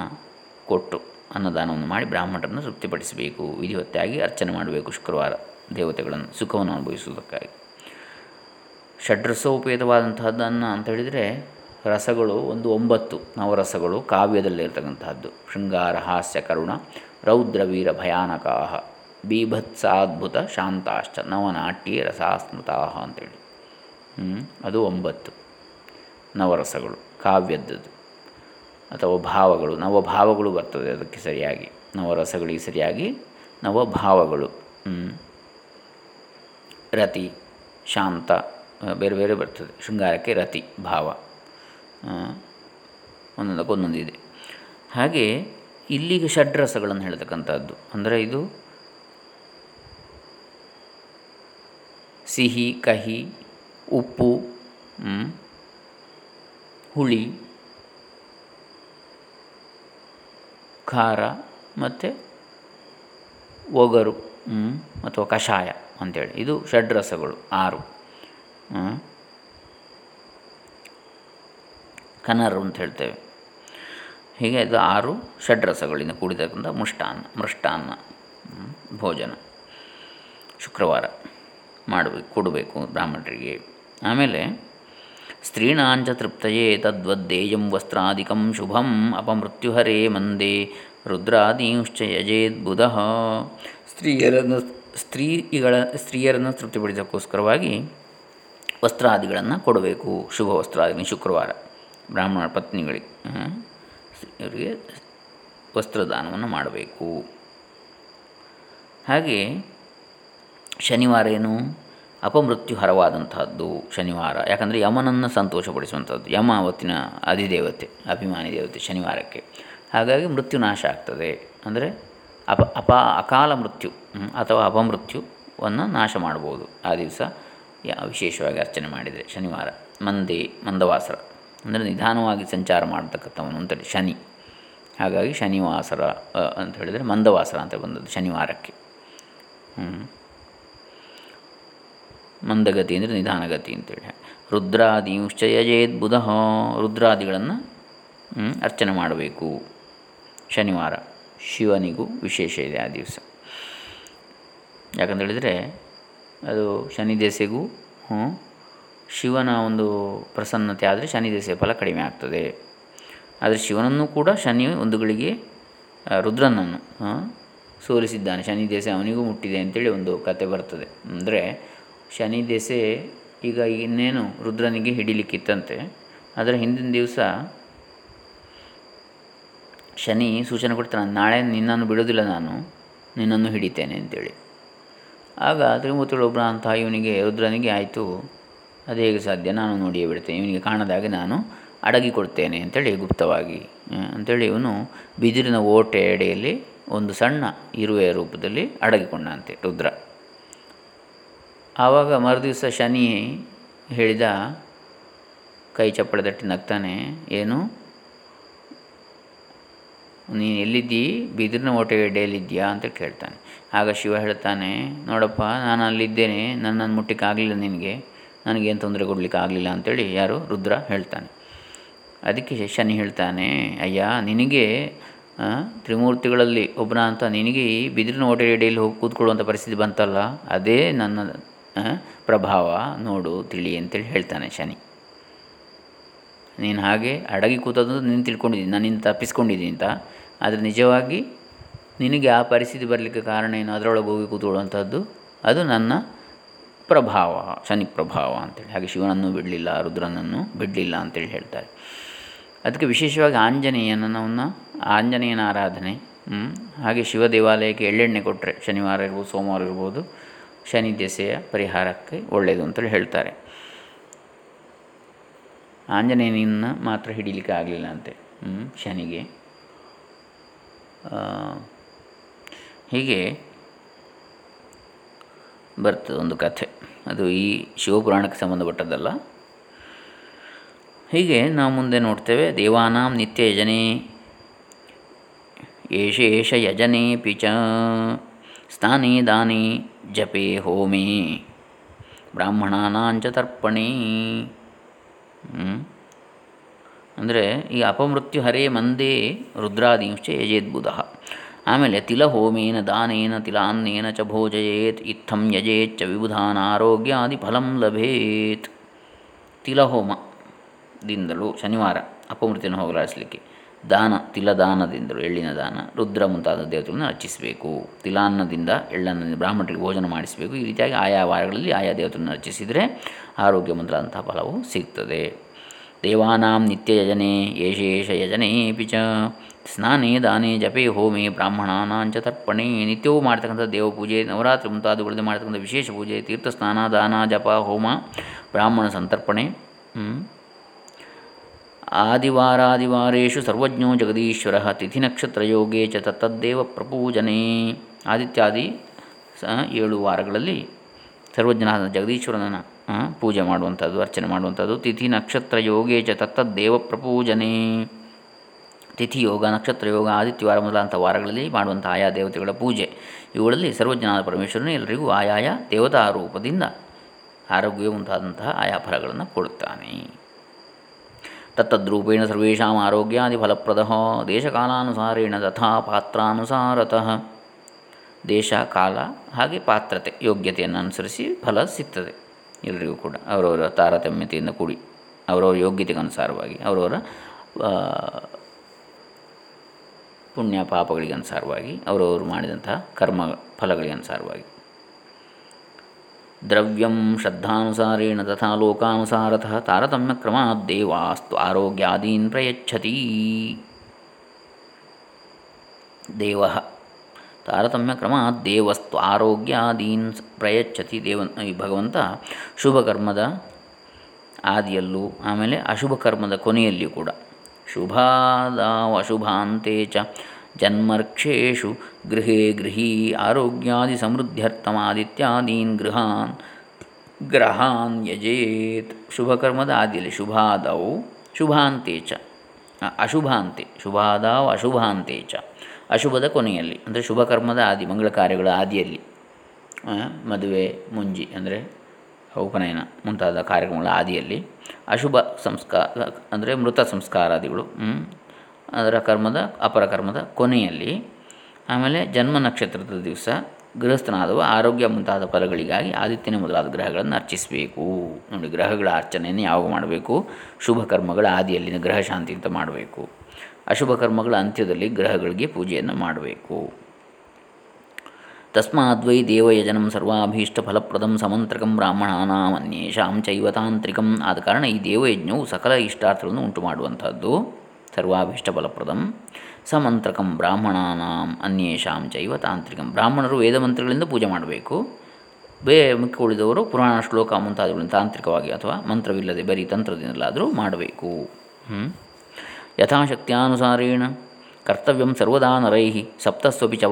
ಕೊಟ್ಟು ಅನ್ನದಾನವನ್ನು ಮಾಡಿ ಬ್ರಾಹ್ಮಣರನ್ನು ತೃಪ್ತಿಪಡಿಸಬೇಕು, ವಿಧಿವತ್ತಾಗಿ ಅರ್ಚನೆ ಮಾಡಬೇಕು ಶುಕ್ರವಾರ ದೇವತೆಗಳನ್ನು ಸುಖವನ್ನು ಅನುಭವಿಸುವುದಕ್ಕಾಗಿ. ಷಡ್ರಸೋಪೇತವಾದಂತಹದ್ದನ್ನು ಅಂತ ಹೇಳಿದರೆ ರಸಗಳು ಒಂದು ಒಂಬತ್ತು. ನವರಸಗಳು ಕಾವ್ಯದಲ್ಲಿರ್ತಕ್ಕಂಥದ್ದು ಶೃಂಗಾರ, ಹಾಸ್ಯ, ಕರುಣ ರೌದ್ರವೀರ ಭಯಾನಕ ಬೀಭತ್ಸಾದ್ಭುತ, ಶಾಂತಾಶ್ಚ, ನವನಾಟ್ಯ ರಸಾಸ್ಮೃತಾ ಅಂತೇಳಿ. ಅದು ಒಂಬತ್ತು. ನವರಸಗಳು ಕಾವ್ಯದ್ದು ಅಥವಾ ಭಾವಗಳು, ನವಭಾವಗಳು ಬರ್ತದೆ ಅದಕ್ಕೆ ಸರಿಯಾಗಿ. ನವರಸಗಳಿಗೆ ಸರಿಯಾಗಿ ನವಭಾವಗಳು. ರತಿ, ಶಾಂತ ಬೇರೆ ಬೇರೆ ಬರ್ತದೆ. ಶೃಂಗಾರಕ್ಕೆ ರತಿ, ಭಾವ. ಒಂದೊಂದಕ್ಕೊಂದೊಂದಿದೆ ಹಾಗೆ ಇಲ್ಲಿಗೆ ಷಡ್ರಸಗಳನ್ನು ಹೇಳ್ತಕ್ಕಂಥದ್ದು. ಅಂದರೆ ಇದು ಸಿಹಿ, ಕಹಿ, ಉಪ್ಪು ಹುಳಿ, ಖಾರ ಮತ್ತು ಒಗರು ಅಥವಾ ಕಷಾಯ ಅಂಥೇಳಿ ಇದು ಷಡ್ರಸಗಳು, ಆರು. ಕನರು ಅಂತ ಹೇಳ್ತೇವೆ. ಹೀಗೆ ಇದು ಆರು ಷಡ್ರಸಗಳಿಂದ ಕೂಡಿದಕ್ಕಂಥ ಮುಷ್ಟಾನ್ನ, ಮೃಷ್ಟಾನ್ನ ಭೋಜನ. ಶುಕ್ರವಾರ ಮಾಡಬೇಕು ಕೊಡಬೇಕು ಬ್ರಾಹ್ಮಣರಿಗೆ. ಆಮೇಲೆ ಸ್ತ್ರೀಣಾಂಚ ತೃಪ್ತಯೇ ತದ್ವದ್ದೇಯಂ ವಸ್ತ್ರಾದಿಕಂ ಶುಭಂ ಅಪಮೃತ್ಯುಹರೇ ಮಂದೇ ರುದ್ರಾದೀಂಶ್ಚ ಯಜೇದ್ ಬುಧ. ಸ್ತ್ರೀಯರನ್ನು, ಸ್ತ್ರೀಗಳ, ಸ್ತ್ರೀಯರನ್ನು ತೃಪ್ತಿಪಡಿಸೋಕ್ಕೋಸ್ಕರವಾಗಿ ವಸ್ತ್ರಾದಿಗಳನ್ನು ಕೊಡಬೇಕು. ಶುಭ ವಸ್ತ್ರಾದಿ ಶುಕ್ರವಾರ, ಬ್ರಾಹ್ಮಣ ಪತ್ನಿಗಳಿಗೆ ಇವರಿಗೆ ವಸ್ತ್ರದಾನವನ್ನು ಮಾಡಬೇಕು. ಹಾಗೆ ಶನಿವಾರ ಏನು? ಅಪಮೃತ್ಯು ಹರವಾದಂತಹದ್ದು ಶನಿವಾರ. ಯಾಕಂದರೆ ಯಮನನ್ನು ಸಂತೋಷಪಡಿಸುವಂಥದ್ದು ಯಮ ಅವತ್ತಿನ ಅಧಿದೇವತೆ, ಅಭಿಮಾನಿ ದೇವತೆ ಶನಿವಾರಕ್ಕೆ. ಹಾಗಾಗಿ ಮೃತ್ಯು ನಾಶ ಆಗ್ತದೆ. ಅಂದರೆ ಅಪ ಅಪ, ಅಕಾಲ ಮೃತ್ಯು ಅಥವಾ ಅಪಮೃತ್ಯುವನ್ನು ನಾಶ ಮಾಡ್ಬೋದು ಆ ದಿವಸ. ವಿಶೇಷವಾಗಿ ಅರ್ಚನೆ ಮಾಡಿದರೆ ಶನಿವಾರ, ಮಂದಿ, ಮಂದವಾಸರ, ಅಂದರೆ ನಿಧಾನವಾಗಿ ಸಂಚಾರ ಮಾಡತಕ್ಕಂಥವನು ಅಂತೇಳಿ ಶನಿ. ಹಾಗಾಗಿ ಶನಿವಾಸರ ಅಂತ ಹೇಳಿದರೆ ಮಂದವಾಸರ ಅಂತ ಬಂದದ್ದು ಶನಿವಾರಕ್ಕೆ. ಮಂದಗತಿ ಅಂದರೆ ನಿಧಾನಗತಿ ಅಂತೇಳಿ ರುದ್ರಾದಿಯುಶ್ಚ ಯಜೇದ್ ಬುಧ, ರುದ್ರಾದಿಗಳನ್ನು ಅರ್ಚನೆ ಮಾಡಬೇಕು. ಶನಿವಾರ, ಶಿವನಿಗೂ ವಿಶೇಷ ಇದೆ ಆ ದಿವಸ. ಯಾಕಂತ ಹೇಳಿದರೆ ಅದು ಶನಿ ದೆಸೆಗೂ ಶಿವನ ಒಂದು ಪ್ರಸನ್ನತೆ ಆದರೆ ಶನಿ ದೆಸೆ ಫಲ ಕಡಿಮೆ ಆಗ್ತದೆ. ಆದರೆ ಶಿವನನ್ನು ಕೂಡ ಶನಿ ಒಂದು ಗಳಿಗೆ ರುದ್ರನನ್ನು ಸೋಲಿಸಿದ್ದಾನೆ. ಶನಿ ದೇಶ ಅವನಿಗೂ ಮುಟ್ಟಿದೆ ಅಂತೇಳಿ ಒಂದು ಕತೆ ಬರ್ತದೆ. ಅಂದರೆ ಶನಿ ದೆಸೆ ಈಗ ಇನ್ನೇನು ರುದ್ರನಿಗೆ ಹಿಡಿಲಿಕ್ಕಿತ್ತಂತೆ ಆದರೆ ಹಿಂದಿನ ದಿವಸ ಶನಿ ಸೂಚನೆ ಕೊಡ್ತಾನೆ, ನಾಳೆ ನಿನ್ನನ್ನು ಬಿಡೋದಿಲ್ಲ ನಾನು, ನಿನ್ನನ್ನು ಹಿಡಿತೇನೆ ಅಂತೇಳಿ. ಆಗ ತ್ರಿಮೂರ್ತಿಗಳೊಬ್ಬರ ಅಂತ ಇವನಿಗೆ ರುದ್ರನಿಗೆ ಆಯಿತು, ಅದು ಹೇಗೆ ಸಾಧ್ಯ? ನಾನು ನೋಡಿಯೇ ಬಿಡ್ತೇನೆ. ಇವನಿಗೆ ಕಾಣದಾಗೆ ನಾನು ಅಡಗಿ ಕೊಡ್ತೇನೆ ಅಂತೇಳಿ ಗುಪ್ತವಾಗಿ ಅಂಥೇಳಿ ಇವನು ಬಿದಿರಿನ ಓಟೆ ಎಡೆಯಲ್ಲಿ ಒಂದು ಸಣ್ಣ ಇರುವೆಯ ರೂಪದಲ್ಲಿ ಅಡಗಿಕೊಂಡಂತೆ ರುದ್ರ. ಆವಾಗ ಮರುದಿವಸ ಶನಿ ಹೇಳಿದ, ಕೈ ಚಪ್ಪಳ ತಟ್ಟಿ ನಗ್ತಾನೆ, ಏನು? ನೀನು ಎಲ್ಲಿದ್ದೀ? ಬಿದಿರಿನ ಓಟೆ ಎಡೆಯಲ್ಲಿದ್ದೀಯಾ ಅಂತ ಕೇಳ್ತಾನೆ. ಆಗ ಶಿವ ಹೇಳ್ತಾನೆ ನೋಡಪ್ಪ, ನಾನು ಅಲ್ಲಿದ್ದೇನೆ, ನನ್ನನ್ನು ಮುಟ್ಟಿಕ್ಕಾಗಲಿಲ್ಲ ನಿನಗೆ ನನಗೇನು ತೊಂದರೆ ಕೊಡಲಿಕ್ಕೆ ಆಗಲಿಲ್ಲ ಅಂತೇಳಿ ಯಾರು? ರುದ್ರ ಹೇಳ್ತಾನೆ. ಅದಕ್ಕೆ ಶನಿ ಹೇಳ್ತಾನೆ, ಅಯ್ಯ, ನಿನಗೆ ತ್ರಿಮೂರ್ತಿಗಳಲ್ಲಿ ಒಬ್ಬನ ಅಂತ ನಿನಗೆ ಈ ಬಿದಿರಿನ ಓಟೆಡೆಯಲ್ಲಿ ಹೋಗಿ ಕೂತ್ಕೊಳ್ಳುವಂಥ ಪರಿಸ್ಥಿತಿ ಬಂತಲ್ಲ? ಅದೇ ನನ್ನ ಪ್ರಭಾವ. ನೋಡು, ತಿಳಿ ಅಂತೇಳಿ ಹೇಳ್ತಾನೆ ಶನಿ. ನೀನು ಹಾಗೆ ಅಡಗಿ ಕೂತದ್ದು ನೀನು ತಿಳ್ಕೊಂಡಿದ್ದೀನಿ ನನ್ನಿಂದ ತಪ್ಪಿಸ್ಕೊಂಡಿದ್ದೀನಿ ಅಂತ. ಆದರೆ ನಿಜವಾಗಿ ನಿನಗೆ ಆ ಪರಿಸ್ಥಿತಿ ಬರಲಿಕ್ಕೆ ಕಾರಣ ಏನು? ಅದರೊಳಗೆ ಹೋಗಿ ಕೂತ್ಕೊಳ್ಳುವಂಥದ್ದು, ಅದು ನನ್ನ ಪ್ರಭಾವ ಶನಿ ಪ್ರಭಾವ ಅಂತೇಳಿ. ಹಾಗೆ ಶಿವನನ್ನು ಬಿಡಲಿಲ್ಲ, ರುದ್ರನನ್ನು ಬಿಡಲಿಲ್ಲ ಅಂತೇಳಿ ಹೇಳ್ತಾರೆ. ಅದಕ್ಕೆ ವಿಶೇಷವಾಗಿ ಆಂಜನೇಯನನ್ನು ಆಂಜನೇಯನ ಆರಾಧನೆ ಹಾಗೆ ಶಿವ ದೇವಾಲಯಕ್ಕೆ ಎಳ್ಳೆಣ್ಣೆ ಕೊಟ್ಟರೆ ಶನಿವಾರ ಇರ್ಬೋದು, ಸೋಮವಾರ ಇರ್ಬೋದು, ಶನಿ ದೆಸೆಯ ಪರಿಹಾರಕ್ಕೆ ಒಳ್ಳೆಯದು ಅಂತೇಳಿ ಹೇಳ್ತಾರೆ. ಆಂಜನೇಯನನ್ನು ಮಾತ್ರ ಹಿಡಿಲಿಕ್ಕೆ ಆಗಲಿಲ್ಲ ಅಂತೆ ಶನಿಗೆ. ಹೀಗೆ ಬರ್ತದೆ ಒಂದು ಕಥೆ. ಅದು ಈ ಶಿವಪುರಾಣಕ್ಕೆ ಸಂಬಂಧಪಟ್ಟದ್ದಲ್ಲ. ಹೀಗೆ ನಾವು ಮುಂದೆ ನೋಡ್ತೇವೆ, ದೇವಾನಾಂ ನಿತ್ಯ ಯಜನೆ ಏಷ ಯಜನೆ ಪಿಚ, ಸ್ಥಾನಿ ದಾನಿ ಜಪೆ ಹೋಮೇ ಬ್ರಾಹ್ಮಣಾನಾಂಚ ತರ್ಪಣೇ. ಅಂದರೆ ಈ ಅಪಮೃತ್ಯು ಹರೇ ಮಂದೇ ರುದ್ರಾದೀಂಶ್ಚ ಯಜೇದ್ಬುಧ ಆಮೇಲೆ ತಿಲಹೋಮೇನ ದಾನೇನ ತಿಲಾನ್ನೇನ ಚ ಭೋಜಯೇತ್ ಇತ್ತಂ ಯಜೇಚ್ಚ ವಿಬುಧಾನ ಆರೋಗ್ಯಾದಿ ಫಲಂ ಲಭೇತ್. ತಿಲಹೋಮದಿಂದಲೂ ಶನಿವಾರ ಅಪಮೃತಿಯನ್ನು ಹೋಗಲಾಡಿಸಲಿಕ್ಕೆ ದಾನ, ತಿಲದಾನದಿಂದಲೂ, ಎಳ್ಳಿನ ದಾನ, ರುದ್ರ ಮುಂತಾದ ದೇವತೆಗಳನ್ನು ರಚಿಸಬೇಕು ತಿಲಾನ್ನದಿಂದ ಎಳ್ಳನ್ನ ಬ್ರಾಹ್ಮಣರಿಗೆ ಭೋಜನ ಮಾಡಿಸಬೇಕು. ಈ ರೀತಿಯಾಗಿ ಆಯಾ ವಾರಗಳಲ್ಲಿ ಆಯಾ ದೇವತೆಗಳನ್ನು ರಚಿಸಿದರೆ ಆರೋಗ್ಯ ಮುಂತಾದಂತಹ ಫಲವು ಸಿಗ್ತದೆ. ದೇವಾನಾಂ ನಿತ್ಯಯಜನೆ ಯಶೇಷ ಯಜನೇಪಿ ಚ ಸ್ನಾನೆ ದಾನೆ ಜಪೆ ಹೋಮೆ ಬ್ರಾಹ್ಮಣಾನಾಂಚ ತರ್ಪಣೆ ನಿತ್ಯವೂ ಮಾಡ್ತಕ್ಕಂಥ ದೇವ ಪೂಜೆ ನವರಾತ್ರಿ ಮುಂತಾದವುಗಳಲ್ಲಿ ಮಾಡ್ತಕ್ಕಂಥ ವಿಶೇಷ ಪೂಜೆ ತೀರ್ಥ ಸ್ನಾನ ದಾನ ಜಪ ಹೋಮ ಬ್ರಾಹ್ಮಣ ಸಂತರ್ಪಣೆ ಆದಿವಾರಾದಿವಾರು ಸರ್ವಜ್ಞೋ ಜಗದೀಶ್ವರ ತಿಥಿ ಯೋಗೇ ಚ ತತ್ತದ್ದೇವ ಪ್ರಪೂಜನೆ ಆದಿತ್ಯಾದಿ ಸ ಏಳು ವಾರಗಳಲ್ಲಿ ಸರ್ವಜ್ಞನಾದ ಜಗದೀಶ್ವರನ ಪೂಜೆ ಮಾಡುವಂಥದ್ದು, ಅರ್ಚನೆ ಮಾಡುವಂಥದ್ದು. ತಿಥಿ ನಕ್ಷತ್ರ ಯೋಗೇ ಚ ತತ್ತದ್ದೇವ ಪ್ರಪೂಜನೆ. ತಿಥಿ ಯೋಗ, ನಕ್ಷತ್ರ ಯೋಗ, ಆದಿತ್ಯವಾರ ಮೊದಲಾದಂಥ ವಾರಗಳಲ್ಲಿ ಮಾಡುವಂಥ ಆಯಾ ದೇವತೆಗಳ ಪೂಜೆ. ಇವುಗಳಲ್ಲಿ ಸರ್ವಜ್ಞಾನ ಪರಮೇಶ್ವರನೇ ಎಲ್ಲರಿಗೂ ಆಯಾಯ ದೇವತಾ ರೂಪದಿಂದ ಆರೋಗ್ಯ ಮುಂತಾದಂತಹ ಆಯಾ ಫಲಗಳನ್ನು ಕೊಡುತ್ತಾನೆ. ತತ್ತದ್ರೂಪೇಣ ಸರ್ವೇಷಾಂ ಆರೋಗ್ಯಾದಿ ಫಲಪ್ರದ, ದೇಶಕಾಲಾನುಸಾರೇಣ ತಥಾ ಪಾತ್ರಾನುಸಾರತಃ. ದೇಶ, ಕಾಲ ಹಾಗೆ ಪಾತ್ರತೆ, ಯೋಗ್ಯತೆಯನ್ನು ಅನುಸರಿಸಿ ಫಲ ಸಿಗ್ತದೆ. ಎಲ್ಲರಿಗೂ ಕೂಡ ಅವರವರ ತಾರತಮ್ಯತೆಯಿಂದ ಕೂಡಿ, ಅವರವರ ಯೋಗ್ಯತೆಗನುಸಾರವಾಗಿ, ಅವರವರ ಪುಣ್ಯ ಪಾಪಗಳಿಗೆ ಅನುಸಾರವಾಗಿ ಅವರವರು ಮಾಡಿದಂತಹ ಕರ್ಮ ಫಲಗಳಿಗೆ ಅನುಸಾರವಾಗಿ ದ್ರವ್ಯಂ ಶ್ರದ್ಧಾನುಸಾರೇಣ ತಥಾ ಲೋಕಾನುಸಾರತಃ ತಾರತಮ್ಯ ಕ್ರಮಾತ್ ದೇವಾಸ್ತು ಆರೋಗ್ಯಾದೀನ್ ಪ್ರಯಚ್ಛತಿ. ದೇವ. ತಾರತಮ್ಯ ಕ್ರಮ ದೇವಸ್ತು ಆರೋಗ್ಯಾದೀನ್ ಪ್ರಯಚ್ಛತಿ ದೇವ ಈ ಭಗವಂತ ಶುಭಕರ್ಮದ ಆದಿಯಲ್ಲೂ, ಆಮೇಲೆ ಅಶುಭ ಕರ್ಮದ ಕೊನೆಯಲ್ಲಿಯೂ ಕೂಡ. ಶುಭಾದಾವ ಅಶುಭಾಂತೆ ಚ ಜನ್ಮರ್ಕ್ಷೇಷು ಗೃಹೇ ಗೃಹೀ ಆರೋಗ್ಯಾದಿ ಸಮೃದ್ಧ್ಯರ್ಥಮಾದಿತ್ಯಾದೀನ್ ಗೃಹಾನ್ ಗ್ರಹಾನ್ ಯಜೇತ್. ಶುಭಕರ್ಮದ ಆದಿಯಲ್ಲಿ ಶುಭಾದವು ಶುಭಾಂತೆ ಚ ಅಶುಭಾಂತೆ, ಶುಭಾದಾವ ಅಶುಭಾಂತೆ ಚ. ಅಶುಭದ ಕೊನೆಯಲ್ಲಿ, ಅಂದರೆ ಶುಭಕರ್ಮದ ಆದಿ, ಮಂಗಳ ಕಾರ್ಯಗಳ ಆದಿಯಲ್ಲಿ ಮದುವೆ, ಮುಂಜಿ, ಅಂದರೆ ಉಪನಯನ ಮುಂತಾದ ಕಾರ್ಯಕ್ರಮಗಳ ಆದಿಯಲ್ಲಿ ಅಶುಭ ಸಂಸ್ಕಾರ ಅಂದರೆ ಮೃತ ಸಂಸ್ಕಾರಾದಿಗಳು ಅದರ ಕರ್ಮದ, ಅಪರ ಕರ್ಮದ ಕೊನೆಯಲ್ಲಿ, ಆಮೇಲೆ ಜನ್ಮ ನಕ್ಷತ್ರದ ದಿವಸ ಗೃಹಸ್ಥನಾದವ ಆರೋಗ್ಯ ಮುಂತಾದ ಫಲಗಳಿಗಾಗಿ ಆದಿತ್ಯನೇ ಮೊದಲಾದ ಗ್ರಹಗಳನ್ನು ಅರ್ಚಿಸಬೇಕು. ನೋಡಿ, ಗ್ರಹಗಳ ಅರ್ಚನೆಯನ್ನು ಯಾವಾಗ ಮಾಡಬೇಕು? ಶುಭ ಕರ್ಮಗಳ ಆದಿಯಲ್ಲಿನ ಗ್ರಹ ಶಾಂತಿ ಅಂತ ಮಾಡಬೇಕು. ಅಶುಭ ಕರ್ಮಗಳ ಅಂತ್ಯದಲ್ಲಿ ಗ್ರಹಗಳಿಗೆ ಪೂಜೆಯನ್ನು ಮಾಡಬೇಕು. ತಸ್ಮಾದ್ವೈ ದೇವಯಜನಂ ಸರ್ವಾಭೀಷ್ಟಫಲಪ್ರದಂ ಸಮಂತ್ರಕಂ ಬ್ರಾಹ್ಮಣಾನಾಂ ಚೈವತಾಂತ್ರಿಕಂ ಚೈವ ತಾಂತ್ರಿಕಂ. ಆದ ಕಾರಣ ಈ ದೇವಯಜ್ಞವು ಸಕಲ ಇಷ್ಟಾರ್ಥಗಳನ್ನು ಉಂಟು ಮಾಡುವಂಥದ್ದು ಸರ್ವಾಭೀಷ್ಟ ಫಲಪ್ರದಂ ಸಮಂತ್ರಕಂ ಬ್ರಾಹ್ಮಣಾನಾಂ ಅನ್ಯೇಷಾಂ ಚೈವ ತಾಂತ್ರಿಕಂ. ಬ್ರಾಹ್ಮಣರು ವೇದ ಮಂತ್ರಗಳಿಂದ ಪೂಜೆ ಮಾಡಬೇಕು. ಬೇ ಮುಖ್ಯ ಉಳಿದವರು ಪುರಾಣ ಶ್ಲೋಕ ಮುಂತಾದವುಗಳನ್ನು ತಾಂತ್ರಿಕವಾಗಿ ಅಥವಾ ಮಂತ್ರವಿಲ್ಲದೆ ಬರೀ ತಂತ್ರದಿಂದಲಾದರೂ ಮಾಡಬೇಕು. ಯಥಾಶಕ್ತಿಯಾನುಸಾರೇಣ ಕರ್ತವ್ಯಂ ಸರ್ವದಾ ನರೈ ಸಪ್ತಸ್ವಪಿ ಚ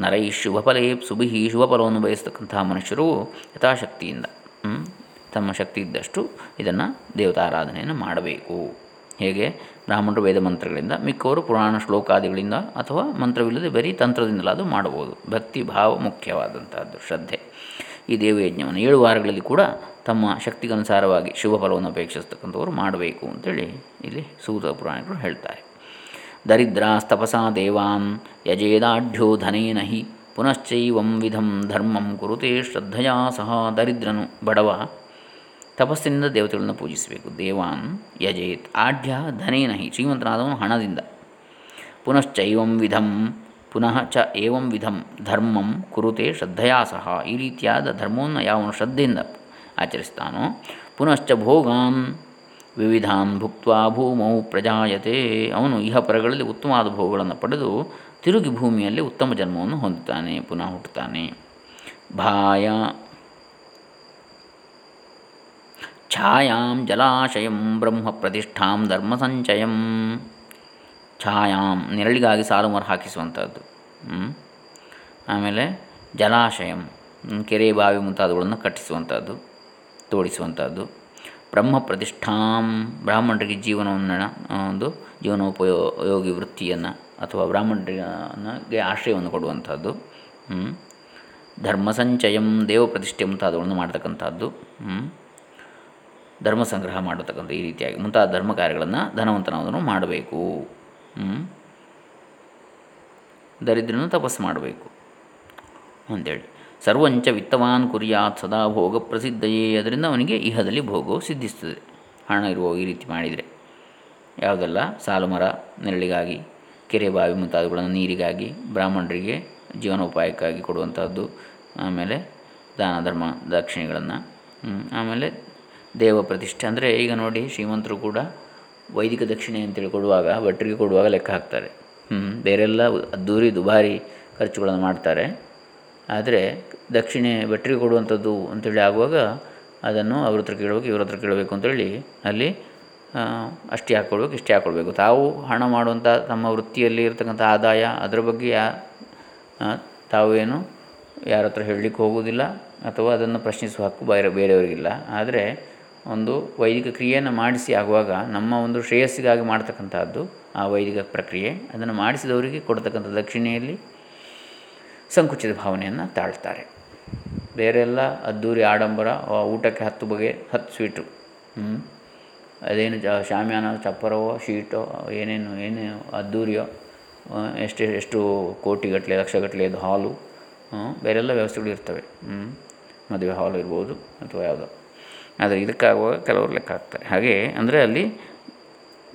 ನರೈ ಶುಭಫಲೇ ಸುಭಿ ಶುಭಫಲವನ್ನು ಬಯಸ್ತಕ್ಕಂತಹ ಮನುಷ್ಯರು ಯಥಾಶಕ್ತಿಯಿಂದ ತಮ್ಮ ಶಕ್ತಿ ಇದ್ದಷ್ಟು ಇದನ್ನು ದೇವತಾರಾಧನೆಯನ್ನು ಮಾಡಬೇಕು. ಹೇಗೆ? ಬ್ರಾಹ್ಮಣರು ವೇದ ಮಂತ್ರಗಳಿಂದ, ಮಿಕ್ಕವರು ಪುರಾಣ ಶ್ಲೋಕಾದಿಗಳಿಂದ ಅಥವಾ ಮಂತ್ರವಿಲ್ಲದೆ ಬರೀ ಅದು ಮಾಡಬಹುದು. ಭಕ್ತಿ ಭಾವ ಮುಖ್ಯವಾದಂತಹದ್ದು, ಶ್ರದ್ಧೆ. ಈ ದೇವಯಜ್ಞವನ್ನು ಏಳು ವಾರಗಳಲ್ಲಿ ಕೂಡ ತಮ್ಮ ಶಕ್ತಿಗನುಸಾರವಾಗಿ ಶುಭ ಫಲವನ್ನು ಅಪೇಕ್ಷಿಸ್ತಕ್ಕಂಥವ್ರು ಮಾಡಬೇಕು ಅಂತೇಳಿ ಇಲ್ಲಿ ಸೂತ ಪುರಾಣಿಕರು ಹೇಳ್ತಾರೆ. ದರಿದ್ರಾಸ್ತಪಸಾ ದೇವಾನ್ ಯಜೇದಾಢ್ಯೋ ಧನೇನ ಹಿ ಪುನಶ್ಚೈವಂ ವಿಧಂ ಧರ್ಮಂ ಕುರುತೆ ಶ್ರದ್ಧೆಯ ಸಹ ದರಿದ್ರನು ಬಡವ. ತಪಸ್ಸಿನಿಂದ ದೇವತೆಗಳನ್ನು ಪೂಜಿಸಬೇಕು. ದೇವಾನ್ ಯಜೇತ್ ಆಢ್ಯ ಧನೇನ ಹಿ ಶ್ರೀಮಂತನಾದವನು ಹಣದಿಂದ. ಪುನಶ್ಚೈವಂ ವಿಧಂ ಪುನಃ ಚ ಏವಂ ವಿಧಂ ಧರ್ಮಂ ಕುರುತೆ ಶ್ರದ್ಧೆಯ ಸಹ ಈ ರೀತಿಯಾದ ಧರ್ಮವನ್ನು ಯಾವನು ಶ್ರದ್ಧೆಯಿಂದ ಆಚರಿಸ್ತಾನೋ ಪುನಶ್ಚ ಭೋಗಾನ್ ವಿವಿಧಾನ್ ಭುಕ್ತ ಭೂಮೌ ಪ್ರಜಾಯತೆ. ಅವನು ಇಹ ಪರಗಳಲ್ಲಿ ಉತ್ತಮವಾದ ಭೋಗಗಳನ್ನು ಪಡೆದು ತಿರುಗಿ ಭೂಮಿಯಲ್ಲಿ ಉತ್ತಮ ಜನ್ಮವನ್ನು ಹೊಂದುತ್ತಾನೆ, ಪುನಃ ಹುಟ್ಟುತ್ತಾನೆ. ಭಾಯ ಛಾಯಾಂ ಜಲಾಶಯಂ ಬ್ರಹ್ಮ ಪ್ರತಿಷ್ಠಾಂ ಧರ್ಮ ಸಂಚಯಂ. ಛಾಯಾಂ ನೆರಳಿಗಾಗಿ ಸಾಲು ಮರ ಹಾಕಿಸುವಂಥದ್ದು ಆಮೇಲೆ ಜಲಾಶಯಂ, ಕೆರೆ ಬಾವಿ ಮುಂತಾದವುಗಳನ್ನು ಕಟ್ಟಿಸುವಂಥದ್ದು. ತೋಡಿಸುವಂಥದ್ದು ಬ್ರಹ್ಮ ಪ್ರತಿಷ್ಠಾಂ ಬ್ರಾಹ್ಮಣರಿಗೆ ಜೀವನವನ್ನು ಒಂದು ಜೀವನೋಪಯೋಗಿ ವೃತ್ತಿಯನ್ನು ಅಥವಾ ಬ್ರಾಹ್ಮಣರಿಗೆ ಆಶ್ರಯವನ್ನು ಕೊಡುವಂಥದ್ದು. ಧರ್ಮ ಸಂಚಯಂ ದೇವ ಪ್ರತಿಷ್ಠೆ ಮುಂತಾದವುಗಳನ್ನು ಮಾಡ್ತಕ್ಕಂಥದ್ದು. ಧರ್ಮ ಸಂಗ್ರಹ ಮಾಡತಕ್ಕಂಥ ಈ ರೀತಿಯಾಗಿ ಮುಂತಾದ ಧರ್ಮ ಕಾರ್ಯಗಳನ್ನು ಧನವಂತನವನ್ನು ಮಾಡಬೇಕು. ದರಿದ್ರನು ತಪಸ್ಸು ಮಾಡಬೇಕು. ಅಂಥೇಳಿ. ಸರ್ವಂಚ ವಿತ್ತವಾನ್ ಕುರಿಯಾತ್ ಸದಾ ಭೋಗ ಪ್ರಸಿದ್ಧಯೇ. ಅದರಿಂದ ಅವನಿಗೆ ಇಹದಲ್ಲಿ ಭೋಗವು ಸಿದ್ಧಿಸ್ತದೆ ಹಣ ಇರುವ ಈ ರೀತಿ ಮಾಡಿದರೆ. ಯಾವುದೆಲ್ಲ? ಸಾಲು ಮರ, ನೆರಳಿಗಾಗಿ, ಕೆರೆ ಬಾವಿ ಮುಂತಾದವುಗಳನ್ನು ನೀರಿಗಾಗಿ, ಬ್ರಾಹ್ಮಣರಿಗೆ ಜೀವನೋಪಾಯಕ್ಕಾಗಿ ಕೊಡುವಂಥದ್ದು ಆಮೇಲೆ ದಾನ, ಧರ್ಮ ದಕ್ಷಿಣೆಗಳನ್ನು ಆಮೇಲೆ ದೇವ ಪ್ರತಿಷ್ಠೆ ಅಂದರೆ ಈಗ ನೋಡಿ ಶ್ರೀಮಂತರು ಕೂಡ ವೈದಿಕ ದಕ್ಷಿಣೆ ಅಂತೇಳಿ ಕೊಡುವಾಗ ಭಟ್ರಿಗೆ ಕೊಡುವಾಗ ಲೆಕ್ಕ ಹಾಕ್ತಾರೆ. ಬೇರೆಲ್ಲ ಅದ್ದೂರಿ ದುಬಾರಿ ಖರ್ಚುಗಳನ್ನು ಮಾಡ್ತಾರೆ. ಆದರೆ ದಕ್ಷಿಣೆ ಭಟ್ರಿಗೆ ಕೊಡುವಂಥದ್ದು ಅಂತೇಳಿ ಆಗುವಾಗ ಅದನ್ನು ಅವ್ರ ಹತ್ರ ಕೇಳಬೇಕು, ಇವ್ರ ಹತ್ರ ಕೇಳಬೇಕು ಅಂತೇಳಿ ಅಲ್ಲಿ ಅಷ್ಟೇ ಹಾಕ್ಕೊಳ್ಬೇಕು, ಇಷ್ಟೇ ಹಾಕ್ಕೊಳ್ಬೇಕು. ತಾವು ಹಣ ಮಾಡುವಂಥ ತಮ್ಮ ವೃತ್ತಿಯಲ್ಲಿ ಇರತಕ್ಕಂಥ ಆದಾಯ ಅದರ ಬಗ್ಗೆ ಯಾ ತಾವು ಏನು ಯಾರ ಹತ್ರ ಹೇಳಲಿಕ್ಕೆ ಹೋಗುವುದಿಲ್ಲ ಅಥವಾ ಅದನ್ನು ಪ್ರಶ್ನಿಸುವ ಹಕ್ಕು ಬೇರೆ, ಬೇರೆಯವರಿಗಿಲ್ಲ. ಆದರೆ ಒಂದು ವೈದಿಕ ಕ್ರಿಯೆಯನ್ನು ಮಾಡಿಸಿ ಆಗುವಾಗ ನಮ್ಮ ಒಂದು ಶ್ರೇಯಸ್ಸಿಗಾಗಿ ಮಾಡ್ತಕ್ಕಂಥದ್ದು ಆ ವೈದಿಕ ಪ್ರಕ್ರಿಯೆ. ಅದನ್ನು ಮಾಡಿಸಿದವರಿಗೆ ಕೊಡ್ತಕ್ಕಂಥ ದಕ್ಷಿಣೆಯಲ್ಲಿ ಸಂಕುಚಿತ ಭಾವನೆಯನ್ನು ತಾಳ್ತಾರೆ. ಬೇರೆಲ್ಲ ಅದ್ದೂರಿ ಆಡಂಬರ ಊಟಕ್ಕೆ ಹತ್ತು ಬಗೆ, ಹತ್ತು ಸ್ವೀಟು. ಅದೇನು ಜ, ಶಾಮಿಯಾನ, ಚಪ್ಪರವೋ, ಶೀಟೋ, ಏನೇನು ಏನೇನು ಅದ್ದೂರಿಯೋ ಎಷ್ಟು ಎಷ್ಟು ಕೋಟಿಗಟ್ಟಲೆ ಲಕ್ಷಗಟ್ಟಲೆ ಹಾಲು ಬೇರೆಲ್ಲ ವ್ಯವಸ್ಥೆಗಳು ಇರ್ತವೆ. ಮದುವೆ ಹಾಲು ಇರ್ಬೋದು ಅಥವಾ ಯಾವುದೋ. ಆದರೆ ಇದಕ್ಕಾಗುವಾಗ ಕೆಲವರು ಲೆಕ್ಕ ಹಾಕ್ತಾರೆ. ಹಾಗೆ ಅಂದರೆ ಅಲ್ಲಿ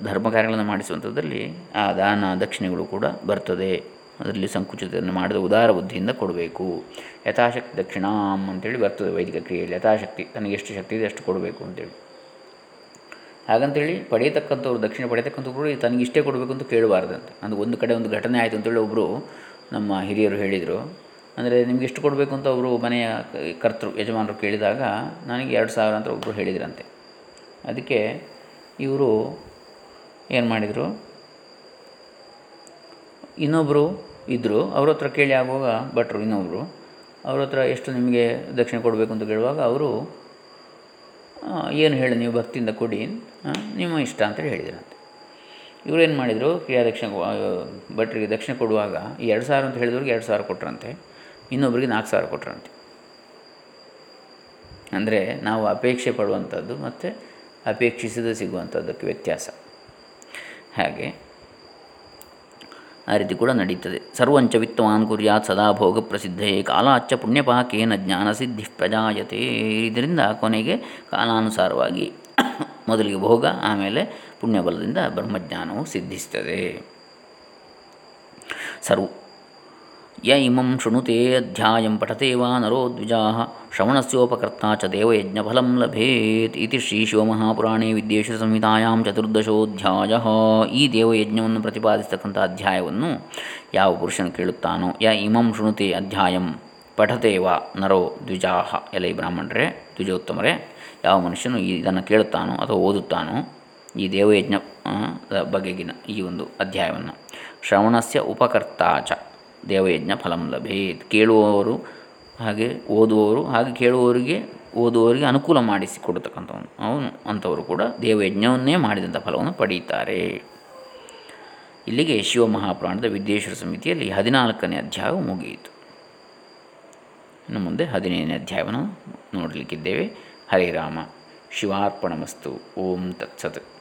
ಧರ್ಮ ಕಾರ್ಯಗಳನ್ನು ಮಾಡಿಸುವಂಥದ್ದಲ್ಲಿ ಆ ದಾನ, ದಕ್ಷಿಣೆಗಳು ಕೂಡ ಬರ್ತದೆ. ಅದರಲ್ಲಿ ಸಂಕುಚಿತವನ್ನು ಮಾಡಿದ ಉದಾರ ಬುದ್ಧಿಯಿಂದ ಕೊಡಬೇಕು. ಯಥಾಶಕ್ತಿ ದಕ್ಷಿಣಾಂ ಅಂತೇಳಿ ಬರ್ತದೆ ವೈದಿಕ ಕ್ರಿಯೆಯಲ್ಲಿ. ಯಥಾಶಕ್ತಿ, ತನಗೆ ಎಷ್ಟು ಶಕ್ತಿ ಇದೆ ಅಷ್ಟು ಕೊಡಬೇಕು ಅಂತೇಳಿ. ಹಾಗಂತೇಳಿ ಪಡೆಯತಕ್ಕಂಥವ್ರು, ದಕ್ಷಿಣ ಪಡೆಯತಕ್ಕಂಥವ್ರು ತನಗೆ ಇಷ್ಟೇ ಕೊಡಬೇಕು ಅಂತ ಕೇಳಬಾರ್ದಂತೆ. ಅಂದರೆ ಒಂದು ಕಡೆ ಒಂದು ಘಟನೆ ಆಯಿತು ಅಂತೇಳಿ ಒಬ್ಬರು ನಮ್ಮ ಹಿರಿಯರು ಹೇಳಿದರು. ಅಂದರೆ ನಿಮ್ಗೆ ಎಷ್ಟು ಕೊಡಬೇಕು ಅಂತ ಅವರು ಮನೆಯ ಕರ್ತೃ, ಯಜಮಾನರು ಕೇಳಿದಾಗ ನನಗೆ ಎರಡು ಸಾವಿರ ಅಂತ ಒಬ್ಬರು ಹೇಳಿದ್ರಂತೆ. ಅದಕ್ಕೆ ಇವರು ಏನು ಮಾಡಿದರು ಇನ್ನೊಬ್ಬರು ಇದ್ದರು ಅವ್ರ ಹತ್ರ ಕೇಳಿ ಆಗುವಾಗ ಭಟ್ರು ಇನ್ನೊಬ್ಬರು ಅವ್ರ ಹತ್ರ ಎಷ್ಟು ನಿಮಗೆ ದಕ್ಷಿಣೆ ಕೊಡಬೇಕು ಅಂತ ಕೇಳುವಾಗ ಅವರು ಏನು ಹೇಳಿ ನೀವು ಭಕ್ತಿಯಿಂದ ಕೊಡಿ ನಿಮ್ಮ ಇಷ್ಟ ಅಂತೇಳಿ ಹೇಳಿದ್ರಂತೆ. ಇವರು ಏನು ಮಾಡಿದರು, ಕ್ರಿಯಾ ದಕ್ಷಿಣ ಭಟ್ರಿಗೆ ದಕ್ಷಿಣೆ ಕೊಡುವಾಗ ಎರಡು ಸಾವಿರ ಅಂತ ಹೇಳಿದವ್ರಿಗೆ ಎರಡು ಸಾವಿರ ಕೊಟ್ರಂತೆ ಇನ್ನೊಬ್ಬರಿಗೆ ನಾಲ್ಕು ಸಾವಿರ ಕೊಟ್ರಂತೆ. ಅಂದರೆ ನಾವು ಅಪೇಕ್ಷೆ ಪಡುವಂಥದ್ದು ಮತ್ತು ಅಪೇಕ್ಷಿಸದೆ ಸಿಗುವಂಥದ್ದಕ್ಕೆ ವ್ಯತ್ಯಾಸ. ಹಾಗೆ ಆ ರೀತಿ ಕೂಡ ನಡೀತದೆ. ಸರ್ವಂಚ ವಿತ್ತವಾನ್ ಕುರ್ಯಾತ್ ಸದಾ ಭೋಗ ಪ್ರಸಿದ್ಧೇ ಕಾಲಾಚ್ಚ ಪುಣ್ಯಪಾಕೇನ ಜ್ಞಾನಸಿದ್ಧಿ ಪ್ರಜಾಯತೆ. ಇದರಿಂದ ಕೊನೆಗೆ ಕಾಲಾನುಸಾರವಾಗಿ ಮೊದಲಿಗೆ ಭೋಗ, ಆಮೇಲೆ ಪುಣ್ಯಬಲದಿಂದ ಬ್ರಹ್ಮಜ್ಞಾನವು ಸಿದ್ಧಿಸ್ತದೆ. ಸರ್ವ ಯ ಇಮಂ ಶೃಣುತೆ ಅಧ್ಯಾಯಂ ಪಠತೆ ವಾ ನರೋ ದ್ವಿಜಾ ಚ ದೇವಯಜ್ಞಫಲಂ ಲಭೇತ್ ಇತಿ ಶ್ರೀ ಶಿವಮಹಾಪುರಾಣೇ ವಿದ್ಯೇಶ ಸಂಹಿತಾಯಾಂ ಚತುರ್ದಶೋಧ್ಯಾಯ. ಈ ದೇವಯಜ್ಞವನ್ನು ಪ್ರತಿಪಾದಿಸತಕ್ಕಂಥ ಅಧ್ಯಾಯವನ್ನು ಯಾವ ಪುರುಷನು ಕೇಳುತ್ತಾನೋ, ಯ ಇಮಂ ಶೃಣುತೆ ಅಧ್ಯಾಯಂ ಪಠತೆ ವಾ ನರೋ ದ್ವಿಜಾಹ ಎಲೈ ಬ್ರಾಹ್ಮಣರೇ, ದ್ವಿಜೋತ್ತಮರೇ, ಯಾವ ಮನುಷ್ಯನು ಇದನ್ನು ಕೇಳುತ್ತಾನೋ ಅಥವಾ ಓದುತ್ತಾನೋ ಈ ದೇವಯಜ್ಞ ಬಗೆಗಿನ ಈ ಒಂದು ಅಧ್ಯಾಯವನ್ನು. ಶ್ರವಣಸ್ಯ ಉಪಕರ್ತಾಚ ದೇವಯಜ್ಞ ಫಲಂ ಲಭೇತ್. ಕೇಳುವವರು ಹಾಗೆ ಓದುವವರು ಹಾಗೆ ಕೇಳುವವರಿಗೆ, ಓದುವವರಿಗೆ ಅನುಕೂಲ ಮಾಡಿಸಿ ಕೊಡತಕ್ಕಂಥವನು. ಅವನು, ಅಂಥವರು ಕೂಡ ದೇವಯಜ್ಞವನ್ನೇ ಮಾಡಿದಂಥ ಫಲವನ್ನು ಪಡೆಯುತ್ತಾರೆ ಇಲ್ಲಿಗೆ ಶಿವ ಮಹಾಪ್ರಾಣದ ವಿದ್ಯೇಶ್ವರ ಸಮಿತಿಯಲ್ಲಿ ಹದಿನಾಲ್ಕನೇ ಅಧ್ಯಾಯ ಮುಗಿಯಿತು. ಇನ್ನು ಮುಂದೆ ಹದಿನೈದನೇ ಅಧ್ಯಾಯವನ್ನು ನೋಡಲಿಕ್ಕಿದ್ದೇವೆ. ಹರಿರಾಮ ಶಿವಾರ್ಪಣಮಸ್ತು. ಓಂ ತತ್ಸತ್.